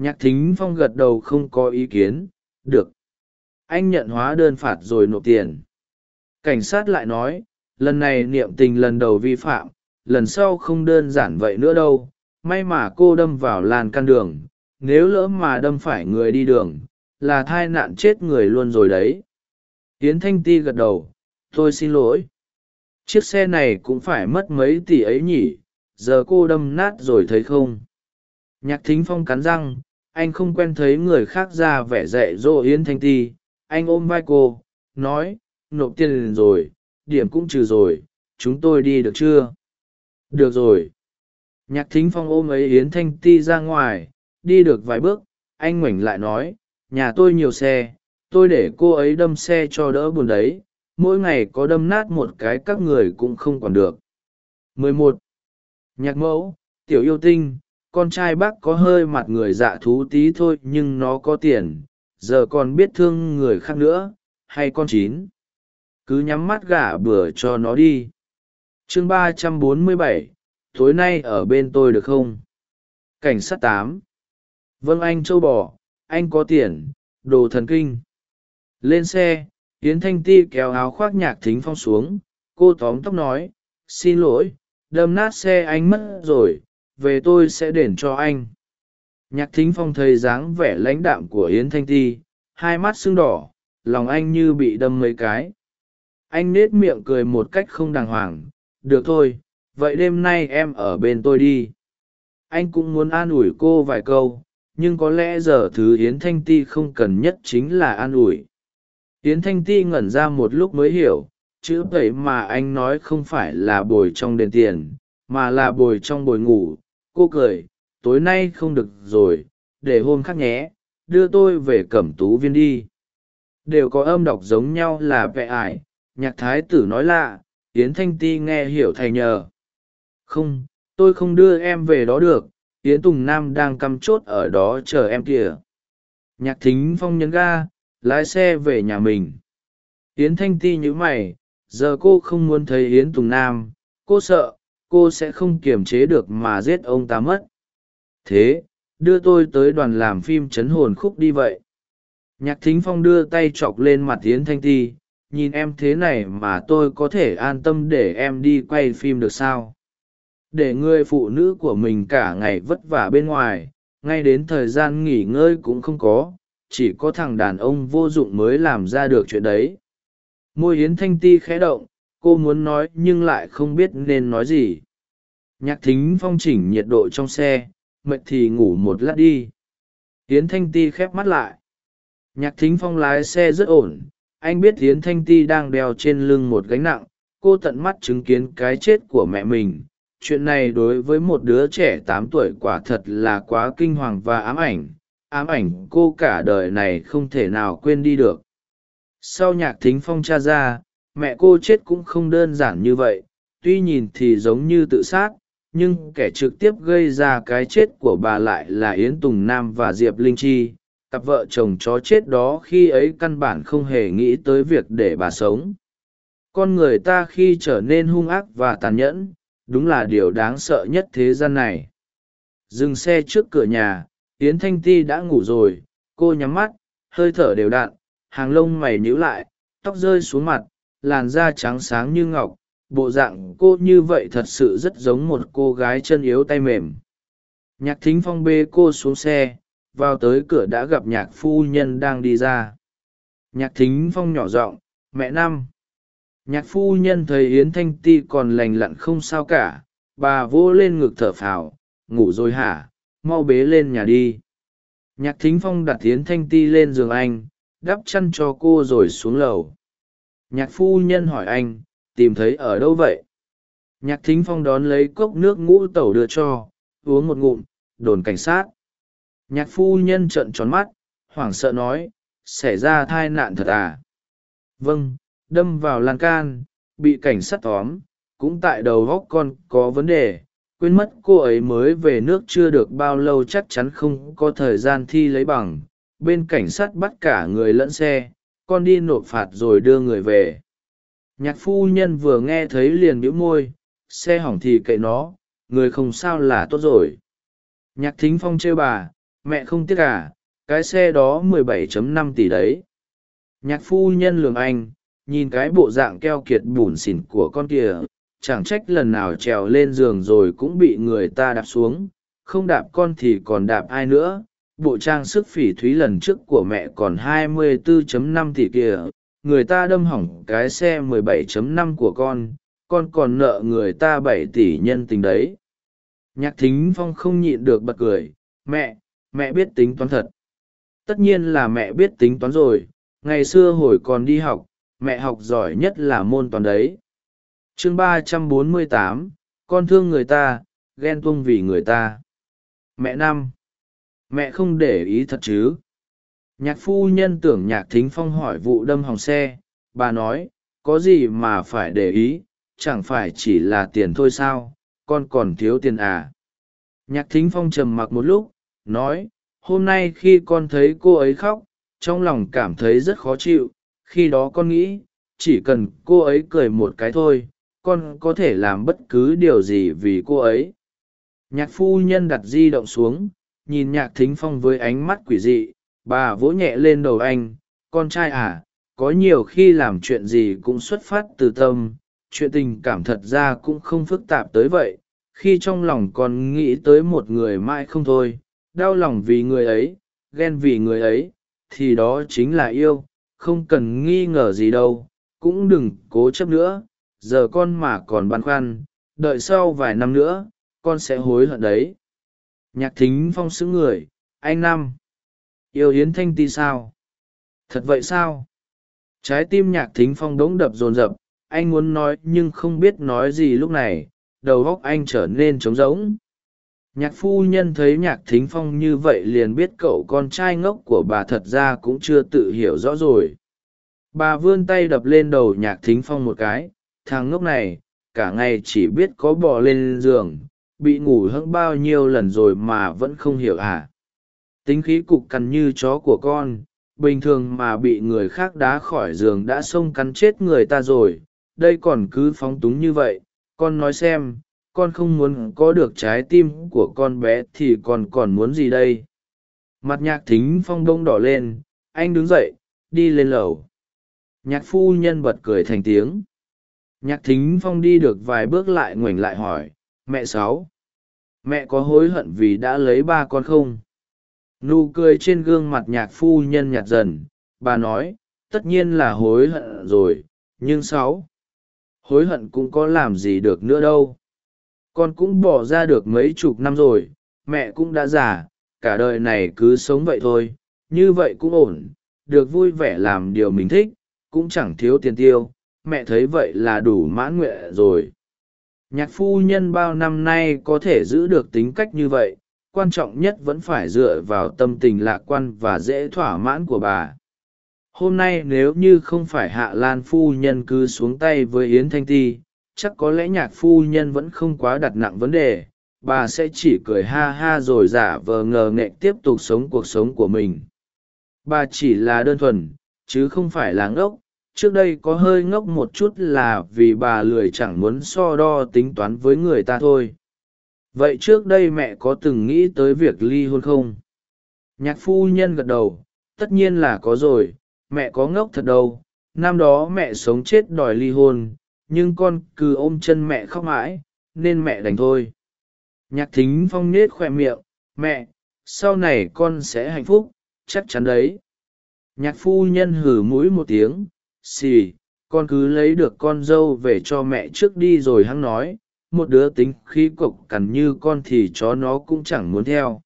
nhạc thính phong gật đầu không có ý kiến. Được. Anh nhận hóa đơn phạt rồi nộp tiền. Cảnh sát lại nói, lần này niệm tình lần đầu vi phạm, lần sau không đơn giản vậy nữa đâu. May mà cô đâm vào làn căn đường. Nếu lỡ mà đâm phải người đi đường, là thai nạn chết người luôn rồi đấy. Tiến thanh ti gật đầu, tôi xin lỗi. Chiếc xe này cũng phải mất mấy tỷ ấy nhỉ? Giờ cô đâm nát rồi thấy không? Nhạc thính phong cắn răng anh không quen thấy người khác ra vẻ dạy dỗ yến thanh ti. Anh ôm vai cô, nói, nộp tiền rồi, điểm cũng trừ rồi, chúng tôi đi được chưa? Được rồi. Nhạc thính phong ôm ấy yến thanh ti ra ngoài, đi được vài bước, anh ngoảnh lại nói, nhà tôi nhiều xe, tôi để cô ấy đâm xe cho đỡ buồn đấy, mỗi ngày có đâm nát một cái các người cũng không còn được. 11. nhạc mẫu, tiểu yêu tinh con trai bác có hơi mặt người dạ thú tí thôi nhưng nó có tiền, giờ còn biết thương người khác nữa, hay con chín. Cứ nhắm mắt gả bừa cho nó đi. Chương ba trăm bốn mươi bảy, tối nay ở bên tôi được không? Cảnh sát tám. Vâng anh châu bò, anh có tiền, đồ thần kinh. Lên xe, yến thanh ti kéo áo khoác nhạc thính phong xuống. Cô tóm tóc nói, xin lỗi, đâm nát xe anh mất rồi về tôi sẽ đền cho anh. Nhạc thính phong thấy dáng vẻ lãnh đạm của yến thanh ti, hai mắt sưng đỏ, lòng anh như bị đâm mấy cái. Anh nết miệng cười một cách không đàng hoàng, được thôi, vậy đêm nay em ở bên tôi đi. Anh cũng muốn an ủi cô vài câu, nhưng có lẽ giờ thứ yến thanh ti không cần nhất chính là an ủi. Yến thanh ti ngẩn ra một lúc mới hiểu, chữ vậy mà anh nói không phải là bồi trong đền tiền, mà là bồi trong bồi ngủ cô cười, tối nay không được rồi, để hôm khác nhé, đưa tôi về cẩm tú viên đi. Đều có âm đọc giống nhau là vẹ ải, nhạc thái tử nói lạ, yến thanh ti nghe hiểu thầy nhờ. Không, tôi không đưa em về đó được, yến tùng nam đang cắm chốt ở đó chờ em kìa. Nhạc thính phong nhấn ga, lái xe về nhà mình. Yến thanh ti nhữ mày, giờ cô không muốn thấy yến tùng nam, cô sợ cô sẽ không kiềm chế được mà giết ông ta mất. Thế, đưa tôi tới đoàn làm phim chấn hồn khúc đi vậy. Nhạc thính phong đưa tay chọc lên mặt yến thanh ti, nhìn em thế này mà tôi có thể an tâm để em đi quay phim được sao? Để người phụ nữ của mình cả ngày vất vả bên ngoài, ngay đến thời gian nghỉ ngơi cũng không có, chỉ có thằng đàn ông vô dụng mới làm ra được chuyện đấy. Môi yến thanh ti khẽ động cô muốn nói nhưng lại không biết nên nói gì. Nhạc thính phong chỉnh nhiệt độ trong xe, mệt thì ngủ một lát đi. Yến thanh ti khép mắt lại. Nhạc thính phong lái xe rất ổn, anh biết yến thanh ti đang đeo trên lưng một gánh nặng, cô tận mắt chứng kiến cái chết của mẹ mình. Chuyện này đối với một đứa trẻ tám tuổi quả thật là quá kinh hoàng và ám ảnh. Ám ảnh cô cả đời này không thể nào quên đi được. Sau nhạc thính phong cha ra mẹ cô chết cũng không đơn giản như vậy, tuy nhìn thì giống như tự sát, nhưng kẻ trực tiếp gây ra cái chết của bà lại là yến tùng nam và diệp linh chi. Cặp vợ chồng chó chết đó khi ấy căn bản không hề nghĩ tới việc để bà sống. Con người ta khi trở nên hung ác và tàn nhẫn, đúng là điều đáng sợ nhất thế gian này. Dừng xe trước cửa nhà, yến thanh ti đã ngủ rồi. Cô nhắm mắt, hơi thở đều đặn, hàng lông mày nhíu lại, tóc rơi xuống mặt làn da trắng sáng như ngọc, bộ dạng cô như vậy thật sự rất giống một cô gái chân yếu tay mềm. Nhạc thính phong bê cô xuống xe, vào tới cửa đã gặp nhạc phu nhân đang đi ra. Nhạc thính phong nhỏ giọng, mẹ năm. Nhạc phu nhân thấy yến thanh ti còn lành lặn không sao cả, bà vỗ lên ngực thở phào, ngủ rồi hả? Mau bế lên nhà đi. Nhạc thính phong đặt yến thanh ti lên giường anh, đắp chăn cho cô rồi xuống lầu nhạc phu nhân hỏi anh, tìm thấy ở đâu vậy? Nhạc thính phong đón lấy cốc nước ngũ tẩu đưa cho, uống một ngụm, đồn cảnh sát. Nhạc phu nhân trợn tròn mắt, hoảng sợ nói, xảy ra thai nạn thật à? Vâng đâm vào lan can, bị cảnh sát tóm, cũng tại đầu góc con có vấn đề, quên mất cô ấy mới về nước chưa được bao lâu chắc chắn không có thời gian thi lấy bằng. Bên cảnh sát bắt cả người lẫn xe con đi nộp phạt rồi đưa người về. Nhạc phu nhân vừa nghe thấy liền bĩu môi, xe hỏng thì kệ nó, người không sao là tốt rồi. Nhạc thính phong trêu bà, mẹ không tiếc à cái xe đó mười bảy chấm năm tỷ đấy. Nhạc phu nhân lường anh, nhìn cái bộ dạng keo kiệt bủn xỉn của con kìa, chẳng trách lần nào trèo lên giường rồi cũng bị người ta đạp xuống, không đạp con thì còn đạp ai nữa bộ trang sức phỉ thúy lần trước của mẹ còn 24.5 tỷ kìa, người ta đâm hỏng cái xe 17.5 của con con còn nợ người ta 7 tỷ nhân tình đấy. Nhạc thính phong không nhịn được bật cười, mẹ mẹ biết tính toán thật. Tất nhiên là mẹ biết tính toán rồi, ngày xưa hồi còn đi học, mẹ học giỏi nhất là môn toán đấy. Chương ba trăm bốn mươi tám, con thương người ta, ghen tuông vì người ta. Mẹ năm mẹ không để ý thật chứ? Nhạc phu nhân tưởng nhạc thính phong hỏi vụ đâm hỏng xe. Bà nói, có gì mà phải để ý? Chẳng phải chỉ là tiền thôi sao? Con còn thiếu tiền à? Nhạc thính phong trầm mặc một lúc, nói, hôm nay khi con thấy cô ấy khóc, trong lòng cảm thấy rất khó chịu. Khi đó con nghĩ, chỉ cần cô ấy cười một cái thôi, con có thể làm bất cứ điều gì vì cô ấy. Nhạc phu nhân đặt di động xuống nhìn nhạc thính phong với ánh mắt quỷ dị, bà vỗ nhẹ lên đầu anh, con trai à có nhiều khi làm chuyện gì cũng xuất phát từ tâm, chuyện tình cảm thật ra cũng không phức tạp tới vậy, khi trong lòng con nghĩ tới một người mãi không thôi, đau lòng vì người ấy, ghen vì người ấy, thì đó chính là yêu, không cần nghi ngờ gì đâu, cũng đừng cố chấp nữa, giờ con mà còn băn khoăn, đợi sau vài năm nữa, con sẽ hối hận đấy nhạc thính phong xứng người, anh năm. Yêu yến thanh ti sao? Thật vậy sao? Trái tim nhạc thính phong đống đập rồn rập anh muốn nói nhưng không biết nói gì lúc này, đầu óc anh trở nên trống rỗng. Nhạc phu nhân thấy nhạc thính phong như vậy liền biết cậu con trai ngốc của bà thật ra cũng chưa tự hiểu rõ rồi. Bà vươn tay đập lên đầu nhạc thính phong một cái, thằng ngốc này, cả ngày chỉ biết có bò lên giường bị ngủ hững bao nhiêu lần rồi mà vẫn không hiểu à? Tính khí cục cằn như chó của con, bình thường mà bị người khác đá khỏi giường đã xông cắn chết người ta rồi. Đây còn cứ phóng túng như vậy, con nói xem, con không muốn có được trái tim của con bé thì con còn muốn gì đây? Mặt nhạc thính phong đông đỏ lên, anh đứng dậy, đi lên lầu. Nhạc phu nhân bật cười thành tiếng. Nhạc thính phong đi được vài bước lại ngoảnh lại hỏi, mẹ sáu mẹ có hối hận vì đã lấy ba con không? Nụ cười trên gương mặt nhạc phu nhân nhạt dần, bà nói, tất nhiên là hối hận rồi, nhưng sáu, hối hận cũng có làm gì được nữa đâu. Con cũng bỏ ra được mấy chục năm rồi, mẹ cũng đã già, cả đời này cứ sống vậy thôi, như vậy cũng ổn, được vui vẻ làm điều mình thích, cũng chẳng thiếu tiền tiêu, mẹ thấy vậy là đủ mãn nguyện rồi nhạc phu nhân bao năm nay có thể giữ được tính cách như vậy, quan trọng nhất vẫn phải dựa vào tâm tình lạc quan và dễ thỏa mãn của bà. Hôm nay nếu như không phải hạ lan phu nhân cứ xuống tay với yến thanh ti, chắc có lẽ nhạc phu nhân vẫn không quá đặt nặng vấn đề. Bà sẽ chỉ cười ha ha rồi giả vờ ngờ nghệ tiếp tục sống cuộc sống của mình. Bà chỉ là đơn thuần, chứ không phải là ngốc trước đây có hơi ngốc một chút là vì bà lười chẳng muốn so đo tính toán với người ta thôi. Vậy trước đây mẹ có từng nghĩ tới việc ly hôn không? Nhạc phu nhân gật đầu, tất nhiên là có rồi, mẹ có ngốc thật đâu. Năm đó mẹ sống chết đòi ly hôn, nhưng con cứ ôm chân mẹ khóc mãi, nên mẹ đành thôi. Nhạc thính phong nết khoe miệng, mẹ, sau này con sẽ hạnh phúc, chắc chắn đấy. Nhạc phu nhân hử mũi một tiếng xì, con cứ lấy được con dâu về cho mẹ trước đi rồi hắn nói, một đứa tính khí cộc cằn như con thì chó nó cũng chẳng muốn theo.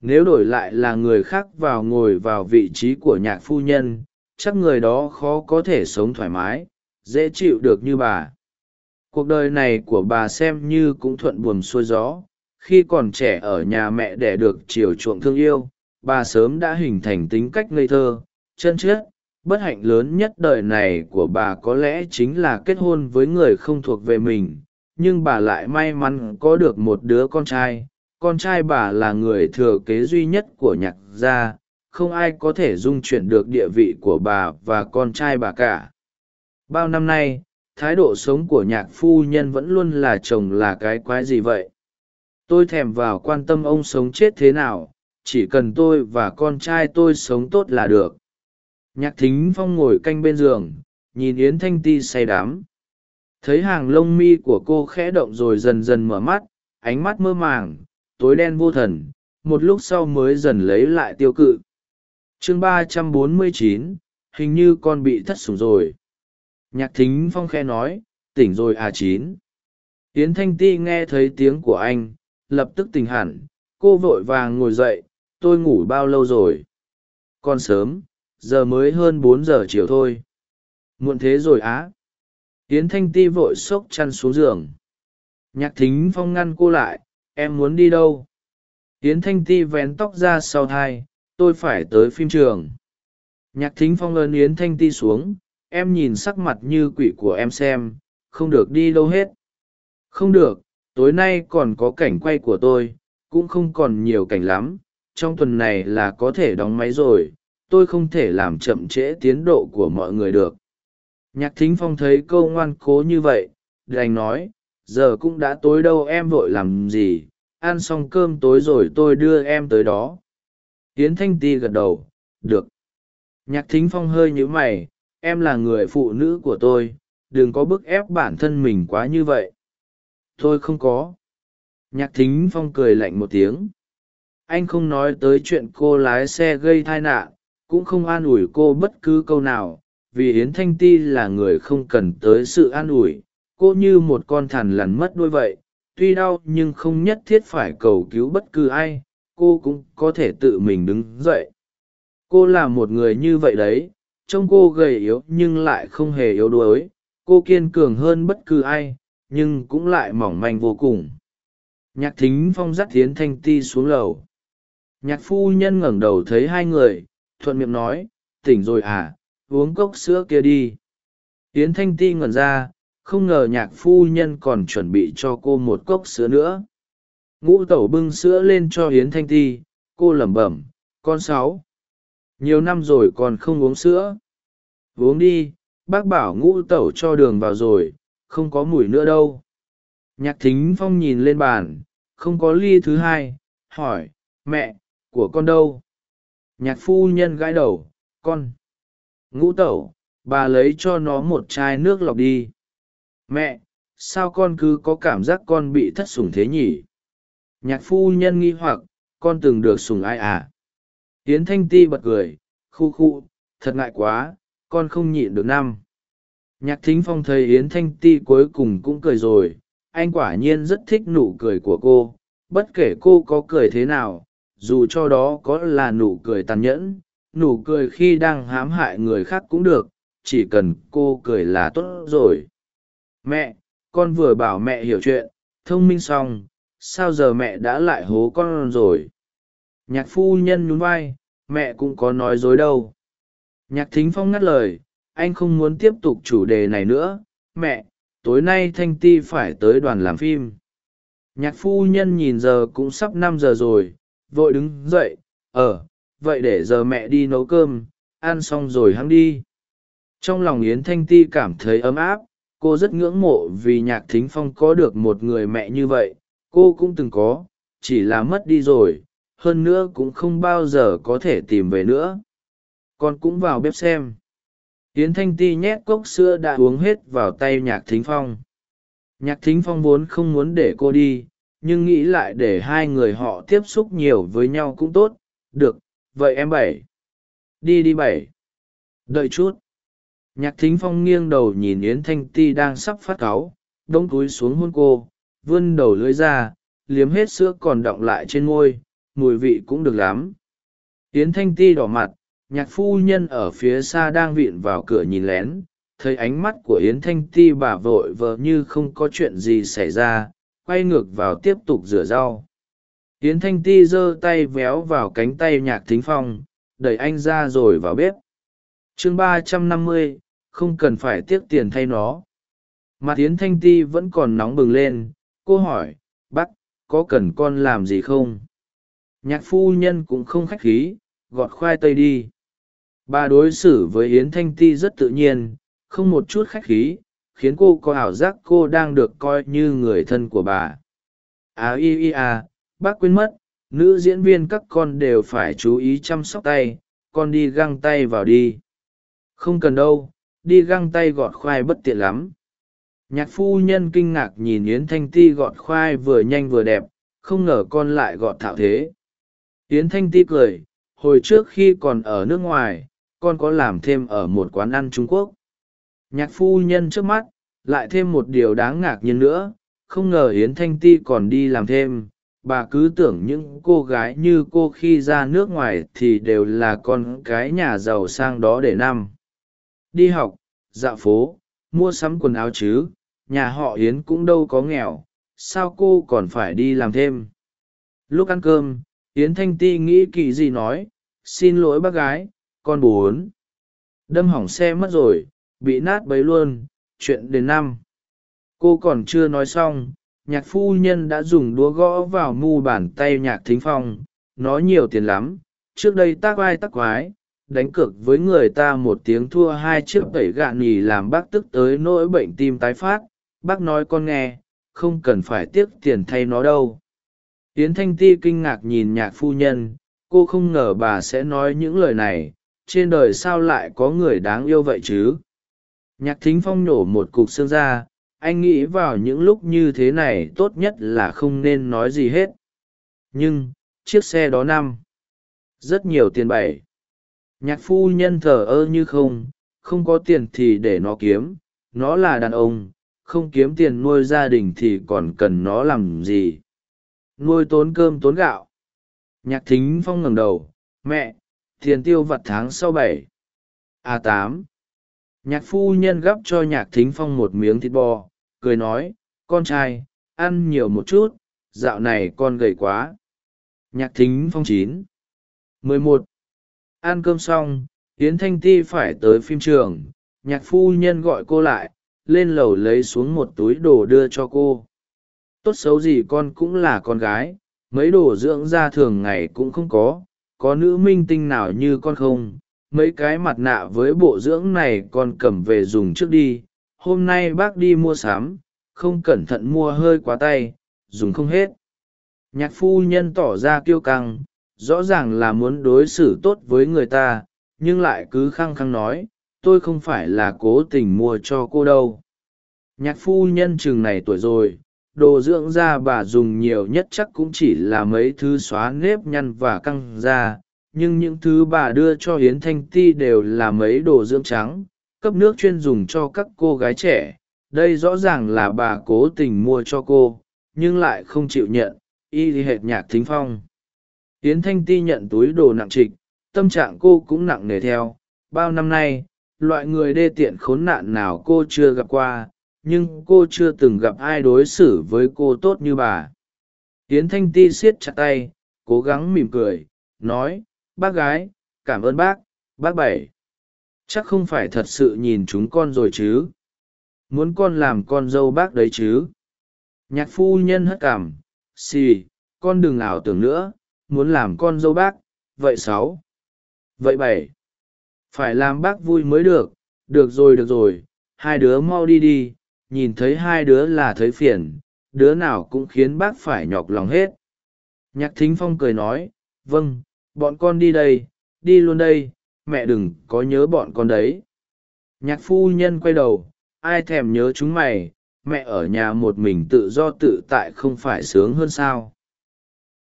Nếu đổi lại là người khác vào ngồi vào vị trí của nhạc phu nhân, chắc người đó khó có thể sống thoải mái, dễ chịu được như bà. Cuộc đời này của bà xem như cũng thuận buồm xuôi gió, khi còn trẻ ở nhà mẹ đẻ được chiều chuộng thương yêu, bà sớm đã hình thành tính cách ngây thơ, chân chất bất hạnh lớn nhất đời này của bà có lẽ chính là kết hôn với người không thuộc về mình, nhưng bà lại may mắn có được một đứa con trai. Con trai bà là người thừa kế duy nhất của nhạc gia, không ai có thể dung chuyển được địa vị của bà và con trai bà cả. Bao năm nay, thái độ sống của nhạc phu nhân vẫn luôn là chồng là cái quái gì vậy? Tôi thèm vào quan tâm ông sống chết thế nào, chỉ cần tôi và con trai tôi sống tốt là được nhạc thính phong ngồi canh bên giường, nhìn yến thanh ti say đắm. Thấy hàng lông mi của cô khẽ động rồi dần dần mở mắt, ánh mắt mơ màng, tối đen vô thần, một lúc sau mới dần lấy lại tiêu cự. Chương ba trăm bốn mươi chín, hình như con bị thất sủng rồi. Nhạc thính phong khe nói, tỉnh rồi à chín. Yến thanh ti nghe thấy tiếng của anh, lập tức tỉnh hẳn, cô vội vàng ngồi dậy, tôi ngủ bao lâu rồi? Còn sớm giờ mới hơn bốn giờ chiều thôi. Muộn thế rồi á. Yến thanh ti vội xốc chăn xuống giường. Nhạc thính phong ngăn cô lại, em muốn đi đâu? Yến thanh ti vén tóc ra sau thai, tôi phải tới phim trường. Nhạc thính phong ơn yến thanh ti xuống, em nhìn sắc mặt như quỷ của em xem, không được đi đâu hết. Không được, tối nay còn có cảnh quay của tôi, cũng không còn nhiều cảnh lắm, trong tuần này là có thể đóng máy rồi tôi không thể làm chậm trễ tiến độ của mọi người được. Nhạc thính phong thấy câu ngoan cố như vậy, đành nói, giờ cũng đã tối đâu em vội làm gì, ăn xong cơm tối rồi tôi đưa em tới đó. Tiến thanh ti gật đầu, được. Nhạc thính phong hơi nhíu mày, em là người phụ nữ của tôi, đừng có bức ép bản thân mình quá như vậy. Tôi không có. Nhạc thính phong cười lạnh một tiếng. Anh không nói tới chuyện cô lái xe gây tai nạn cũng không an ủi cô bất cứ câu nào, vì yến thanh ti là người không cần tới sự an ủi. Cô như một con thằn lằn mất đuôi vậy, tuy đau nhưng không nhất thiết phải cầu cứu bất cứ ai, cô cũng có thể tự mình đứng dậy. Cô là một người như vậy đấy, trông cô gầy yếu nhưng lại không hề yếu đuối. Cô kiên cường hơn bất cứ ai, nhưng cũng lại mỏng manh vô cùng. Nhạc thính phong dắt tiến thanh ti xuống lầu. Nhạc phu nhân ngẩng đầu thấy hai người thuận miệng nói, tỉnh rồi à uống cốc sữa kia đi. Yến thanh ti ngẩn ra, không ngờ nhạc phu nhân còn chuẩn bị cho cô một cốc sữa nữa. Ngũ tẩu bưng sữa lên cho Yến thanh ti, cô lẩm bẩm, con sáu, nhiều năm rồi còn không uống sữa. Uống đi, bác bảo ngũ tẩu cho đường vào rồi, không có mùi nữa đâu. Nhạc thính phong nhìn lên bàn, không có ly thứ hai, hỏi, mẹ, của con đâu? Nhạc phu nhân gãi đầu, con, ngũ tẩu, bà lấy cho nó một chai nước lọc đi. Mẹ, sao con cứ có cảm giác con bị thất sủng thế nhỉ? Nhạc phu nhân nghi hoặc, con từng được sủng ai à? Tiến thanh ti bật cười, khu khu, thật ngại quá, con không nhịn được năm. Nhạc thính phong thấy yến thanh ti cuối cùng cũng cười rồi, anh quả nhiên rất thích nụ cười của cô, bất kể cô có cười thế nào dù cho đó có là nụ cười tàn nhẫn, nụ cười khi đang hãm hại người khác cũng được, chỉ cần cô cười là tốt rồi. Mẹ, con vừa bảo mẹ hiểu chuyện, thông minh xong, sao giờ mẹ đã lại hố con rồi? Nhạc phu nhân nhún vai, mẹ cũng có nói dối đâu. Nhạc thính phong ngắt lời, anh không muốn tiếp tục chủ đề này nữa. Mẹ, tối nay thanh ti phải tới đoàn làm phim. Nhạc phu nhân nhìn giờ cũng sắp năm giờ rồi vội đứng dậy ờ vậy để giờ mẹ đi nấu cơm, ăn xong rồi hắn đi. Trong lòng yến thanh ti cảm thấy ấm áp, cô rất ngưỡng mộ vì nhạc thính phong có được một người mẹ như vậy, cô cũng từng có, chỉ là mất đi rồi, hơn nữa cũng không bao giờ có thể tìm về nữa. Con cũng vào bếp xem. Yến thanh ti nhét cốc sữa đã uống hết vào tay nhạc thính phong. Nhạc thính phong vốn không muốn để cô đi nhưng nghĩ lại để hai người họ tiếp xúc nhiều với nhau cũng tốt. Được, vậy em bảy. Đi đi bảy. Đợi chút. Nhạc thính phong nghiêng đầu nhìn yến thanh ti đang sắp phát cáu đông túi xuống hôn cô, vươn đầu lưỡi ra, liếm hết sữa còn đọng lại trên môi, mùi vị cũng được lắm. Yến thanh ti đỏ mặt, nhạc phu nhân ở phía xa đang vịn vào cửa nhìn lén, thấy ánh mắt của yến thanh ti bà vội vợ như không có chuyện gì xảy ra quay ngược vào tiếp tục rửa rau. Yến thanh ti giơ tay véo vào cánh tay nhạc thính phong, đẩy anh ra rồi vào bếp. Chương ba trăm năm mươi, không cần phải tiếc tiền thay nó. Mặt yến thanh ti vẫn còn nóng bừng lên, cô hỏi, bác, có cần con làm gì không? Nhạc phu nhân cũng không khách khí, gọt khoai tây đi. Bà đối xử với yến thanh ti rất tự nhiên, không một chút khách khí khiến cô có ảo giác cô đang được coi như người thân của bà. À y y à bác quên mất, nữ diễn viên các con đều phải chú ý chăm sóc tay, con đi găng tay vào đi. Không cần đâu, đi găng tay gọt khoai bất tiện lắm. Nhạc phu nhân kinh ngạc nhìn yến thanh ti gọt khoai vừa nhanh vừa đẹp, không ngờ con lại gọt thạo thế. Yến thanh ti cười, hồi trước khi còn ở nước ngoài, con có làm thêm ở một quán ăn trung quốc nhạc phu nhân trước mắt, lại thêm một điều đáng ngạc nhiên nữa, không ngờ yến thanh ti còn đi làm thêm. Bà cứ tưởng những cô gái như cô khi ra nước ngoài thì đều là con cái nhà giàu sang đó để năm. Đi học dạo phố, mua sắm quần áo chứ, nhà họ yến cũng đâu có nghèo, sao cô còn phải đi làm thêm? Lúc ăn cơm, yến thanh ti nghĩ kỳ gì nói, xin lỗi bác gái, con bốn đâm hỏng xe mất rồi bị nát bấy luôn, chuyện đến năm. Cô còn chưa nói xong, nhạc phu nhân đã dùng đũa gõ vào mu bàn tay nhạc thính phong, nó nhiều tiền lắm, trước đây tác vai tác quái, đánh cược với người ta một tiếng thua hai chiếc tẩy gạ nhì làm bác tức tới nỗi bệnh tim tái phát, bác nói con nghe, không cần phải tiếc tiền thay nó đâu. Yến thanh ti kinh ngạc nhìn nhạc phu nhân, cô không ngờ bà sẽ nói những lời này, trên đời sao lại có người đáng yêu vậy chứ? Nhạc thính phong nổ một cục xương ra, anh nghĩ vào những lúc như thế này tốt nhất là không nên nói gì hết. Nhưng, chiếc xe đó năm. Rất nhiều tiền bảy. Nhạc phu nhân thờ ơ như không không có tiền thì để nó kiếm, nó là đàn ông, không kiếm tiền nuôi gia đình thì còn cần nó làm gì? Nuôi tốn cơm tốn gạo. Nhạc thính phong ngẩng đầu, mẹ, tiền tiêu vặt tháng sau bảy. A tám nhạc phu nhân gắp cho nhạc thính phong một miếng thịt bò, cười nói, con trai, ăn nhiều một chút, dạo này con gầy quá. Nhạc thính phong chín. Mười một. Ăn cơm xong hiến thanh ti phải tới phim trường. Nhạc phu nhân gọi cô lại, lên lầu lấy xuống một túi đồ đưa cho cô. Tốt xấu gì con cũng là con gái, mấy đồ dưỡng da thường ngày cũng không có có nữ minh tinh nào như con không? Mấy cái mặt nạ với bộ dưỡng này con cầm về dùng trước đi, hôm nay bác đi mua sắm, không cẩn thận mua hơi quá tay, dùng không hết. Nhạc phu nhân tỏ ra kiêu căng, rõ ràng là muốn đối xử tốt với người ta, nhưng lại cứ khăng khăng nói, tôi không phải là cố tình mua cho cô đâu. Nhạc phu nhân chừng này tuổi rồi, đồ dưỡng da bà dùng nhiều nhất chắc cũng chỉ là mấy thứ xóa nếp nhăn và căng da nhưng những thứ bà đưa cho hiến thanh ti đều là mấy đồ dưỡng trắng, cấp nước chuyên dùng cho các cô gái trẻ. Đây rõ ràng là bà cố tình mua cho cô, nhưng lại không chịu nhận, y hệt nhạc thính phong. Hiến thanh ti nhận túi đồ nặng trịch, tâm trạng cô cũng nặng nề theo. Bao năm nay, loại người đê tiện khốn nạn nào cô chưa gặp qua, nhưng cô chưa từng gặp ai đối xử với cô tốt như bà. Hiến thanh ti siết chặt tay, cố gắng mỉm cười, nói bác gái, cảm ơn bác bác bảy. Chắc không phải thật sự nhìn chúng con rồi chứ? Muốn con làm con dâu bác đấy chứ? Nhạc phu nhân hất cảm xì, con đừng ảo tưởng nữa. Muốn làm con dâu bác. Vậy sáu. Vậy bảy. Phải làm bác vui mới được. Được rồi được rồi. Hai đứa mau đi đi. Nhìn thấy hai đứa là thấy phiền. Đứa nào cũng khiến bác phải nhọc lòng hết. Nhạc thính phong cười nói vâng bọn con đi đây, đi luôn đây, mẹ đừng có nhớ bọn con đấy. Nhạc phu nhân quay đầu, ai thèm nhớ chúng mày, mẹ ở nhà một mình tự do tự tại không phải sướng hơn sao.